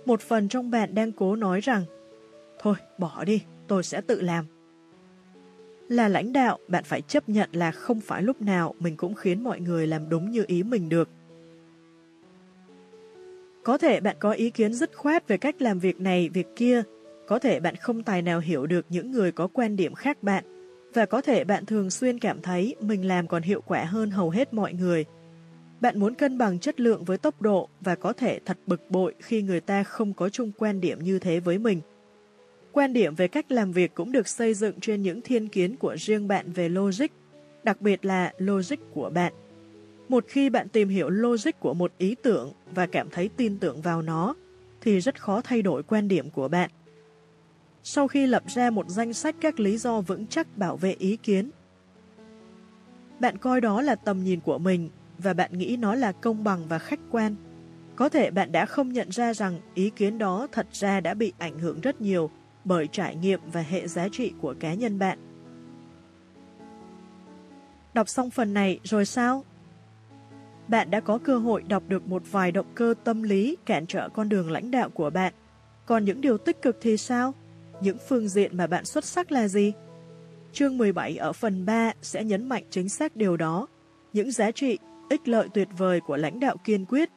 Một phần trong bạn đang cố nói rằng, thôi bỏ đi, tôi sẽ tự làm. Là lãnh đạo, bạn phải chấp nhận là không phải lúc nào mình cũng khiến mọi người làm đúng như ý mình được. Có thể bạn có ý kiến dứt khoát về cách làm việc này, việc kia. Có thể bạn không tài nào hiểu được những người có quan điểm khác bạn. Và có thể bạn thường xuyên cảm thấy mình làm còn hiệu quả hơn hầu hết mọi người. Bạn muốn cân bằng chất lượng với tốc độ và có thể thật bực bội khi người ta không có chung quan điểm như thế với mình. Quan điểm về cách làm việc cũng được xây dựng trên những thiên kiến của riêng bạn về logic, đặc biệt là logic của bạn. Một khi bạn tìm hiểu logic của một ý tưởng và cảm thấy tin tưởng vào nó, thì rất khó thay đổi quan điểm của bạn. Sau khi lập ra một danh sách các lý do vững chắc bảo vệ ý kiến, bạn coi đó là tầm nhìn của mình và bạn nghĩ nó là công bằng và khách quan. Có thể bạn đã không nhận ra rằng ý kiến đó thật ra đã bị ảnh hưởng rất nhiều bởi trải nghiệm và hệ giá trị của cá nhân bạn. Đọc xong phần này rồi sao? Bạn đã có cơ hội đọc được một vài động cơ tâm lý cản trở con đường lãnh đạo của bạn. Còn những điều tích cực thì sao? Những phương diện mà bạn xuất sắc là gì? Chương 17 ở phần 3 sẽ nhấn mạnh chính xác điều đó, những giá trị, ích lợi tuyệt vời của lãnh đạo kiên quyết.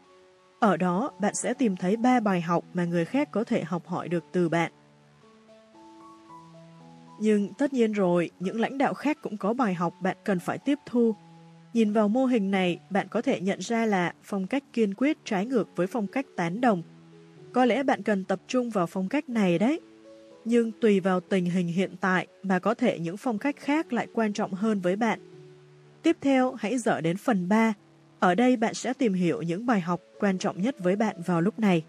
Ở đó, bạn sẽ tìm thấy ba bài học mà người khác có thể học hỏi được từ bạn. Nhưng tất nhiên rồi, những lãnh đạo khác cũng có bài học bạn cần phải tiếp thu. Nhìn vào mô hình này, bạn có thể nhận ra là phong cách kiên quyết trái ngược với phong cách tán đồng. Có lẽ bạn cần tập trung vào phong cách này đấy. Nhưng tùy vào tình hình hiện tại mà có thể những phong cách khác lại quan trọng hơn với bạn. Tiếp theo, hãy dở đến phần 3. Ở đây bạn sẽ tìm hiểu những bài học quan trọng nhất với bạn vào lúc này.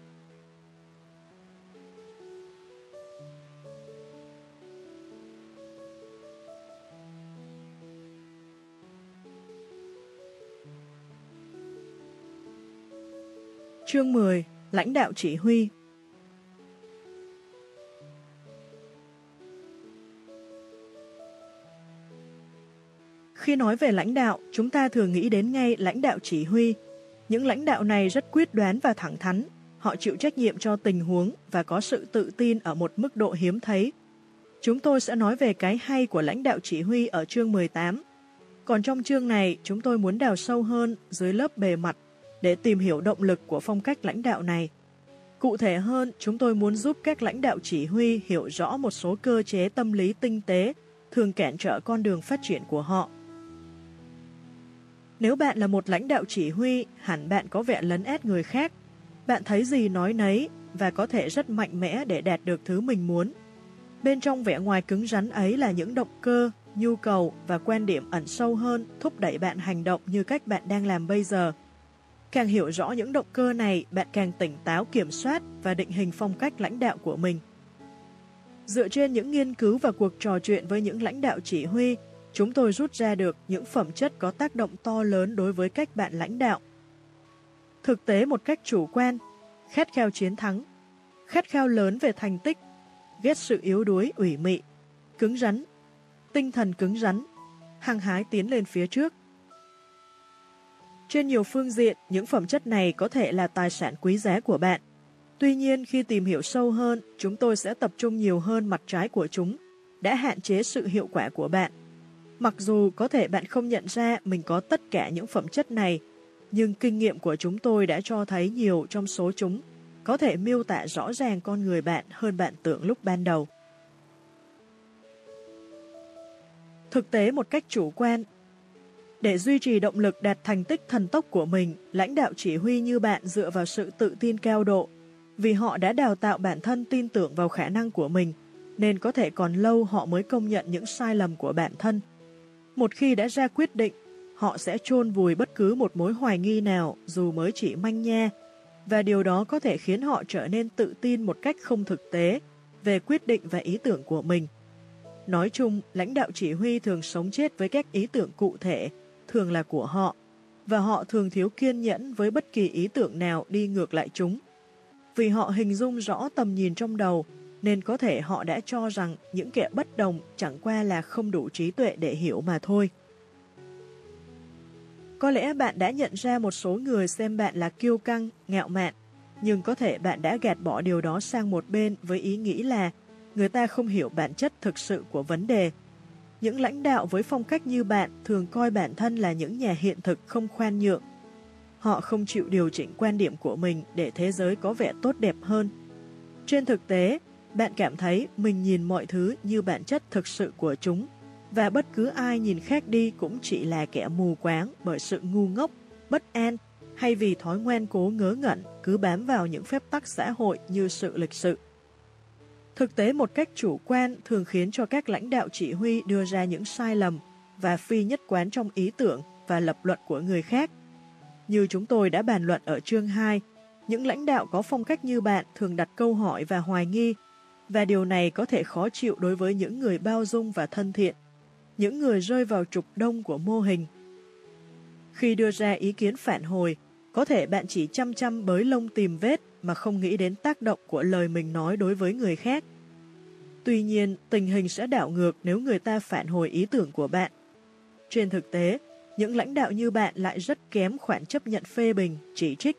Chương 10. Lãnh đạo chỉ huy Khi nói về lãnh đạo, chúng ta thường nghĩ đến ngay lãnh đạo chỉ huy. Những lãnh đạo này rất quyết đoán và thẳng thắn. Họ chịu trách nhiệm cho tình huống và có sự tự tin ở một mức độ hiếm thấy. Chúng tôi sẽ nói về cái hay của lãnh đạo chỉ huy ở chương 18. Còn trong chương này, chúng tôi muốn đào sâu hơn dưới lớp bề mặt để tìm hiểu động lực của phong cách lãnh đạo này. Cụ thể hơn, chúng tôi muốn giúp các lãnh đạo chỉ huy hiểu rõ một số cơ chế tâm lý tinh tế thường cản trở con đường phát triển của họ. Nếu bạn là một lãnh đạo chỉ huy, hẳn bạn có vẻ lấn át người khác. Bạn thấy gì nói nấy và có thể rất mạnh mẽ để đạt được thứ mình muốn. Bên trong vẻ ngoài cứng rắn ấy là những động cơ, nhu cầu và quan điểm ẩn sâu hơn thúc đẩy bạn hành động như cách bạn đang làm bây giờ. Càng hiểu rõ những động cơ này, bạn càng tỉnh táo kiểm soát và định hình phong cách lãnh đạo của mình. Dựa trên những nghiên cứu và cuộc trò chuyện với những lãnh đạo chỉ huy, chúng tôi rút ra được những phẩm chất có tác động to lớn đối với cách bạn lãnh đạo. Thực tế một cách chủ quan, khát khao chiến thắng, khát khao lớn về thành tích, ghét sự yếu đuối, ủy mị, cứng rắn, tinh thần cứng rắn, hăng hái tiến lên phía trước. Trên nhiều phương diện, những phẩm chất này có thể là tài sản quý giá của bạn. Tuy nhiên, khi tìm hiểu sâu hơn, chúng tôi sẽ tập trung nhiều hơn mặt trái của chúng, đã hạn chế sự hiệu quả của bạn. Mặc dù có thể bạn không nhận ra mình có tất cả những phẩm chất này, nhưng kinh nghiệm của chúng tôi đã cho thấy nhiều trong số chúng có thể miêu tả rõ ràng con người bạn hơn bạn tưởng lúc ban đầu. Thực tế một cách chủ quan, để duy trì động lực đạt thành tích thần tốc của mình, lãnh đạo chỉ huy như bạn dựa vào sự tự tin cao độ, vì họ đã đào tạo bản thân tin tưởng vào khả năng của mình, nên có thể còn lâu họ mới công nhận những sai lầm của bản thân. Một khi đã ra quyết định, họ sẽ chôn vùi bất cứ một mối hoài nghi nào dù mới chỉ manh nha, và điều đó có thể khiến họ trở nên tự tin một cách không thực tế về quyết định và ý tưởng của mình. Nói chung, lãnh đạo chỉ huy thường sống chết với các ý tưởng cụ thể, thường là của họ, và họ thường thiếu kiên nhẫn với bất kỳ ý tưởng nào đi ngược lại chúng. Vì họ hình dung rõ tầm nhìn trong đầu, nên có thể họ đã cho rằng những kẻ bất đồng chẳng qua là không đủ trí tuệ để hiểu mà thôi. Có lẽ bạn đã nhận ra một số người xem bạn là kiêu căng, ngạo mạn, nhưng có thể bạn đã gạt bỏ điều đó sang một bên với ý nghĩ là người ta không hiểu bản chất thực sự của vấn đề. Những lãnh đạo với phong cách như bạn thường coi bản thân là những nhà hiện thực không khoan nhượng. Họ không chịu điều chỉnh quan điểm của mình để thế giới có vẻ tốt đẹp hơn. Trên thực tế, bạn cảm thấy mình nhìn mọi thứ như bản chất thực sự của chúng, và bất cứ ai nhìn khác đi cũng chỉ là kẻ mù quáng bởi sự ngu ngốc, bất an, hay vì thói ngoan cố ngớ ngẩn cứ bám vào những phép tắc xã hội như sự lịch sự. Thực tế một cách chủ quan thường khiến cho các lãnh đạo chỉ huy đưa ra những sai lầm và phi nhất quán trong ý tưởng và lập luận của người khác. Như chúng tôi đã bàn luận ở chương 2, những lãnh đạo có phong cách như bạn thường đặt câu hỏi và hoài nghi và điều này có thể khó chịu đối với những người bao dung và thân thiện, những người rơi vào trục đông của mô hình. Khi đưa ra ý kiến phản hồi, có thể bạn chỉ chăm chăm bới lông tìm vết mà không nghĩ đến tác động của lời mình nói đối với người khác. Tuy nhiên, tình hình sẽ đảo ngược nếu người ta phản hồi ý tưởng của bạn. Trên thực tế, những lãnh đạo như bạn lại rất kém khoản chấp nhận phê bình, chỉ trích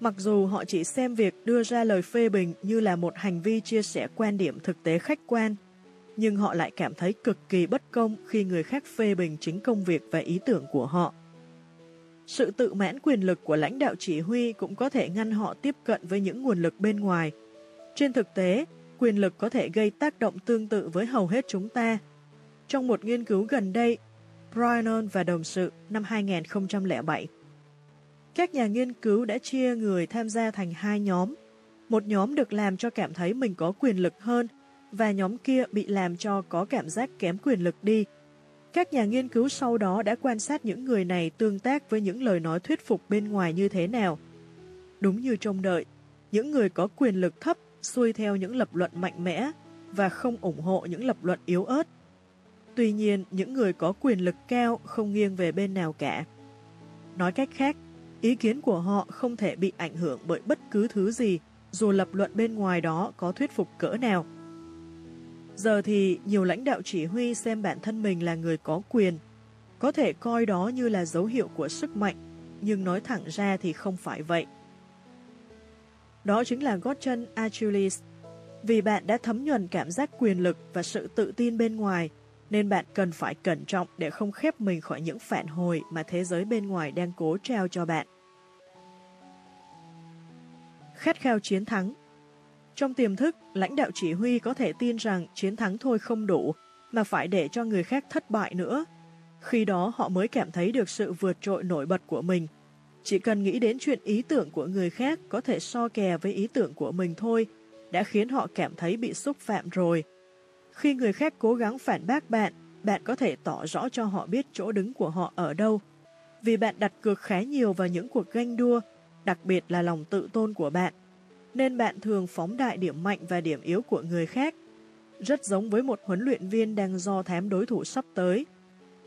Mặc dù họ chỉ xem việc đưa ra lời phê bình như là một hành vi chia sẻ quan điểm thực tế khách quan, nhưng họ lại cảm thấy cực kỳ bất công khi người khác phê bình chính công việc và ý tưởng của họ. Sự tự mãn quyền lực của lãnh đạo chỉ huy cũng có thể ngăn họ tiếp cận với những nguồn lực bên ngoài. Trên thực tế, quyền lực có thể gây tác động tương tự với hầu hết chúng ta. Trong một nghiên cứu gần đây, Bryan và đồng sự năm 2007 các nhà nghiên cứu đã chia người tham gia thành hai nhóm. Một nhóm được làm cho cảm thấy mình có quyền lực hơn và nhóm kia bị làm cho có cảm giác kém quyền lực đi. Các nhà nghiên cứu sau đó đã quan sát những người này tương tác với những lời nói thuyết phục bên ngoài như thế nào. Đúng như trông đợi, những người có quyền lực thấp xuôi theo những lập luận mạnh mẽ và không ủng hộ những lập luận yếu ớt. Tuy nhiên, những người có quyền lực cao không nghiêng về bên nào cả. Nói cách khác, ý kiến của họ không thể bị ảnh hưởng bởi bất cứ thứ gì, dù lập luận bên ngoài đó có thuyết phục cỡ nào. Giờ thì nhiều lãnh đạo chỉ huy xem bản thân mình là người có quyền, có thể coi đó như là dấu hiệu của sức mạnh, nhưng nói thẳng ra thì không phải vậy. Đó chính là gót chân Achilles. Vì bạn đã thấm nhuần cảm giác quyền lực và sự tự tin bên ngoài, nên bạn cần phải cẩn trọng để không khép mình khỏi những phản hồi mà thế giới bên ngoài đang cố treo cho bạn. Khát khao chiến thắng Trong tiềm thức, lãnh đạo chỉ huy có thể tin rằng chiến thắng thôi không đủ, mà phải để cho người khác thất bại nữa. Khi đó họ mới cảm thấy được sự vượt trội nổi bật của mình. Chỉ cần nghĩ đến chuyện ý tưởng của người khác có thể so kè với ý tưởng của mình thôi, đã khiến họ cảm thấy bị xúc phạm rồi. Khi người khác cố gắng phản bác bạn, bạn có thể tỏ rõ cho họ biết chỗ đứng của họ ở đâu. Vì bạn đặt cược khá nhiều vào những cuộc ganh đua, đặc biệt là lòng tự tôn của bạn. Nên bạn thường phóng đại điểm mạnh và điểm yếu của người khác. Rất giống với một huấn luyện viên đang do thám đối thủ sắp tới.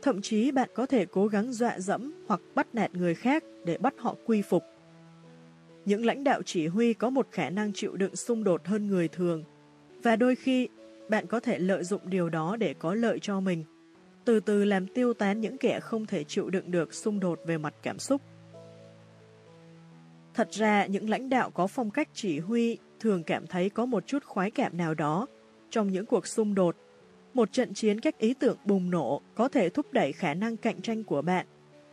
Thậm chí bạn có thể cố gắng dọa dẫm hoặc bắt nạt người khác để bắt họ quy phục. Những lãnh đạo chỉ huy có một khả năng chịu đựng xung đột hơn người thường, và đôi khi bạn có thể lợi dụng điều đó để có lợi cho mình, từ từ làm tiêu tán những kẻ không thể chịu đựng được xung đột về mặt cảm xúc. Thật ra, những lãnh đạo có phong cách chỉ huy thường cảm thấy có một chút khoái cảm nào đó trong những cuộc xung đột. Một trận chiến các ý tưởng bùng nổ có thể thúc đẩy khả năng cạnh tranh của bạn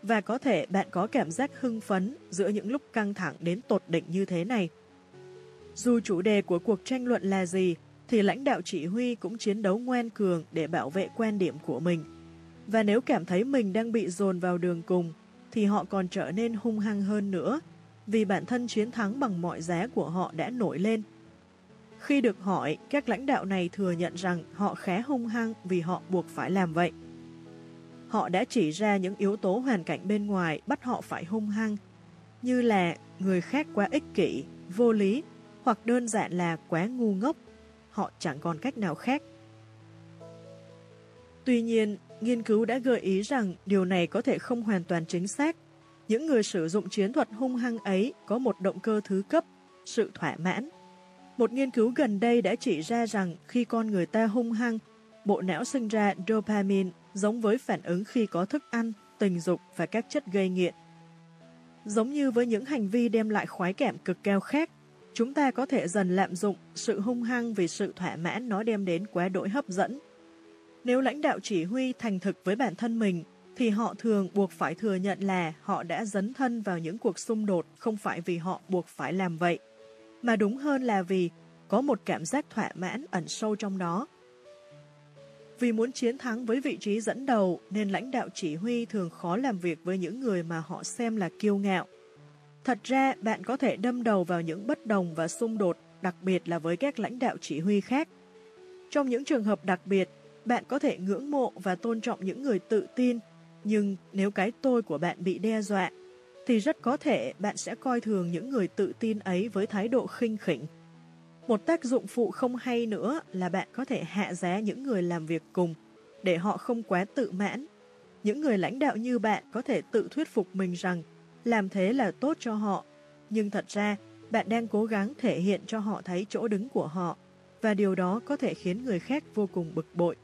và có thể bạn có cảm giác hưng phấn giữa những lúc căng thẳng đến tột đỉnh như thế này. Dù chủ đề của cuộc tranh luận là gì, thì lãnh đạo chỉ huy cũng chiến đấu ngoan cường để bảo vệ quan điểm của mình. Và nếu cảm thấy mình đang bị dồn vào đường cùng, thì họ còn trở nên hung hăng hơn nữa, vì bản thân chiến thắng bằng mọi giá của họ đã nổi lên. Khi được hỏi, các lãnh đạo này thừa nhận rằng họ khá hung hăng vì họ buộc phải làm vậy. Họ đã chỉ ra những yếu tố hoàn cảnh bên ngoài bắt họ phải hung hăng, như là người khác quá ích kỷ, vô lý, hoặc đơn giản là quá ngu ngốc họ chẳng còn cách nào khác. Tuy nhiên, nghiên cứu đã gợi ý rằng điều này có thể không hoàn toàn chính xác. Những người sử dụng chiến thuật hung hăng ấy có một động cơ thứ cấp, sự thỏa mãn. Một nghiên cứu gần đây đã chỉ ra rằng khi con người ta hung hăng, bộ não sinh ra dopamine giống với phản ứng khi có thức ăn, tình dục và các chất gây nghiện. Giống như với những hành vi đem lại khoái cảm cực cao khác, chúng ta có thể dần lạm dụng sự hung hăng vì sự thỏa mãn nó đem đến quá đỗi hấp dẫn. Nếu lãnh đạo chỉ huy thành thực với bản thân mình, thì họ thường buộc phải thừa nhận là họ đã dấn thân vào những cuộc xung đột không phải vì họ buộc phải làm vậy, mà đúng hơn là vì có một cảm giác thỏa mãn ẩn sâu trong đó. Vì muốn chiến thắng với vị trí dẫn đầu nên lãnh đạo chỉ huy thường khó làm việc với những người mà họ xem là kiêu ngạo, Thật ra, bạn có thể đâm đầu vào những bất đồng và xung đột, đặc biệt là với các lãnh đạo chỉ huy khác. Trong những trường hợp đặc biệt, bạn có thể ngưỡng mộ và tôn trọng những người tự tin, nhưng nếu cái tôi của bạn bị đe dọa, thì rất có thể bạn sẽ coi thường những người tự tin ấy với thái độ khinh khỉnh. Một tác dụng phụ không hay nữa là bạn có thể hạ giá những người làm việc cùng, để họ không quá tự mãn. Những người lãnh đạo như bạn có thể tự thuyết phục mình rằng làm thế là tốt cho họ, nhưng thật ra bạn đang cố gắng thể hiện cho họ thấy chỗ đứng của họ, và điều đó có thể khiến người khác vô cùng bực bội.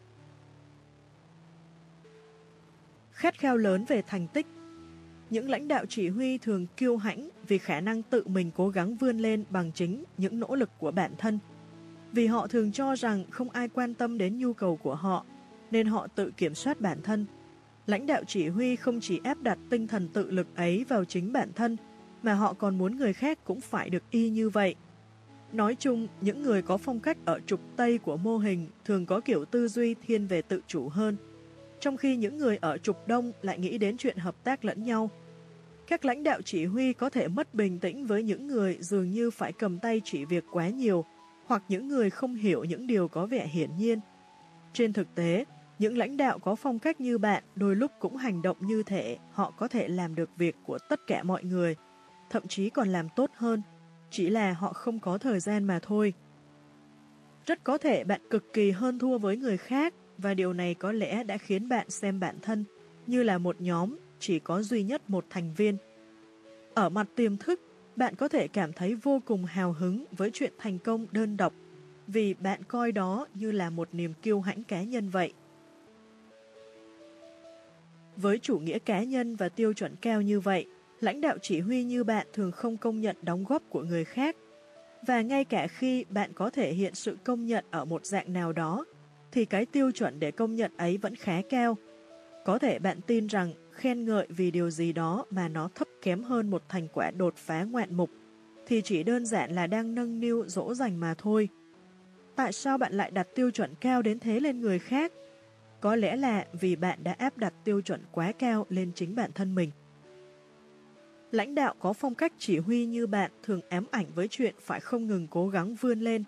Khát khao lớn về thành tích Những lãnh đạo chỉ huy thường kiêu hãnh vì khả năng tự mình cố gắng vươn lên bằng chính những nỗ lực của bản thân. Vì họ thường cho rằng không ai quan tâm đến nhu cầu của họ, nên họ tự kiểm soát bản thân Lãnh đạo chỉ huy không chỉ áp đặt tinh thần tự lực ấy vào chính bản thân, mà họ còn muốn người khác cũng phải được y như vậy. Nói chung, những người có phong cách ở trục Tây của mô hình thường có kiểu tư duy thiên về tự chủ hơn, trong khi những người ở trục Đông lại nghĩ đến chuyện hợp tác lẫn nhau. Các lãnh đạo chỉ huy có thể mất bình tĩnh với những người dường như phải cầm tay chỉ việc quá nhiều, hoặc những người không hiểu những điều có vẻ hiển nhiên. Trên thực tế, những lãnh đạo có phong cách như bạn đôi lúc cũng hành động như thể họ có thể làm được việc của tất cả mọi người, thậm chí còn làm tốt hơn, chỉ là họ không có thời gian mà thôi. Rất có thể bạn cực kỳ hơn thua với người khác và điều này có lẽ đã khiến bạn xem bản thân như là một nhóm chỉ có duy nhất một thành viên. Ở mặt tiềm thức, bạn có thể cảm thấy vô cùng hào hứng với chuyện thành công đơn độc vì bạn coi đó như là một niềm kiêu hãnh cá nhân vậy. Với chủ nghĩa cá nhân và tiêu chuẩn cao như vậy, lãnh đạo chỉ huy như bạn thường không công nhận đóng góp của người khác. Và ngay cả khi bạn có thể hiện sự công nhận ở một dạng nào đó, thì cái tiêu chuẩn để công nhận ấy vẫn khá cao. Có thể bạn tin rằng khen ngợi vì điều gì đó mà nó thấp kém hơn một thành quả đột phá ngoạn mục, thì chỉ đơn giản là đang nâng niu dỗ dành mà thôi. Tại sao bạn lại đặt tiêu chuẩn cao đến thế lên người khác? Có lẽ là vì bạn đã áp đặt tiêu chuẩn quá cao lên chính bản thân mình. Lãnh đạo có phong cách chỉ huy như bạn thường ám ảnh với chuyện phải không ngừng cố gắng vươn lên.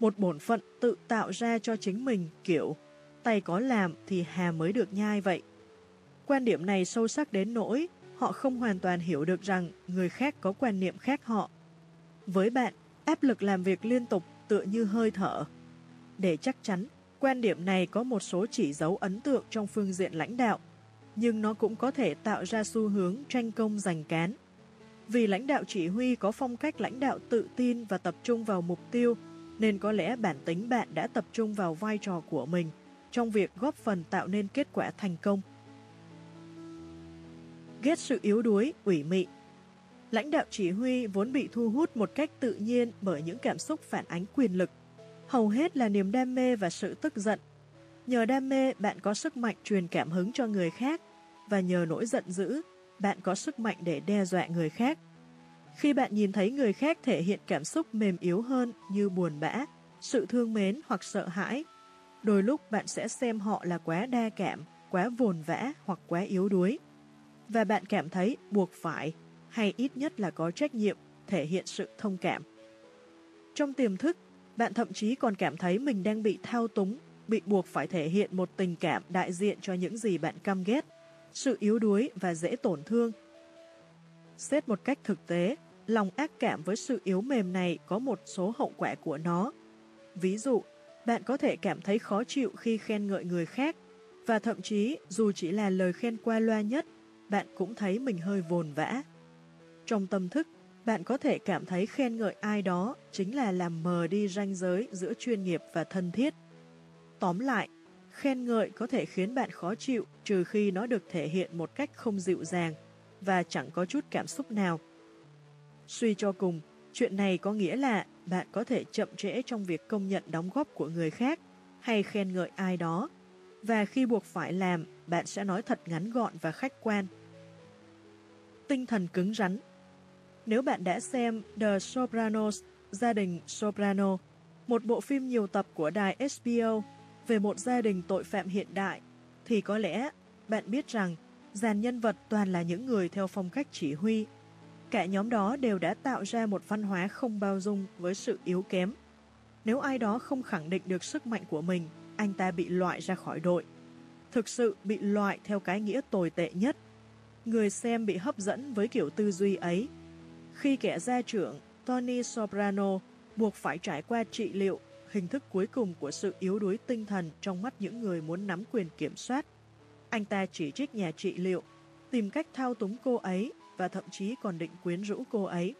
Một bổn phận tự tạo ra cho chính mình kiểu tay có làm thì hà mới được nhai vậy. Quan điểm này sâu sắc đến nỗi họ không hoàn toàn hiểu được rằng người khác có quan niệm khác họ. Với bạn, áp lực làm việc liên tục tựa như hơi thở. Để chắc chắn, quan điểm này có một số chỉ dấu ấn tượng trong phương diện lãnh đạo, nhưng nó cũng có thể tạo ra xu hướng tranh công giành cán. Vì lãnh đạo chỉ huy có phong cách lãnh đạo tự tin và tập trung vào mục tiêu, nên có lẽ bản tính bạn đã tập trung vào vai trò của mình trong việc góp phần tạo nên kết quả thành công. Ghét sự yếu đuối, ủy mị Lãnh đạo chỉ huy vốn bị thu hút một cách tự nhiên bởi những cảm xúc phản ánh quyền lực. Hầu hết là niềm đam mê và sự tức giận. Nhờ đam mê, bạn có sức mạnh truyền cảm hứng cho người khác, và nhờ nỗi giận dữ, bạn có sức mạnh để đe dọa người khác. Khi bạn nhìn thấy người khác thể hiện cảm xúc mềm yếu hơn như buồn bã, sự thương mến hoặc sợ hãi, đôi lúc bạn sẽ xem họ là quá đa cảm, quá vồn vã hoặc quá yếu đuối. Và bạn cảm thấy buộc phải hay ít nhất là có trách nhiệm thể hiện sự thông cảm. Trong tiềm thức, bạn thậm chí còn cảm thấy mình đang bị thao túng, bị buộc phải thể hiện một tình cảm đại diện cho những gì bạn căm ghét, sự yếu đuối và dễ tổn thương. Xét một cách thực tế, lòng ác cảm với sự yếu mềm này có một số hậu quả của nó. Ví dụ, bạn có thể cảm thấy khó chịu khi khen ngợi người khác, và thậm chí dù chỉ là lời khen qua loa nhất, bạn cũng thấy mình hơi vồn vã. Trong tâm thức, bạn có thể cảm thấy khen ngợi ai đó chính là làm mờ đi ranh giới giữa chuyên nghiệp và thân thiết. Tóm lại, khen ngợi có thể khiến bạn khó chịu trừ khi nó được thể hiện một cách không dịu dàng và chẳng có chút cảm xúc nào. Suy cho cùng, chuyện này có nghĩa là bạn có thể chậm trễ trong việc công nhận đóng góp của người khác hay khen ngợi ai đó, và khi buộc phải làm, bạn sẽ nói thật ngắn gọn và khách quan. Tinh thần cứng rắn nếu bạn đã xem The Sopranos, Gia đình Soprano, một bộ phim nhiều tập của đài HBO về một gia đình tội phạm hiện đại, thì có lẽ bạn biết rằng dàn nhân vật toàn là những người theo phong cách chỉ huy. Cả nhóm đó đều đã tạo ra một văn hóa không bao dung với sự yếu kém. Nếu ai đó không khẳng định được sức mạnh của mình, anh ta bị loại ra khỏi đội. Thực sự bị loại theo cái nghĩa tồi tệ nhất. Người xem bị hấp dẫn với kiểu tư duy ấy khi kẻ gia trưởng Tony Soprano buộc phải trải qua trị liệu, hình thức cuối cùng của sự yếu đuối tinh thần trong mắt những người muốn nắm quyền kiểm soát, anh ta chỉ trích nhà trị liệu, tìm cách thao túng cô ấy và thậm chí còn định quyến rũ cô ấy.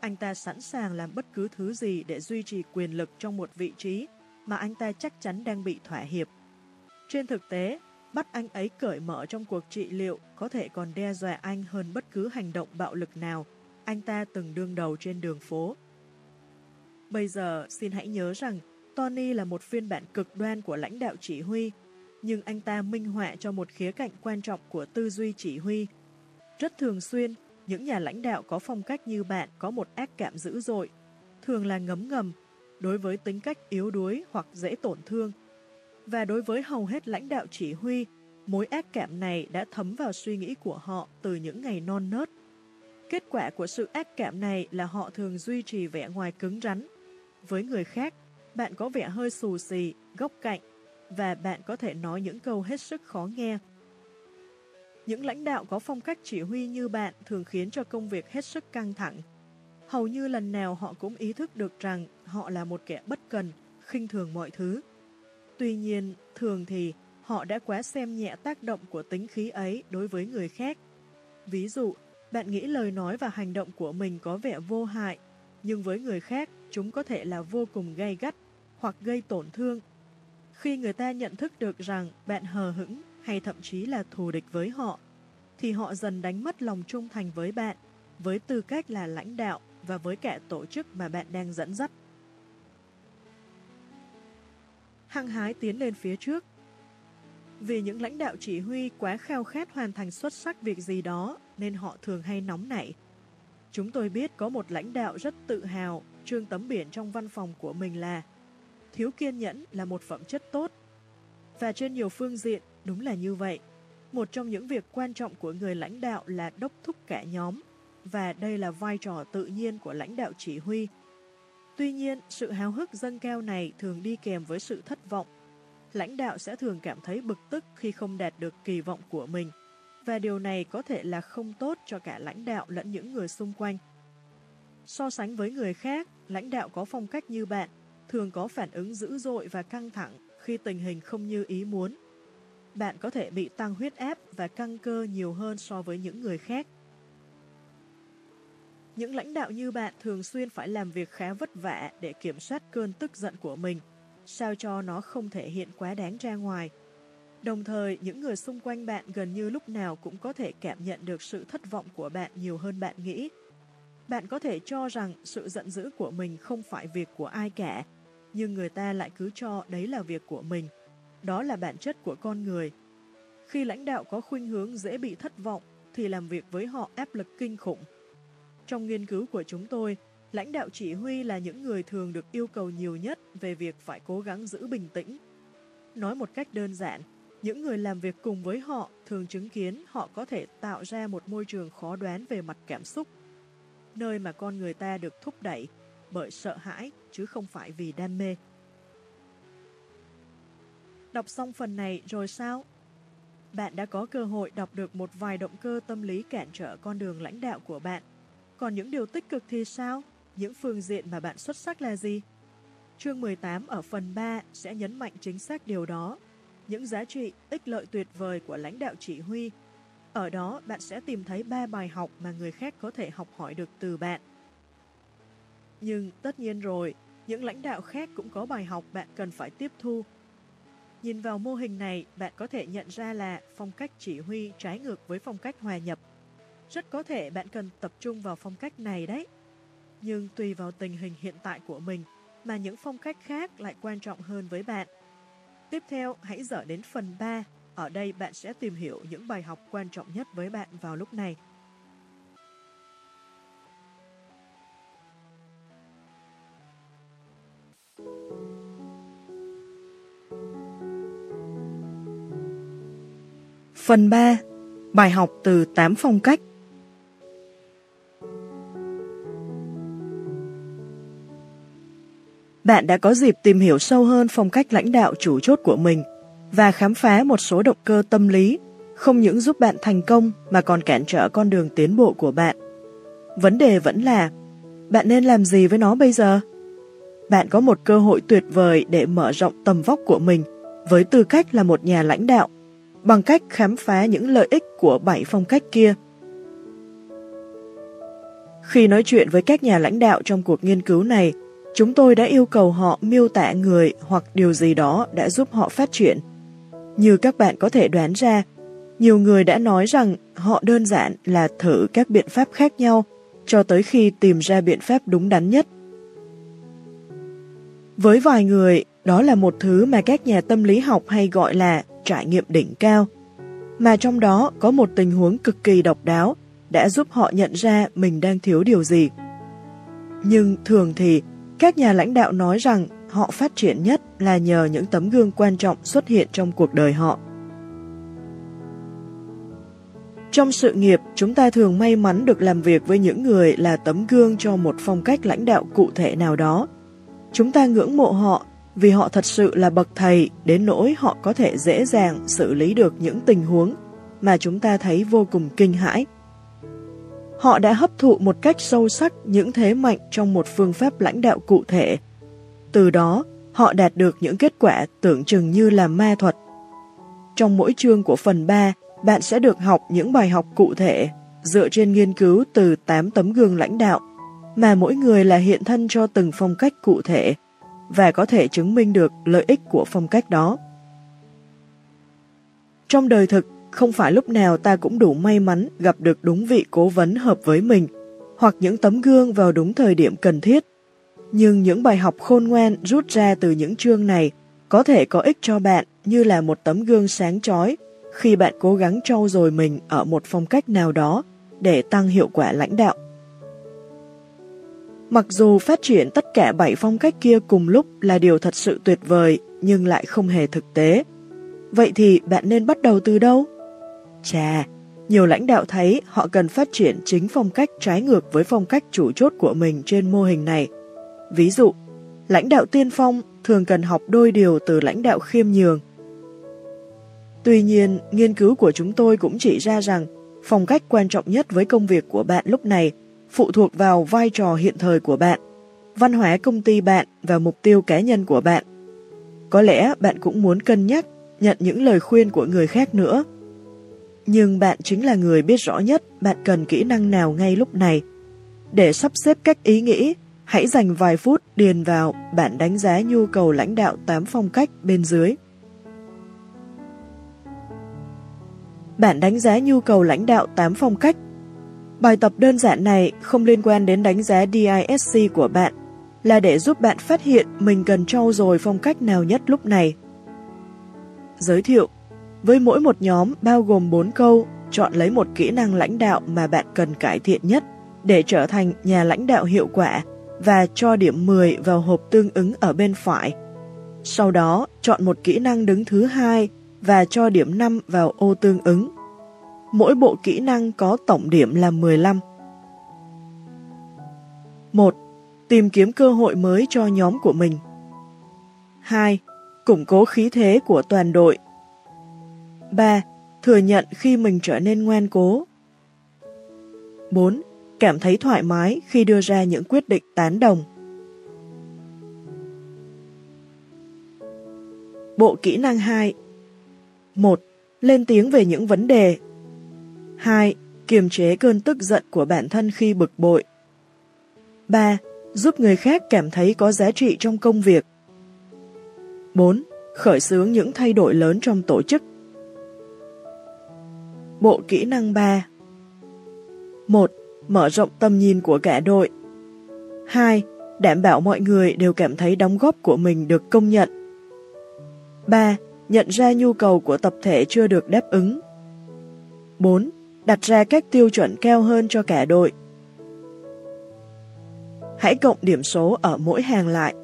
Anh ta sẵn sàng làm bất cứ thứ gì để duy trì quyền lực trong một vị trí mà anh ta chắc chắn đang bị thỏa hiệp. Trên thực tế, bắt anh ấy cởi mở trong cuộc trị liệu có thể còn đe dọa anh hơn bất cứ hành động bạo lực nào anh ta từng đương đầu trên đường phố. Bây giờ xin hãy nhớ rằng Tony là một phiên bản cực đoan của lãnh đạo chỉ huy, nhưng anh ta minh họa cho một khía cạnh quan trọng của tư duy chỉ huy. Rất thường xuyên, những nhà lãnh đạo có phong cách như bạn có một ác cảm dữ dội, thường là ngấm ngầm, đối với tính cách yếu đuối hoặc dễ tổn thương, và đối với hầu hết lãnh đạo chỉ huy, mối ác cảm này đã thấm vào suy nghĩ của họ từ những ngày non nớt. Kết quả của sự ác cảm này là họ thường duy trì vẻ ngoài cứng rắn. Với người khác, bạn có vẻ hơi xù xì, góc cạnh, và bạn có thể nói những câu hết sức khó nghe. Những lãnh đạo có phong cách chỉ huy như bạn thường khiến cho công việc hết sức căng thẳng. Hầu như lần nào họ cũng ý thức được rằng họ là một kẻ bất cần, khinh thường mọi thứ. Tuy nhiên, thường thì họ đã quá xem nhẹ tác động của tính khí ấy đối với người khác. Ví dụ, bạn nghĩ lời nói và hành động của mình có vẻ vô hại, nhưng với người khác, chúng có thể là vô cùng gay gắt hoặc gây tổn thương. Khi người ta nhận thức được rằng bạn hờ hững hay thậm chí là thù địch với họ, thì họ dần đánh mất lòng trung thành với bạn, với tư cách là lãnh đạo và với cả tổ chức mà bạn đang dẫn dắt. Hăng hái tiến lên phía trước Vì những lãnh đạo chỉ huy quá khao khát hoàn thành xuất sắc việc gì đó nên họ thường hay nóng nảy. Chúng tôi biết có một lãnh đạo rất tự hào trương tấm biển trong văn phòng của mình là thiếu kiên nhẫn là một phẩm chất tốt. Và trên nhiều phương diện, đúng là như vậy. Một trong những việc quan trọng của người lãnh đạo là đốc thúc cả nhóm, và đây là vai trò tự nhiên của lãnh đạo chỉ huy. Tuy nhiên, sự háo hức dâng cao này thường đi kèm với sự thất vọng. Lãnh đạo sẽ thường cảm thấy bực tức khi không đạt được kỳ vọng của mình, và điều này có thể là không tốt cho cả lãnh đạo lẫn những người xung quanh. So sánh với người khác, lãnh đạo có phong cách như bạn thường có phản ứng dữ dội và căng thẳng khi tình hình không như ý muốn. Bạn có thể bị tăng huyết áp và căng cơ nhiều hơn so với những người khác. Những lãnh đạo như bạn thường xuyên phải làm việc khá vất vả để kiểm soát cơn tức giận của mình, sao cho nó không thể hiện quá đáng ra ngoài. Đồng thời, những người xung quanh bạn gần như lúc nào cũng có thể cảm nhận được sự thất vọng của bạn nhiều hơn bạn nghĩ. Bạn có thể cho rằng sự giận dữ của mình không phải việc của ai cả, nhưng người ta lại cứ cho đấy là việc của mình. Đó là bản chất của con người. Khi lãnh đạo có khuynh hướng dễ bị thất vọng, thì làm việc với họ áp lực kinh khủng. Trong nghiên cứu của chúng tôi, lãnh đạo chỉ huy là những người thường được yêu cầu nhiều nhất về việc phải cố gắng giữ bình tĩnh. Nói một cách đơn giản, những người làm việc cùng với họ thường chứng kiến họ có thể tạo ra một môi trường khó đoán về mặt cảm xúc, nơi mà con người ta được thúc đẩy bởi sợ hãi chứ không phải vì đam mê. Đọc xong phần này rồi sao? Bạn đã có cơ hội đọc được một vài động cơ tâm lý cản trở con đường lãnh đạo của bạn. Còn những điều tích cực thì sao? Những phương diện mà bạn xuất sắc là gì? Chương 18 ở phần 3 sẽ nhấn mạnh chính xác điều đó. Những giá trị, ích lợi tuyệt vời của lãnh đạo chỉ huy. Ở đó bạn sẽ tìm thấy ba bài học mà người khác có thể học hỏi được từ bạn. Nhưng tất nhiên rồi, những lãnh đạo khác cũng có bài học bạn cần phải tiếp thu. Nhìn vào mô hình này, bạn có thể nhận ra là phong cách chỉ huy trái ngược với phong cách hòa nhập. Rất có thể bạn cần tập trung vào phong cách này đấy. Nhưng tùy vào tình hình hiện tại của mình, mà những phong cách khác lại quan trọng hơn với bạn. Tiếp theo, hãy dở đến phần 3. Ở đây bạn sẽ tìm hiểu những bài học quan trọng nhất với bạn vào lúc này. Phần 3. Bài học từ 8 phong cách Bạn đã có dịp tìm hiểu sâu hơn phong cách lãnh đạo chủ chốt của mình và khám phá một số động cơ tâm lý không những giúp bạn thành công mà còn cản trở con đường tiến bộ của bạn. Vấn đề vẫn là bạn nên làm gì với nó bây giờ? Bạn có một cơ hội tuyệt vời để mở rộng tầm vóc của mình với tư cách là một nhà lãnh đạo bằng cách khám phá những lợi ích của bảy phong cách kia. Khi nói chuyện với các nhà lãnh đạo trong cuộc nghiên cứu này, chúng tôi đã yêu cầu họ miêu tả người hoặc điều gì đó đã giúp họ phát triển. Như các bạn có thể đoán ra, nhiều người đã nói rằng họ đơn giản là thử các biện pháp khác nhau cho tới khi tìm ra biện pháp đúng đắn nhất. Với vài người, đó là một thứ mà các nhà tâm lý học hay gọi là trải nghiệm đỉnh cao, mà trong đó có một tình huống cực kỳ độc đáo đã giúp họ nhận ra mình đang thiếu điều gì. Nhưng thường thì, các nhà lãnh đạo nói rằng họ phát triển nhất là nhờ những tấm gương quan trọng xuất hiện trong cuộc đời họ. Trong sự nghiệp, chúng ta thường may mắn được làm việc với những người là tấm gương cho một phong cách lãnh đạo cụ thể nào đó. Chúng ta ngưỡng mộ họ vì họ thật sự là bậc thầy đến nỗi họ có thể dễ dàng xử lý được những tình huống mà chúng ta thấy vô cùng kinh hãi. Họ đã hấp thụ một cách sâu sắc những thế mạnh trong một phương pháp lãnh đạo cụ thể. Từ đó, họ đạt được những kết quả tưởng chừng như là ma thuật. Trong mỗi chương của phần 3, bạn sẽ được học những bài học cụ thể dựa trên nghiên cứu từ 8 tấm gương lãnh đạo mà mỗi người là hiện thân cho từng phong cách cụ thể và có thể chứng minh được lợi ích của phong cách đó. Trong đời thực, không phải lúc nào ta cũng đủ may mắn gặp được đúng vị cố vấn hợp với mình, hoặc những tấm gương vào đúng thời điểm cần thiết. Nhưng những bài học khôn ngoan rút ra từ những chương này có thể có ích cho bạn như là một tấm gương sáng chói khi bạn cố gắng trau dồi mình ở một phong cách nào đó để tăng hiệu quả lãnh đạo. Mặc dù phát triển tất cả 7 phong cách kia cùng lúc là điều thật sự tuyệt vời nhưng lại không hề thực tế. Vậy thì bạn nên bắt đầu từ đâu? Chà, nhiều lãnh đạo thấy họ cần phát triển chính phong cách trái ngược với phong cách chủ chốt của mình trên mô hình này. Ví dụ, lãnh đạo tiên phong thường cần học đôi điều từ lãnh đạo khiêm nhường. Tuy nhiên, nghiên cứu của chúng tôi cũng chỉ ra rằng phong cách quan trọng nhất với công việc của bạn lúc này phụ thuộc vào vai trò hiện thời của bạn, văn hóa công ty bạn và mục tiêu cá nhân của bạn. Có lẽ bạn cũng muốn cân nhắc nhận những lời khuyên của người khác nữa. Nhưng bạn chính là người biết rõ nhất bạn cần kỹ năng nào ngay lúc này. Để sắp xếp cách ý nghĩ, hãy dành vài phút điền vào bạn đánh giá nhu cầu lãnh đạo 8 phong cách bên dưới. bạn đánh giá nhu cầu lãnh đạo 8 phong cách Bài tập đơn giản này không liên quan đến đánh giá DISC của bạn, là để giúp bạn phát hiện mình cần trau dồi phong cách nào nhất lúc này. Giới thiệu với mỗi một nhóm bao gồm 4 câu, chọn lấy một kỹ năng lãnh đạo mà bạn cần cải thiện nhất để trở thành nhà lãnh đạo hiệu quả và cho điểm 10 vào hộp tương ứng ở bên phải. Sau đó, chọn một kỹ năng đứng thứ hai và cho điểm 5 vào ô tương ứng mỗi bộ kỹ năng có tổng điểm là 15. 1. Tìm kiếm cơ hội mới cho nhóm của mình. 2. Củng cố khí thế của toàn đội. 3. Thừa nhận khi mình trở nên ngoan cố. 4. Cảm thấy thoải mái khi đưa ra những quyết định tán đồng. Bộ kỹ năng 2 1. Lên tiếng về những vấn đề 2. Kiềm chế cơn tức giận của bản thân khi bực bội. 3. Giúp người khác cảm thấy có giá trị trong công việc. 4. Khởi xướng những thay đổi lớn trong tổ chức. Bộ kỹ năng 3 1. Mở rộng tầm nhìn của cả đội 2. Đảm bảo mọi người đều cảm thấy đóng góp của mình được công nhận 3. Nhận ra nhu cầu của tập thể chưa được đáp ứng 4 đặt ra các tiêu chuẩn cao hơn cho cả đội. Hãy cộng điểm số ở mỗi hàng lại.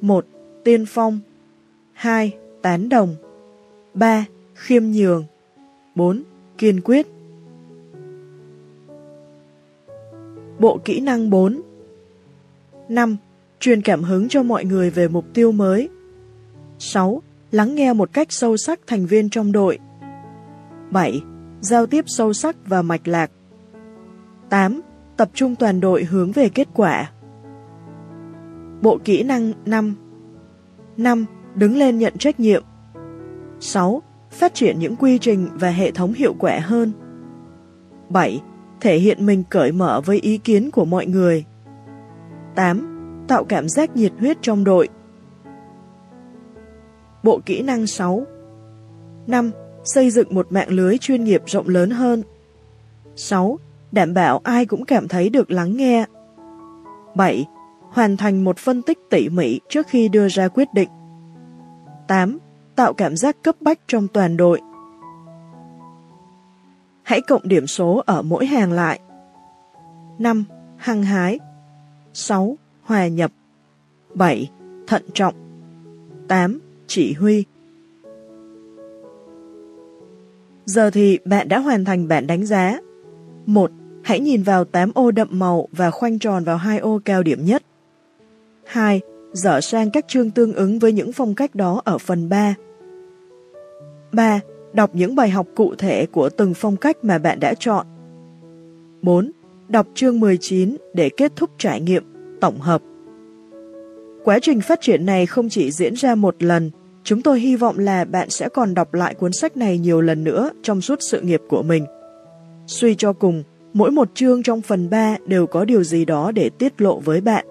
1. Tiên phong 2. Tán đồng 3. Khiêm nhường 4. Kiên quyết Bộ kỹ năng 4 5. Truyền cảm hứng cho mọi người về mục tiêu mới 6. Lắng nghe một cách sâu sắc thành viên trong đội 7. Giao tiếp sâu sắc và mạch lạc 8. Tập trung toàn đội hướng về kết quả Bộ kỹ năng 5 5. Đứng lên nhận trách nhiệm 6. Phát triển những quy trình và hệ thống hiệu quả hơn 7. Thể hiện mình cởi mở với ý kiến của mọi người 8. Tạo cảm giác nhiệt huyết trong đội Bộ kỹ năng 6 5 xây dựng một mạng lưới chuyên nghiệp rộng lớn hơn. 6. Đảm bảo ai cũng cảm thấy được lắng nghe. 7. Hoàn thành một phân tích tỉ mỉ trước khi đưa ra quyết định. 8. Tạo cảm giác cấp bách trong toàn đội. Hãy cộng điểm số ở mỗi hàng lại. 5. Hăng hái 6. Hòa nhập 7. Thận trọng 8. Chỉ huy Giờ thì bạn đã hoàn thành bản đánh giá. 1. Hãy nhìn vào 8 ô đậm màu và khoanh tròn vào hai ô cao điểm nhất. 2 dở sang các chương tương ứng với những phong cách đó ở phần 3. 3. Đọc những bài học cụ thể của từng phong cách mà bạn đã chọn. 4. Đọc chương 19 để kết thúc trải nghiệm, tổng hợp. Quá trình phát triển này không chỉ diễn ra một lần, chúng tôi hy vọng là bạn sẽ còn đọc lại cuốn sách này nhiều lần nữa trong suốt sự nghiệp của mình. Suy cho cùng, mỗi một chương trong phần 3 đều có điều gì đó để tiết lộ với bạn.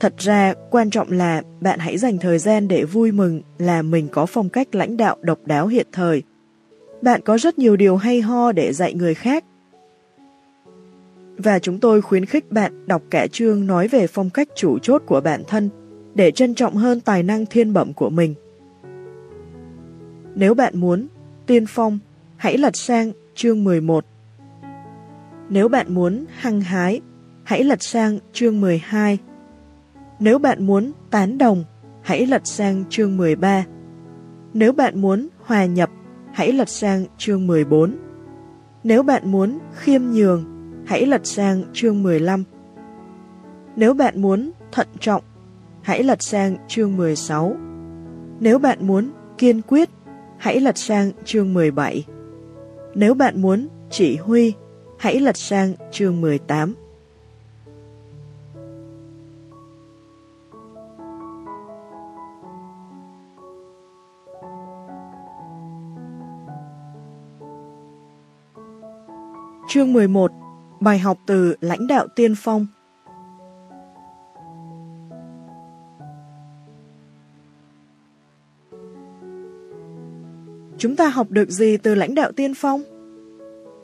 Thật ra, quan trọng là bạn hãy dành thời gian để vui mừng là mình có phong cách lãnh đạo độc đáo hiện thời. Bạn có rất nhiều điều hay ho để dạy người khác. Và chúng tôi khuyến khích bạn đọc cả chương nói về phong cách chủ chốt của bản thân để trân trọng hơn tài năng thiên bẩm của mình. Nếu bạn muốn, tiên phong, hãy lật sang chương 11. Nếu bạn muốn hăng hái, hãy lật sang chương 12. Nếu bạn muốn tán đồng, hãy lật sang chương 13. Nếu bạn muốn hòa nhập, hãy lật sang chương 14. Nếu bạn muốn khiêm nhường, hãy lật sang chương 15. Nếu bạn muốn thận trọng, hãy lật sang chương 16. Nếu bạn muốn kiên quyết, hãy lật sang chương 17. Nếu bạn muốn chỉ huy, hãy lật sang chương 18. Chương 11 Bài học từ lãnh đạo tiên phong Chúng ta học được gì từ lãnh đạo tiên phong?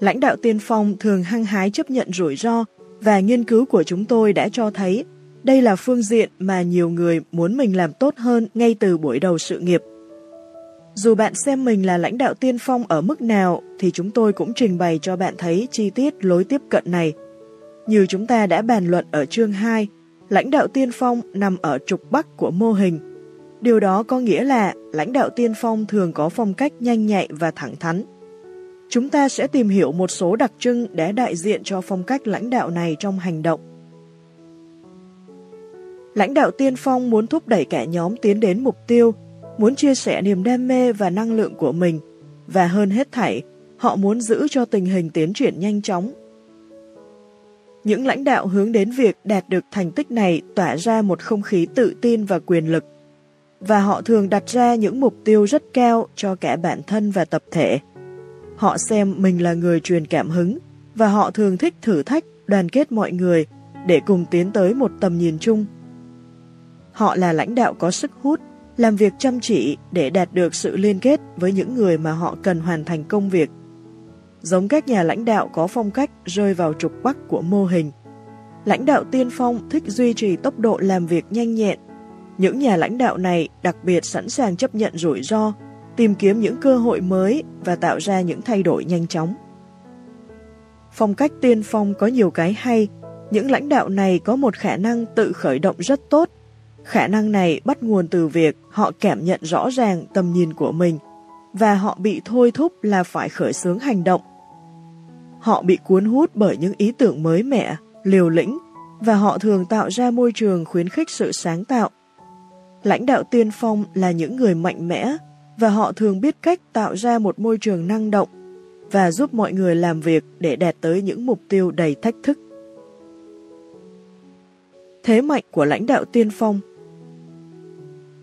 Lãnh đạo tiên phong thường hăng hái chấp nhận rủi ro và nghiên cứu của chúng tôi đã cho thấy đây là phương diện mà nhiều người muốn mình làm tốt hơn ngay từ buổi đầu sự nghiệp. Dù bạn xem mình là lãnh đạo tiên phong ở mức nào thì chúng tôi cũng trình bày cho bạn thấy chi tiết lối tiếp cận này. Như chúng ta đã bàn luận ở chương 2, lãnh đạo tiên phong nằm ở trục bắc của mô hình. Điều đó có nghĩa là lãnh đạo tiên phong thường có phong cách nhanh nhạy và thẳng thắn. Chúng ta sẽ tìm hiểu một số đặc trưng để đại diện cho phong cách lãnh đạo này trong hành động. Lãnh đạo tiên phong muốn thúc đẩy cả nhóm tiến đến mục tiêu, muốn chia sẻ niềm đam mê và năng lượng của mình, và hơn hết thảy, họ muốn giữ cho tình hình tiến triển nhanh chóng. Những lãnh đạo hướng đến việc đạt được thành tích này tỏa ra một không khí tự tin và quyền lực, và họ thường đặt ra những mục tiêu rất cao cho cả bản thân và tập thể. Họ xem mình là người truyền cảm hứng, và họ thường thích thử thách, đoàn kết mọi người để cùng tiến tới một tầm nhìn chung. Họ là lãnh đạo có sức hút, làm việc chăm chỉ để đạt được sự liên kết với những người mà họ cần hoàn thành công việc. Giống các nhà lãnh đạo có phong cách rơi vào trục bắc của mô hình. Lãnh đạo tiên phong thích duy trì tốc độ làm việc nhanh nhẹn. Những nhà lãnh đạo này đặc biệt sẵn sàng chấp nhận rủi ro, tìm kiếm những cơ hội mới và tạo ra những thay đổi nhanh chóng. Phong cách tiên phong có nhiều cái hay, những lãnh đạo này có một khả năng tự khởi động rất tốt Khả năng này bắt nguồn từ việc họ cảm nhận rõ ràng tầm nhìn của mình và họ bị thôi thúc là phải khởi xướng hành động. Họ bị cuốn hút bởi những ý tưởng mới mẻ, liều lĩnh và họ thường tạo ra môi trường khuyến khích sự sáng tạo. Lãnh đạo tiên phong là những người mạnh mẽ và họ thường biết cách tạo ra một môi trường năng động và giúp mọi người làm việc để đạt tới những mục tiêu đầy thách thức. Thế mạnh của lãnh đạo tiên phong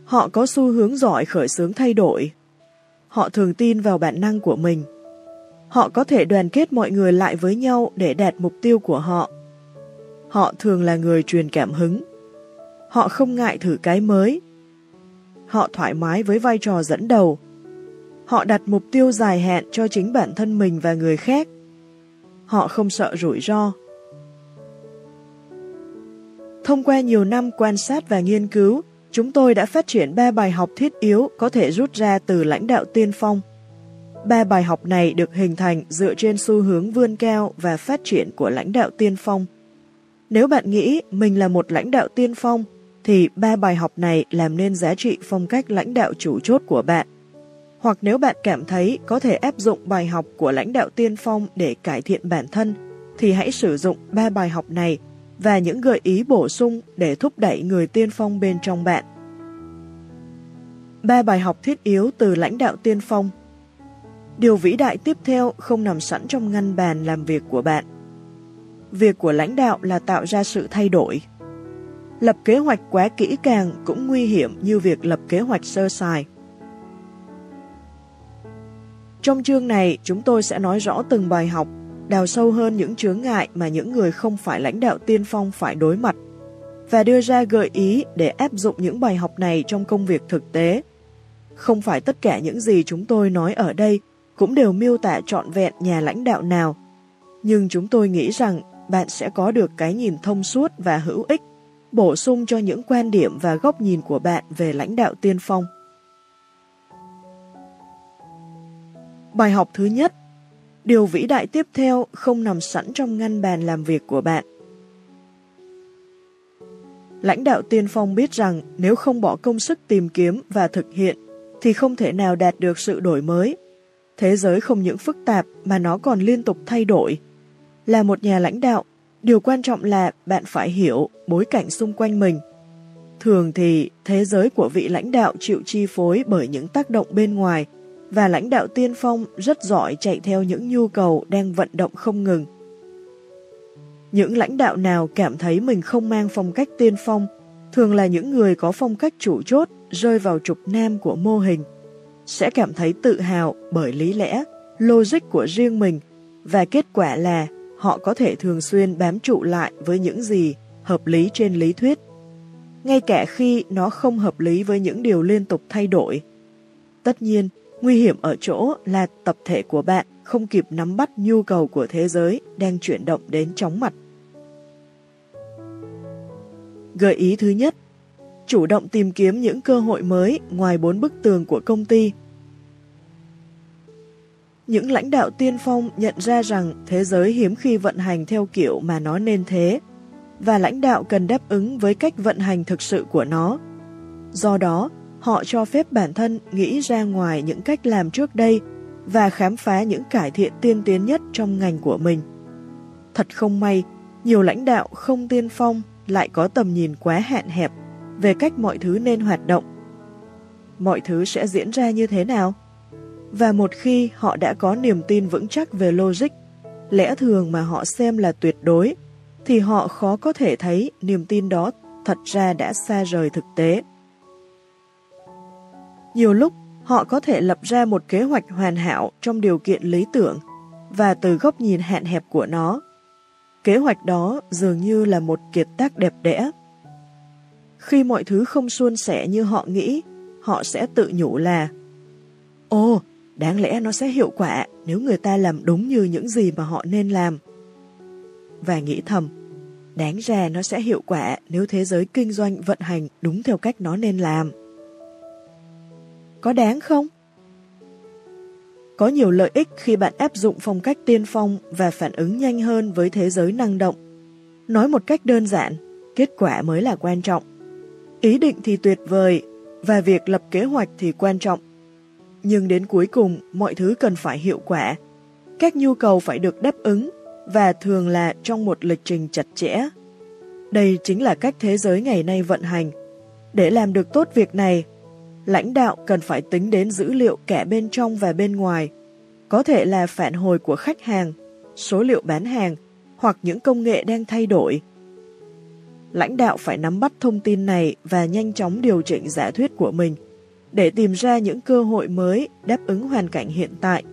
Họ có xu hướng giỏi khởi xướng thay đổi. Họ thường tin vào bản năng của mình. Họ có thể đoàn kết mọi người lại với nhau để đạt mục tiêu của họ. Họ thường là người truyền cảm hứng. Họ không ngại thử cái mới. Họ thoải mái với vai trò dẫn đầu. Họ đặt mục tiêu dài hạn cho chính bản thân mình và người khác. Họ không sợ rủi ro. Thông qua nhiều năm quan sát và nghiên cứu, Chúng tôi đã phát triển ba bài học thiết yếu có thể rút ra từ lãnh đạo tiên phong. Ba bài học này được hình thành dựa trên xu hướng vươn cao và phát triển của lãnh đạo tiên phong. Nếu bạn nghĩ mình là một lãnh đạo tiên phong, thì ba bài học này làm nên giá trị phong cách lãnh đạo chủ chốt của bạn. Hoặc nếu bạn cảm thấy có thể áp dụng bài học của lãnh đạo tiên phong để cải thiện bản thân, thì hãy sử dụng ba bài học này và những gợi ý bổ sung để thúc đẩy người tiên phong bên trong bạn. Ba bài học thiết yếu từ lãnh đạo tiên phong Điều vĩ đại tiếp theo không nằm sẵn trong ngăn bàn làm việc của bạn. Việc của lãnh đạo là tạo ra sự thay đổi. Lập kế hoạch quá kỹ càng cũng nguy hiểm như việc lập kế hoạch sơ sài. Trong chương này, chúng tôi sẽ nói rõ từng bài học, đào sâu hơn những chướng ngại mà những người không phải lãnh đạo tiên phong phải đối mặt, và đưa ra gợi ý để áp dụng những bài học này trong công việc thực tế. Không phải tất cả những gì chúng tôi nói ở đây cũng đều miêu tả trọn vẹn nhà lãnh đạo nào, nhưng chúng tôi nghĩ rằng bạn sẽ có được cái nhìn thông suốt và hữu ích, bổ sung cho những quan điểm và góc nhìn của bạn về lãnh đạo tiên phong. Bài học thứ nhất Điều vĩ đại tiếp theo không nằm sẵn trong ngăn bàn làm việc của bạn. Lãnh đạo tiên phong biết rằng nếu không bỏ công sức tìm kiếm và thực hiện thì không thể nào đạt được sự đổi mới. Thế giới không những phức tạp mà nó còn liên tục thay đổi. Là một nhà lãnh đạo, điều quan trọng là bạn phải hiểu bối cảnh xung quanh mình. Thường thì thế giới của vị lãnh đạo chịu chi phối bởi những tác động bên ngoài và lãnh đạo tiên phong rất giỏi chạy theo những nhu cầu đang vận động không ngừng. Những lãnh đạo nào cảm thấy mình không mang phong cách tiên phong thường là những người có phong cách chủ chốt rơi vào trục nam của mô hình, sẽ cảm thấy tự hào bởi lý lẽ, logic của riêng mình và kết quả là họ có thể thường xuyên bám trụ lại với những gì hợp lý trên lý thuyết, ngay cả khi nó không hợp lý với những điều liên tục thay đổi. Tất nhiên, nguy hiểm ở chỗ là tập thể của bạn không kịp nắm bắt nhu cầu của thế giới đang chuyển động đến chóng mặt. Gợi ý thứ nhất, chủ động tìm kiếm những cơ hội mới ngoài bốn bức tường của công ty. Những lãnh đạo tiên phong nhận ra rằng thế giới hiếm khi vận hành theo kiểu mà nó nên thế, và lãnh đạo cần đáp ứng với cách vận hành thực sự của nó. Do đó, họ cho phép bản thân nghĩ ra ngoài những cách làm trước đây và khám phá những cải thiện tiên tiến nhất trong ngành của mình. Thật không may, nhiều lãnh đạo không tiên phong lại có tầm nhìn quá hạn hẹp về cách mọi thứ nên hoạt động. Mọi thứ sẽ diễn ra như thế nào? Và một khi họ đã có niềm tin vững chắc về logic, lẽ thường mà họ xem là tuyệt đối, thì họ khó có thể thấy niềm tin đó thật ra đã xa rời thực tế. Nhiều lúc, họ có thể lập ra một kế hoạch hoàn hảo trong điều kiện lý tưởng và từ góc nhìn hạn hẹp của nó. Kế hoạch đó dường như là một kiệt tác đẹp đẽ. Khi mọi thứ không suôn sẻ như họ nghĩ, họ sẽ tự nhủ là Ồ, đáng lẽ nó sẽ hiệu quả nếu người ta làm đúng như những gì mà họ nên làm. Và nghĩ thầm, đáng ra nó sẽ hiệu quả nếu thế giới kinh doanh vận hành đúng theo cách nó nên làm. Có đáng không? Có nhiều lợi ích khi bạn áp dụng phong cách tiên phong và phản ứng nhanh hơn với thế giới năng động. Nói một cách đơn giản, kết quả mới là quan trọng. Ý định thì tuyệt vời, và việc lập kế hoạch thì quan trọng. Nhưng đến cuối cùng, mọi thứ cần phải hiệu quả. Các nhu cầu phải được đáp ứng, và thường là trong một lịch trình chặt chẽ. Đây chính là cách thế giới ngày nay vận hành. Để làm được tốt việc này, lãnh đạo cần phải tính đến dữ liệu cả bên trong và bên ngoài, có thể là phản hồi của khách hàng, số liệu bán hàng hoặc những công nghệ đang thay đổi. Lãnh đạo phải nắm bắt thông tin này và nhanh chóng điều chỉnh giả thuyết của mình để tìm ra những cơ hội mới đáp ứng hoàn cảnh hiện tại.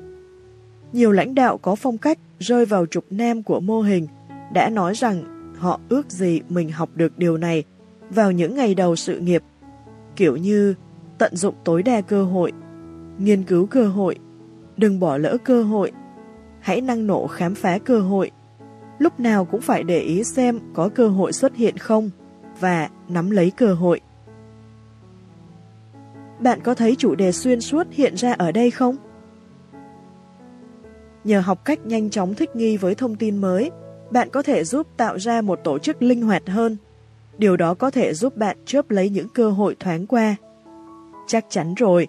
Nhiều lãnh đạo có phong cách rơi vào trục nam của mô hình đã nói rằng họ ước gì mình học được điều này vào những ngày đầu sự nghiệp, kiểu như tận dụng tối đa cơ hội, nghiên cứu cơ hội, đừng bỏ lỡ cơ hội, hãy năng nổ khám phá cơ hội, lúc nào cũng phải để ý xem có cơ hội xuất hiện không và nắm lấy cơ hội. Bạn có thấy chủ đề xuyên suốt hiện ra ở đây không? Nhờ học cách nhanh chóng thích nghi với thông tin mới, bạn có thể giúp tạo ra một tổ chức linh hoạt hơn. Điều đó có thể giúp bạn chớp lấy những cơ hội thoáng qua Chắc chắn rồi,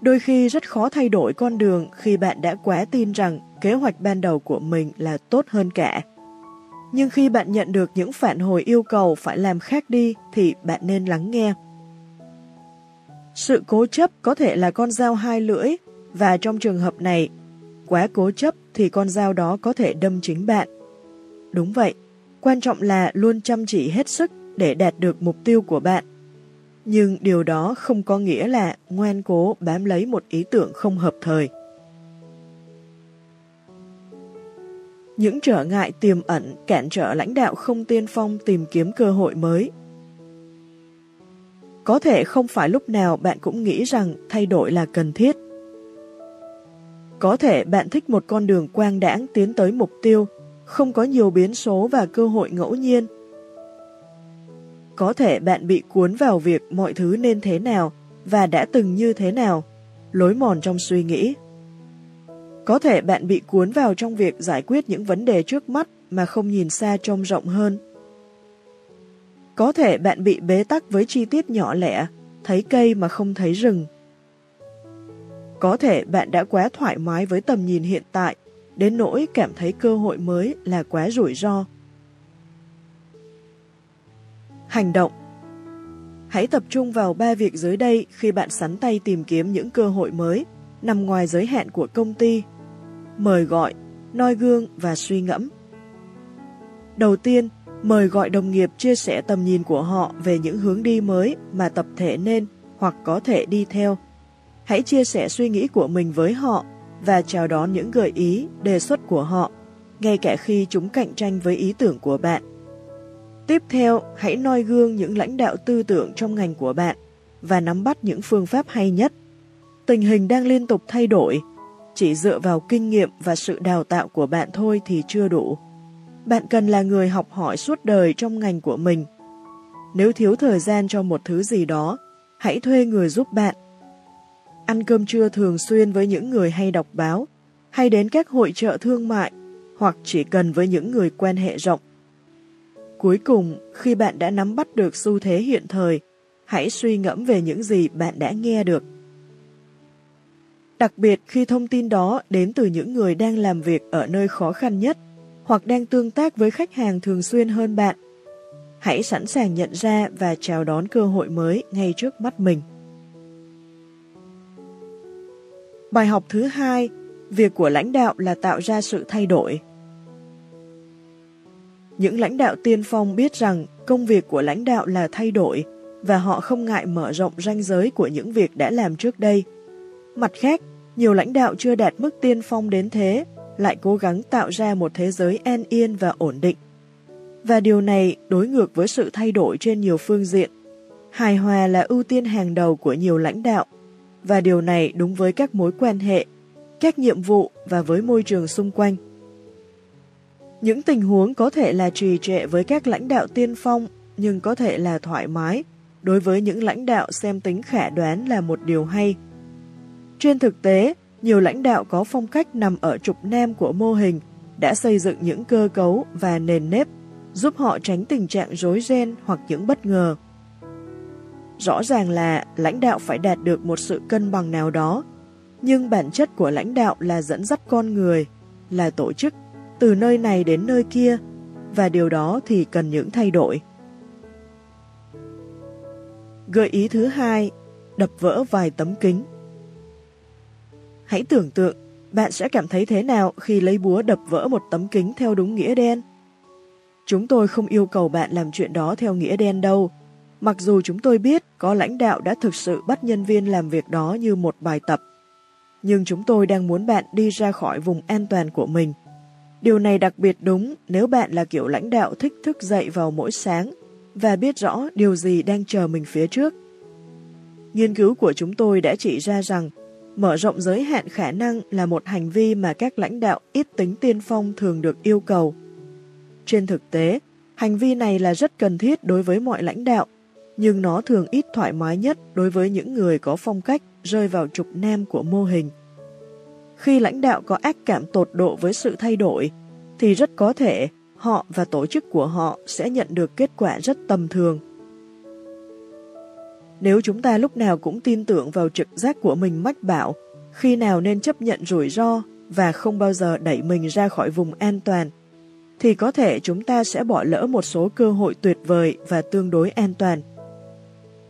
đôi khi rất khó thay đổi con đường khi bạn đã quá tin rằng kế hoạch ban đầu của mình là tốt hơn cả. Nhưng khi bạn nhận được những phản hồi yêu cầu phải làm khác đi thì bạn nên lắng nghe. Sự cố chấp có thể là con dao hai lưỡi và trong trường hợp này, quá cố chấp thì con dao đó có thể đâm chính bạn. Đúng vậy, quan trọng là luôn chăm chỉ hết sức để đạt được mục tiêu của bạn. Nhưng điều đó không có nghĩa là ngoan cố bám lấy một ý tưởng không hợp thời. Những trở ngại tiềm ẩn cản trở lãnh đạo không tiên phong tìm kiếm cơ hội mới. Có thể không phải lúc nào bạn cũng nghĩ rằng thay đổi là cần thiết. Có thể bạn thích một con đường quang đãng tiến tới mục tiêu, không có nhiều biến số và cơ hội ngẫu nhiên. Có thể bạn bị cuốn vào việc mọi thứ nên thế nào và đã từng như thế nào, lối mòn trong suy nghĩ. Có thể bạn bị cuốn vào trong việc giải quyết những vấn đề trước mắt mà không nhìn xa trông rộng hơn. Có thể bạn bị bế tắc với chi tiết nhỏ lẻ, thấy cây mà không thấy rừng. Có thể bạn đã quá thoải mái với tầm nhìn hiện tại, đến nỗi cảm thấy cơ hội mới là quá rủi ro. Hành động Hãy tập trung vào ba việc dưới đây khi bạn sắn tay tìm kiếm những cơ hội mới nằm ngoài giới hạn của công ty. Mời gọi, noi gương và suy ngẫm. Đầu tiên, mời gọi đồng nghiệp chia sẻ tầm nhìn của họ về những hướng đi mới mà tập thể nên hoặc có thể đi theo. Hãy chia sẻ suy nghĩ của mình với họ và chào đón những gợi ý, đề xuất của họ, ngay cả khi chúng cạnh tranh với ý tưởng của bạn. Tiếp theo, hãy noi gương những lãnh đạo tư tưởng trong ngành của bạn và nắm bắt những phương pháp hay nhất. Tình hình đang liên tục thay đổi, chỉ dựa vào kinh nghiệm và sự đào tạo của bạn thôi thì chưa đủ. Bạn cần là người học hỏi suốt đời trong ngành của mình. Nếu thiếu thời gian cho một thứ gì đó, hãy thuê người giúp bạn. Ăn cơm trưa thường xuyên với những người hay đọc báo, hay đến các hội trợ thương mại, hoặc chỉ cần với những người quan hệ rộng. Cuối cùng, khi bạn đã nắm bắt được xu thế hiện thời, hãy suy ngẫm về những gì bạn đã nghe được. Đặc biệt khi thông tin đó đến từ những người đang làm việc ở nơi khó khăn nhất hoặc đang tương tác với khách hàng thường xuyên hơn bạn. Hãy sẵn sàng nhận ra và chào đón cơ hội mới ngay trước mắt mình. Bài học thứ hai, việc của lãnh đạo là tạo ra sự thay đổi. Những lãnh đạo tiên phong biết rằng công việc của lãnh đạo là thay đổi và họ không ngại mở rộng ranh giới của những việc đã làm trước đây. Mặt khác, nhiều lãnh đạo chưa đạt mức tiên phong đến thế lại cố gắng tạo ra một thế giới an yên và ổn định. Và điều này đối ngược với sự thay đổi trên nhiều phương diện. Hài hòa là ưu tiên hàng đầu của nhiều lãnh đạo, và điều này đúng với các mối quan hệ, các nhiệm vụ và với môi trường xung quanh. Những tình huống có thể là trì trệ với các lãnh đạo tiên phong, nhưng có thể là thoải mái đối với những lãnh đạo xem tính khả đoán là một điều hay. Trên thực tế, nhiều lãnh đạo có phong cách nằm ở trục nam của mô hình đã xây dựng những cơ cấu và nền nếp giúp họ tránh tình trạng rối ren hoặc những bất ngờ. Rõ ràng là lãnh đạo phải đạt được một sự cân bằng nào đó, nhưng bản chất của lãnh đạo là dẫn dắt con người, là tổ chức từ nơi này đến nơi kia, và điều đó thì cần những thay đổi. Gợi ý thứ hai, đập vỡ vài tấm kính. Hãy tưởng tượng, bạn sẽ cảm thấy thế nào khi lấy búa đập vỡ một tấm kính theo đúng nghĩa đen? Chúng tôi không yêu cầu bạn làm chuyện đó theo nghĩa đen đâu, mặc dù chúng tôi biết có lãnh đạo đã thực sự bắt nhân viên làm việc đó như một bài tập. Nhưng chúng tôi đang muốn bạn đi ra khỏi vùng an toàn của mình. Điều này đặc biệt đúng nếu bạn là kiểu lãnh đạo thích thức dậy vào mỗi sáng và biết rõ điều gì đang chờ mình phía trước. Nghiên cứu của chúng tôi đã chỉ ra rằng Mở rộng giới hạn khả năng là một hành vi mà các lãnh đạo ít tính tiên phong thường được yêu cầu. Trên thực tế, hành vi này là rất cần thiết đối với mọi lãnh đạo, nhưng nó thường ít thoải mái nhất đối với những người có phong cách rơi vào trục nam của mô hình. Khi lãnh đạo có ác cảm tột độ với sự thay đổi, thì rất có thể họ và tổ chức của họ sẽ nhận được kết quả rất tầm thường. Nếu chúng ta lúc nào cũng tin tưởng vào trực giác của mình mách bảo, khi nào nên chấp nhận rủi ro và không bao giờ đẩy mình ra khỏi vùng an toàn, thì có thể chúng ta sẽ bỏ lỡ một số cơ hội tuyệt vời và tương đối an toàn.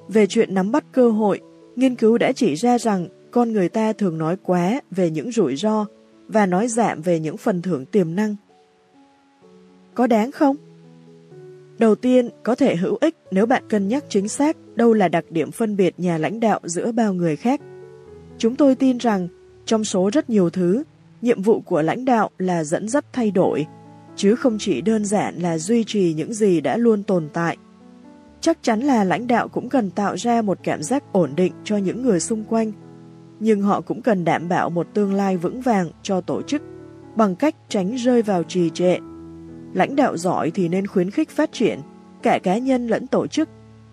Về chuyện nắm bắt cơ hội, nghiên cứu đã chỉ ra rằng con người ta thường nói quá về những rủi ro và nói giảm về những phần thưởng tiềm năng. Có đáng không? Đầu tiên, có thể hữu ích nếu bạn cân nhắc chính xác đâu là đặc điểm phân biệt nhà lãnh đạo giữa bao người khác. Chúng tôi tin rằng, trong số rất nhiều thứ, nhiệm vụ của lãnh đạo là dẫn dắt thay đổi, chứ không chỉ đơn giản là duy trì những gì đã luôn tồn tại. Chắc chắn là lãnh đạo cũng cần tạo ra một cảm giác ổn định cho những người xung quanh, nhưng họ cũng cần đảm bảo một tương lai vững vàng cho tổ chức bằng cách tránh rơi vào trì trệ. Lãnh đạo giỏi thì nên khuyến khích phát triển, cả cá nhân lẫn tổ chức,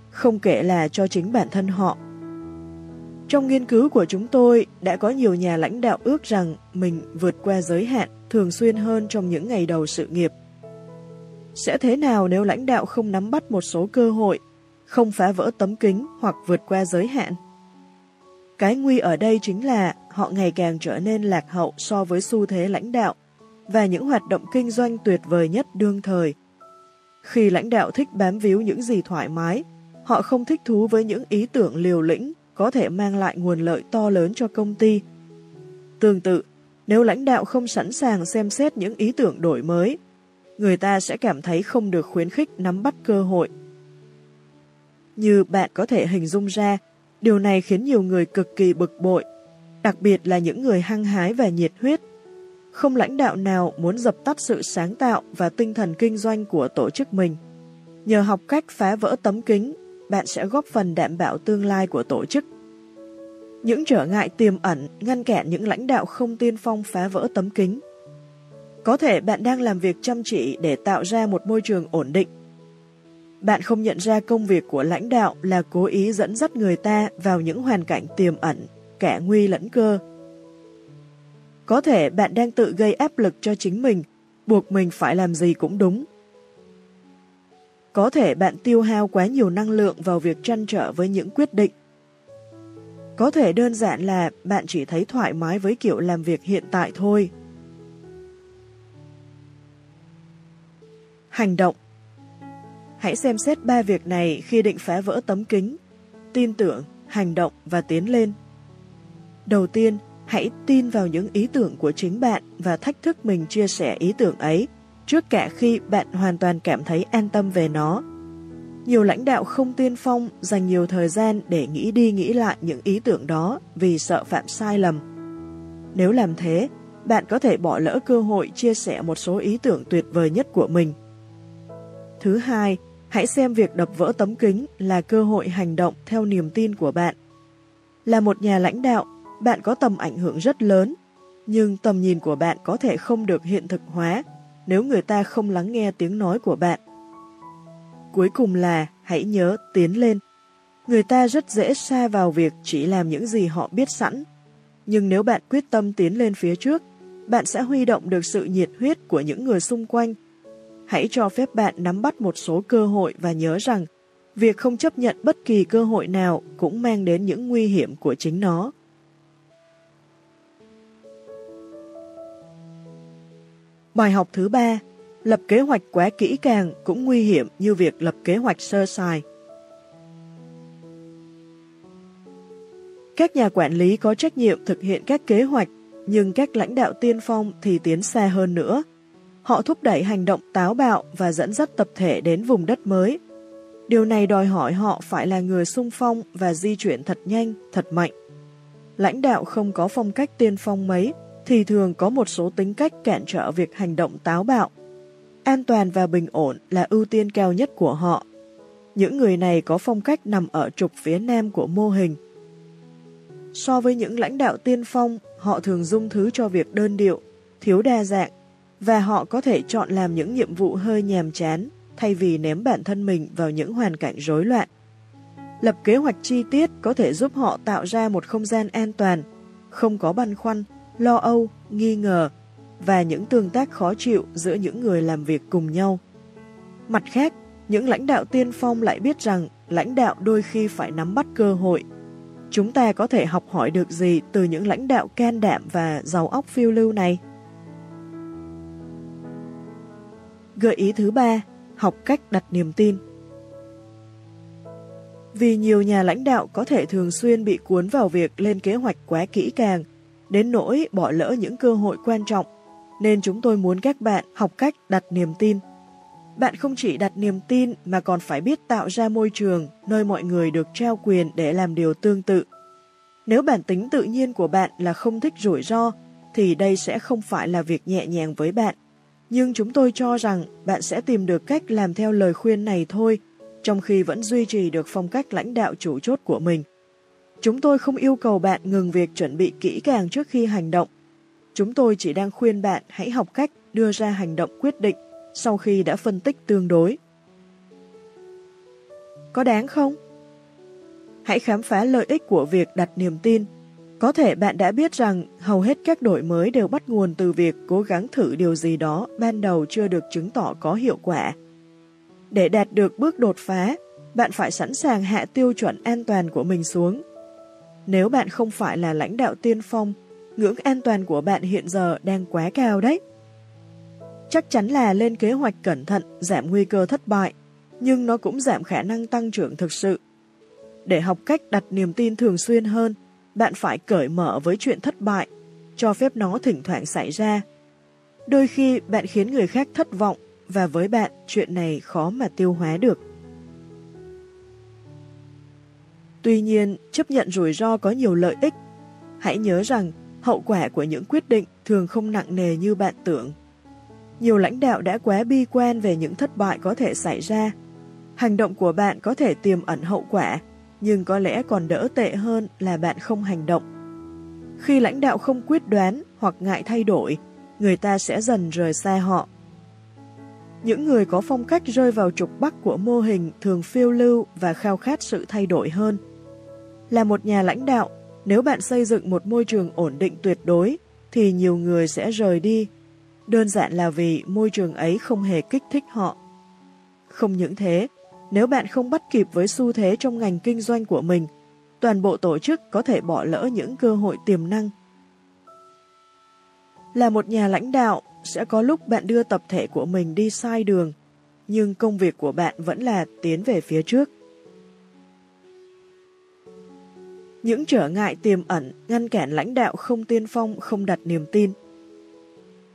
không kể là cho chính bản thân họ. Trong nghiên cứu của chúng tôi, đã có nhiều nhà lãnh đạo ước rằng mình vượt qua giới hạn thường xuyên hơn trong những ngày đầu sự nghiệp. Sẽ thế nào nếu lãnh đạo không nắm bắt một số cơ hội, không phá vỡ tấm kính hoặc vượt qua giới hạn? Cái nguy ở đây chính là họ ngày càng trở nên lạc hậu so với xu thế lãnh đạo và những hoạt động kinh doanh tuyệt vời nhất đương thời. Khi lãnh đạo thích bám víu những gì thoải mái, họ không thích thú với những ý tưởng liều lĩnh có thể mang lại nguồn lợi to lớn cho công ty. Tương tự, nếu lãnh đạo không sẵn sàng xem xét những ý tưởng đổi mới, người ta sẽ cảm thấy không được khuyến khích nắm bắt cơ hội. Như bạn có thể hình dung ra, điều này khiến nhiều người cực kỳ bực bội, đặc biệt là những người hăng hái và nhiệt huyết. Không lãnh đạo nào muốn dập tắt sự sáng tạo và tinh thần kinh doanh của tổ chức mình. Nhờ học cách phá vỡ tấm kính, bạn sẽ góp phần đảm bảo tương lai của tổ chức. Những trở ngại tiềm ẩn ngăn cản những lãnh đạo không tiên phong phá vỡ tấm kính. Có thể bạn đang làm việc chăm chỉ để tạo ra một môi trường ổn định. Bạn không nhận ra công việc của lãnh đạo là cố ý dẫn dắt người ta vào những hoàn cảnh tiềm ẩn, cả nguy lẫn cơ. Có thể bạn đang tự gây áp lực cho chính mình, buộc mình phải làm gì cũng đúng. Có thể bạn tiêu hao quá nhiều năng lượng vào việc trăn trở với những quyết định có thể đơn giản là bạn chỉ thấy thoải mái với kiểu làm việc hiện tại thôi. Hành động Hãy xem xét ba việc này khi định phá vỡ tấm kính, tin tưởng, hành động và tiến lên. Đầu tiên, hãy tin vào những ý tưởng của chính bạn và thách thức mình chia sẻ ý tưởng ấy trước cả khi bạn hoàn toàn cảm thấy an tâm về nó. Nhiều lãnh đạo không tiên phong dành nhiều thời gian để nghĩ đi nghĩ lại những ý tưởng đó vì sợ phạm sai lầm. Nếu làm thế, bạn có thể bỏ lỡ cơ hội chia sẻ một số ý tưởng tuyệt vời nhất của mình. Thứ hai, hãy xem việc đập vỡ tấm kính là cơ hội hành động theo niềm tin của bạn. Là một nhà lãnh đạo, bạn có tầm ảnh hưởng rất lớn, nhưng tầm nhìn của bạn có thể không được hiện thực hóa nếu người ta không lắng nghe tiếng nói của bạn. Cuối cùng là hãy nhớ tiến lên. Người ta rất dễ xa vào việc chỉ làm những gì họ biết sẵn. Nhưng nếu bạn quyết tâm tiến lên phía trước, bạn sẽ huy động được sự nhiệt huyết của những người xung quanh. Hãy cho phép bạn nắm bắt một số cơ hội và nhớ rằng việc không chấp nhận bất kỳ cơ hội nào cũng mang đến những nguy hiểm của chính nó. Bài học thứ ba Lập kế hoạch quá kỹ càng cũng nguy hiểm như việc lập kế hoạch sơ sài. Các nhà quản lý có trách nhiệm thực hiện các kế hoạch, nhưng các lãnh đạo tiên phong thì tiến xa hơn nữa. Họ thúc đẩy hành động táo bạo và dẫn dắt tập thể đến vùng đất mới. Điều này đòi hỏi họ phải là người sung phong và di chuyển thật nhanh, thật mạnh. Lãnh đạo không có phong cách tiên phong mấy, thì thường có một số tính cách cản trở việc hành động táo bạo An toàn và bình ổn là ưu tiên cao nhất của họ. Những người này có phong cách nằm ở trục phía nam của mô hình. So với những lãnh đạo tiên phong, họ thường dung thứ cho việc đơn điệu, thiếu đa dạng, và họ có thể chọn làm những nhiệm vụ hơi nhàm chán thay vì ném bản thân mình vào những hoàn cảnh rối loạn. Lập kế hoạch chi tiết có thể giúp họ tạo ra một không gian an toàn, không có băn khoăn, lo âu, nghi ngờ và những tương tác khó chịu giữa những người làm việc cùng nhau. Mặt khác, những lãnh đạo tiên phong lại biết rằng lãnh đạo đôi khi phải nắm bắt cơ hội. Chúng ta có thể học hỏi được gì từ những lãnh đạo can đảm và giàu óc phiêu lưu này? Gợi ý thứ ba, học cách đặt niềm tin. Vì nhiều nhà lãnh đạo có thể thường xuyên bị cuốn vào việc lên kế hoạch quá kỹ càng, đến nỗi bỏ lỡ những cơ hội quan trọng, nên chúng tôi muốn các bạn học cách đặt niềm tin. Bạn không chỉ đặt niềm tin mà còn phải biết tạo ra môi trường nơi mọi người được trao quyền để làm điều tương tự. Nếu bản tính tự nhiên của bạn là không thích rủi ro, thì đây sẽ không phải là việc nhẹ nhàng với bạn. Nhưng chúng tôi cho rằng bạn sẽ tìm được cách làm theo lời khuyên này thôi, trong khi vẫn duy trì được phong cách lãnh đạo chủ chốt của mình. Chúng tôi không yêu cầu bạn ngừng việc chuẩn bị kỹ càng trước khi hành động. Chúng tôi chỉ đang khuyên bạn hãy học cách đưa ra hành động quyết định sau khi đã phân tích tương đối. Có đáng không? Hãy khám phá lợi ích của việc đặt niềm tin. Có thể bạn đã biết rằng hầu hết các đổi mới đều bắt nguồn từ việc cố gắng thử điều gì đó ban đầu chưa được chứng tỏ có hiệu quả. Để đạt được bước đột phá, bạn phải sẵn sàng hạ tiêu chuẩn an toàn của mình xuống. Nếu bạn không phải là lãnh đạo tiên phong, ngưỡng an toàn của bạn hiện giờ đang quá cao đấy. Chắc chắn là lên kế hoạch cẩn thận giảm nguy cơ thất bại, nhưng nó cũng giảm khả năng tăng trưởng thực sự. Để học cách đặt niềm tin thường xuyên hơn, bạn phải cởi mở với chuyện thất bại, cho phép nó thỉnh thoảng xảy ra. Đôi khi bạn khiến người khác thất vọng và với bạn chuyện này khó mà tiêu hóa được. Tuy nhiên, chấp nhận rủi ro có nhiều lợi ích. Hãy nhớ rằng hậu quả của những quyết định thường không nặng nề như bạn tưởng. Nhiều lãnh đạo đã quá bi quan về những thất bại có thể xảy ra. Hành động của bạn có thể tiềm ẩn hậu quả, nhưng có lẽ còn đỡ tệ hơn là bạn không hành động. Khi lãnh đạo không quyết đoán hoặc ngại thay đổi, người ta sẽ dần rời xa họ. Những người có phong cách rơi vào trục bắc của mô hình thường phiêu lưu và khao khát sự thay đổi hơn. Là một nhà lãnh đạo, nếu bạn xây dựng một môi trường ổn định tuyệt đối, thì nhiều người sẽ rời đi đơn giản là vì môi trường ấy không hề kích thích họ. Không những thế, nếu bạn không bắt kịp với xu thế trong ngành kinh doanh của mình, toàn bộ tổ chức có thể bỏ lỡ những cơ hội tiềm năng. Là một nhà lãnh đạo, sẽ có lúc bạn đưa tập thể của mình đi sai đường, nhưng công việc của bạn vẫn là tiến về phía trước. Những trở ngại tiềm ẩn ngăn cản lãnh đạo không tiên phong không đặt niềm tin.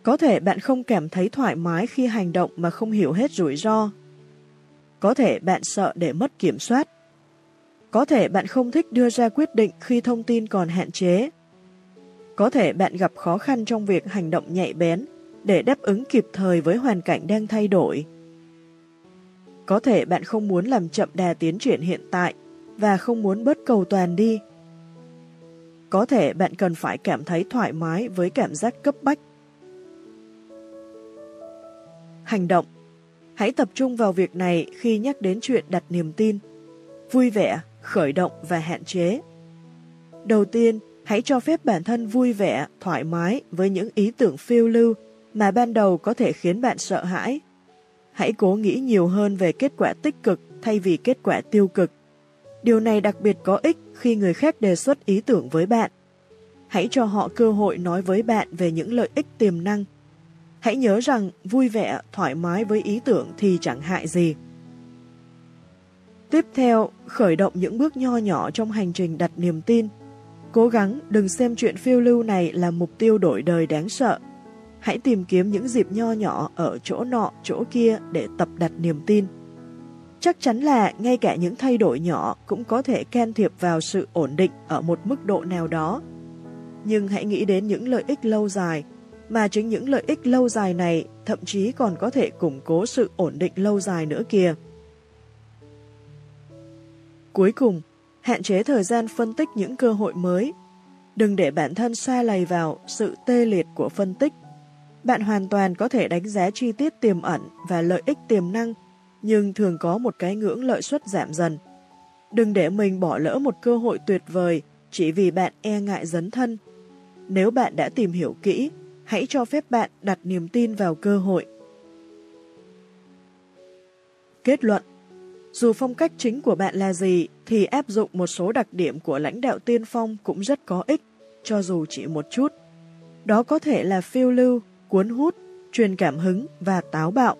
Có thể bạn không cảm thấy thoải mái khi hành động mà không hiểu hết rủi ro. Có thể bạn sợ để mất kiểm soát. Có thể bạn không thích đưa ra quyết định khi thông tin còn hạn chế. Có thể bạn gặp khó khăn trong việc hành động nhạy bén để đáp ứng kịp thời với hoàn cảnh đang thay đổi. Có thể bạn không muốn làm chậm đà tiến triển hiện tại và không muốn bớt cầu toàn đi. Có thể bạn cần phải cảm thấy thoải mái với cảm giác cấp bách Hành động Hãy tập trung vào việc này khi nhắc đến chuyện đặt niềm tin. Vui vẻ, khởi động và hạn chế. Đầu tiên, hãy cho phép bản thân vui vẻ, thoải mái với những ý tưởng phiêu lưu mà ban đầu có thể khiến bạn sợ hãi. Hãy cố nghĩ nhiều hơn về kết quả tích cực thay vì kết quả tiêu cực. Điều này đặc biệt có ích khi người khác đề xuất ý tưởng với bạn. Hãy cho họ cơ hội nói với bạn về những lợi ích tiềm năng Hãy nhớ rằng vui vẻ, thoải mái với ý tưởng thì chẳng hại gì. Tiếp theo, khởi động những bước nho nhỏ trong hành trình đặt niềm tin. Cố gắng đừng xem chuyện phiêu lưu này là mục tiêu đổi đời đáng sợ. Hãy tìm kiếm những dịp nho nhỏ ở chỗ nọ, chỗ kia để tập đặt niềm tin. Chắc chắn là ngay cả những thay đổi nhỏ cũng có thể can thiệp vào sự ổn định ở một mức độ nào đó. Nhưng hãy nghĩ đến những lợi ích lâu dài mà chính những lợi ích lâu dài này thậm chí còn có thể củng cố sự ổn định lâu dài nữa kìa. Cuối cùng, hạn chế thời gian phân tích những cơ hội mới. Đừng để bản thân xa lầy vào sự tê liệt của phân tích. Bạn hoàn toàn có thể đánh giá chi tiết tiềm ẩn và lợi ích tiềm năng, nhưng thường có một cái ngưỡng lợi suất giảm dần. Đừng để mình bỏ lỡ một cơ hội tuyệt vời chỉ vì bạn e ngại dấn thân. Nếu bạn đã tìm hiểu kỹ, hãy cho phép bạn đặt niềm tin vào cơ hội. Kết luận Dù phong cách chính của bạn là gì, thì áp dụng một số đặc điểm của lãnh đạo tiên phong cũng rất có ích, cho dù chỉ một chút. Đó có thể là phiêu lưu, cuốn hút, truyền cảm hứng và táo bạo.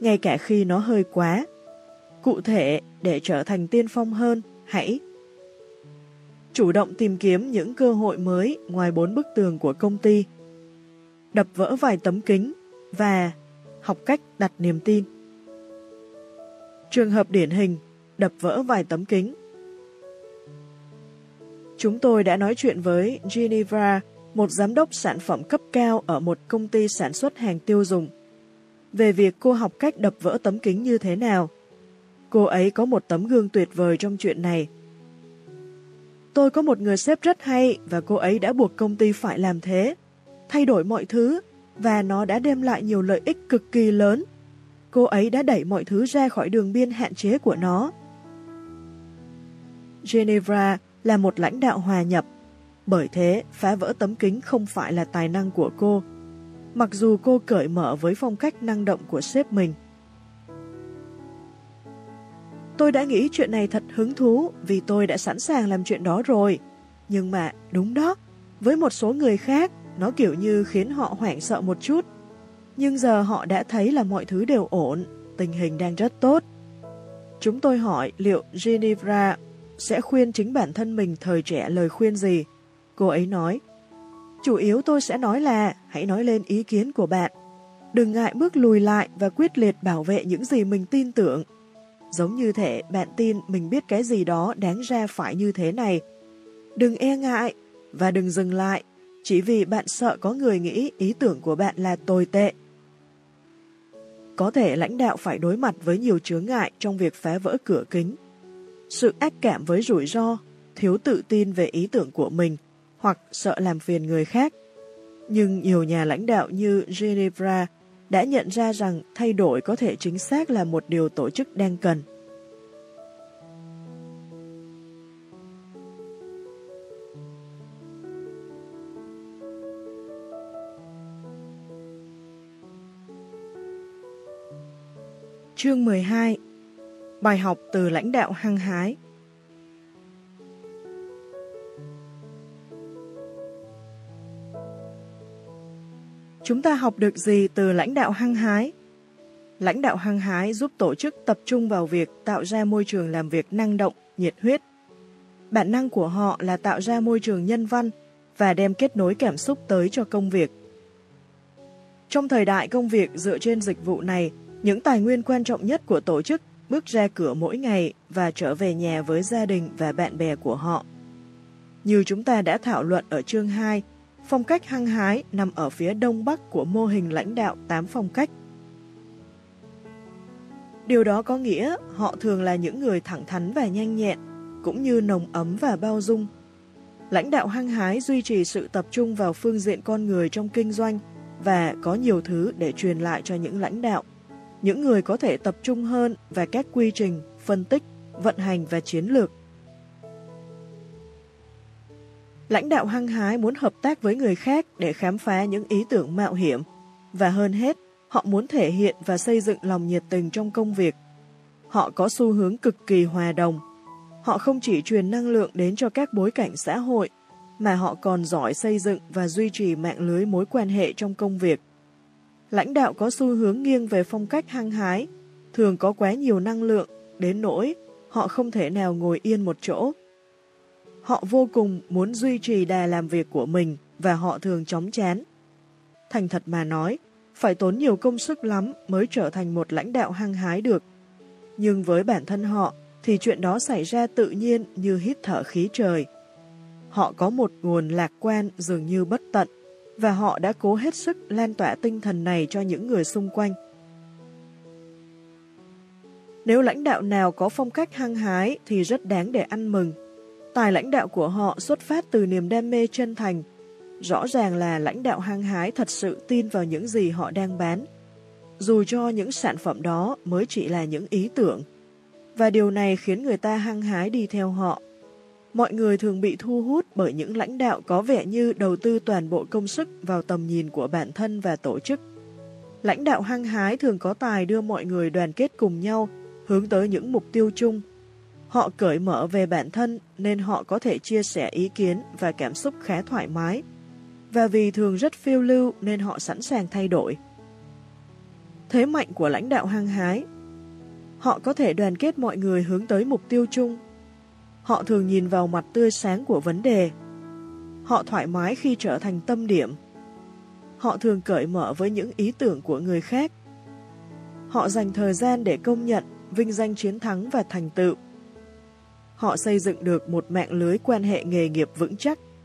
ngay cả khi nó hơi quá. Cụ thể, để trở thành tiên phong hơn, hãy chủ động tìm kiếm những cơ hội mới ngoài bốn bức tường của công ty, đập vỡ vài tấm kính và học cách đặt niềm tin. Trường hợp điển hình, đập vỡ vài tấm kính. Chúng tôi đã nói chuyện với Geneva, một giám đốc sản phẩm cấp cao ở một công ty sản xuất hàng tiêu dùng, về việc cô học cách đập vỡ tấm kính như thế nào. Cô ấy có một tấm gương tuyệt vời trong chuyện này. Tôi có một người sếp rất hay và cô ấy đã buộc công ty phải làm thế, thay đổi mọi thứ và nó đã đem lại nhiều lợi ích cực kỳ lớn. Cô ấy đã đẩy mọi thứ ra khỏi đường biên hạn chế của nó. Geneva là một lãnh đạo hòa nhập, bởi thế phá vỡ tấm kính không phải là tài năng của cô, mặc dù cô cởi mở với phong cách năng động của sếp mình. Tôi đã nghĩ chuyện này thật hứng thú vì tôi đã sẵn sàng làm chuyện đó rồi. Nhưng mà, đúng đó, với một số người khác, nó kiểu như khiến họ hoảng sợ một chút. Nhưng giờ họ đã thấy là mọi thứ đều ổn, tình hình đang rất tốt. Chúng tôi hỏi liệu Geneva sẽ khuyên chính bản thân mình thời trẻ lời khuyên gì. Cô ấy nói, chủ yếu tôi sẽ nói là hãy nói lên ý kiến của bạn. Đừng ngại bước lùi lại và quyết liệt bảo vệ những gì mình tin tưởng. Giống như thể bạn tin mình biết cái gì đó đáng ra phải như thế này. Đừng e ngại và đừng dừng lại chỉ vì bạn sợ có người nghĩ ý tưởng của bạn là tồi tệ. Có thể lãnh đạo phải đối mặt với nhiều chướng ngại trong việc phá vỡ cửa kính. Sự ác cảm với rủi ro, thiếu tự tin về ý tưởng của mình hoặc sợ làm phiền người khác. Nhưng nhiều nhà lãnh đạo như Ginevra đã nhận ra rằng thay đổi có thể chính xác là một điều tổ chức đang cần. Chương 12 Bài học từ lãnh đạo hăng hái Chúng ta học được gì từ lãnh đạo hăng hái? Lãnh đạo hăng hái giúp tổ chức tập trung vào việc tạo ra môi trường làm việc năng động, nhiệt huyết. Bản năng của họ là tạo ra môi trường nhân văn và đem kết nối cảm xúc tới cho công việc. Trong thời đại công việc dựa trên dịch vụ này, những tài nguyên quan trọng nhất của tổ chức bước ra cửa mỗi ngày và trở về nhà với gia đình và bạn bè của họ. Như chúng ta đã thảo luận ở chương 2, phong cách hăng hái nằm ở phía đông bắc của mô hình lãnh đạo 8 phong cách. Điều đó có nghĩa họ thường là những người thẳng thắn và nhanh nhẹn, cũng như nồng ấm và bao dung. Lãnh đạo hăng hái duy trì sự tập trung vào phương diện con người trong kinh doanh và có nhiều thứ để truyền lại cho những lãnh đạo những người có thể tập trung hơn về các quy trình, phân tích, vận hành và chiến lược. Lãnh đạo hăng hái muốn hợp tác với người khác để khám phá những ý tưởng mạo hiểm, và hơn hết, họ muốn thể hiện và xây dựng lòng nhiệt tình trong công việc. Họ có xu hướng cực kỳ hòa đồng. Họ không chỉ truyền năng lượng đến cho các bối cảnh xã hội, mà họ còn giỏi xây dựng và duy trì mạng lưới mối quan hệ trong công việc lãnh đạo có xu hướng nghiêng về phong cách hăng hái, thường có quá nhiều năng lượng, đến nỗi họ không thể nào ngồi yên một chỗ. Họ vô cùng muốn duy trì đà làm việc của mình và họ thường chóng chán. Thành thật mà nói, phải tốn nhiều công sức lắm mới trở thành một lãnh đạo hăng hái được. Nhưng với bản thân họ thì chuyện đó xảy ra tự nhiên như hít thở khí trời. Họ có một nguồn lạc quan dường như bất tận và họ đã cố hết sức lan tỏa tinh thần này cho những người xung quanh. Nếu lãnh đạo nào có phong cách hăng hái thì rất đáng để ăn mừng. Tài lãnh đạo của họ xuất phát từ niềm đam mê chân thành. Rõ ràng là lãnh đạo hăng hái thật sự tin vào những gì họ đang bán, dù cho những sản phẩm đó mới chỉ là những ý tưởng. Và điều này khiến người ta hăng hái đi theo họ mọi người thường bị thu hút bởi những lãnh đạo có vẻ như đầu tư toàn bộ công sức vào tầm nhìn của bản thân và tổ chức. Lãnh đạo hăng hái thường có tài đưa mọi người đoàn kết cùng nhau, hướng tới những mục tiêu chung. Họ cởi mở về bản thân nên họ có thể chia sẻ ý kiến và cảm xúc khá thoải mái. Và vì thường rất phiêu lưu nên họ sẵn sàng thay đổi. thế mạnh của lãnh đạo hăng hái. Họ có thể đoàn kết mọi người hướng tới mục tiêu chung. Họ thường nhìn vào mặt tươi sáng của vấn đề. Họ thoải mái khi trở thành tâm điểm. Họ thường cởi mở với những ý tưởng của người khác. Họ dành thời gian để công nhận, vinh danh chiến thắng và thành tựu. Họ xây dựng được một mạng lưới quan hệ nghề nghiệp vững chắc.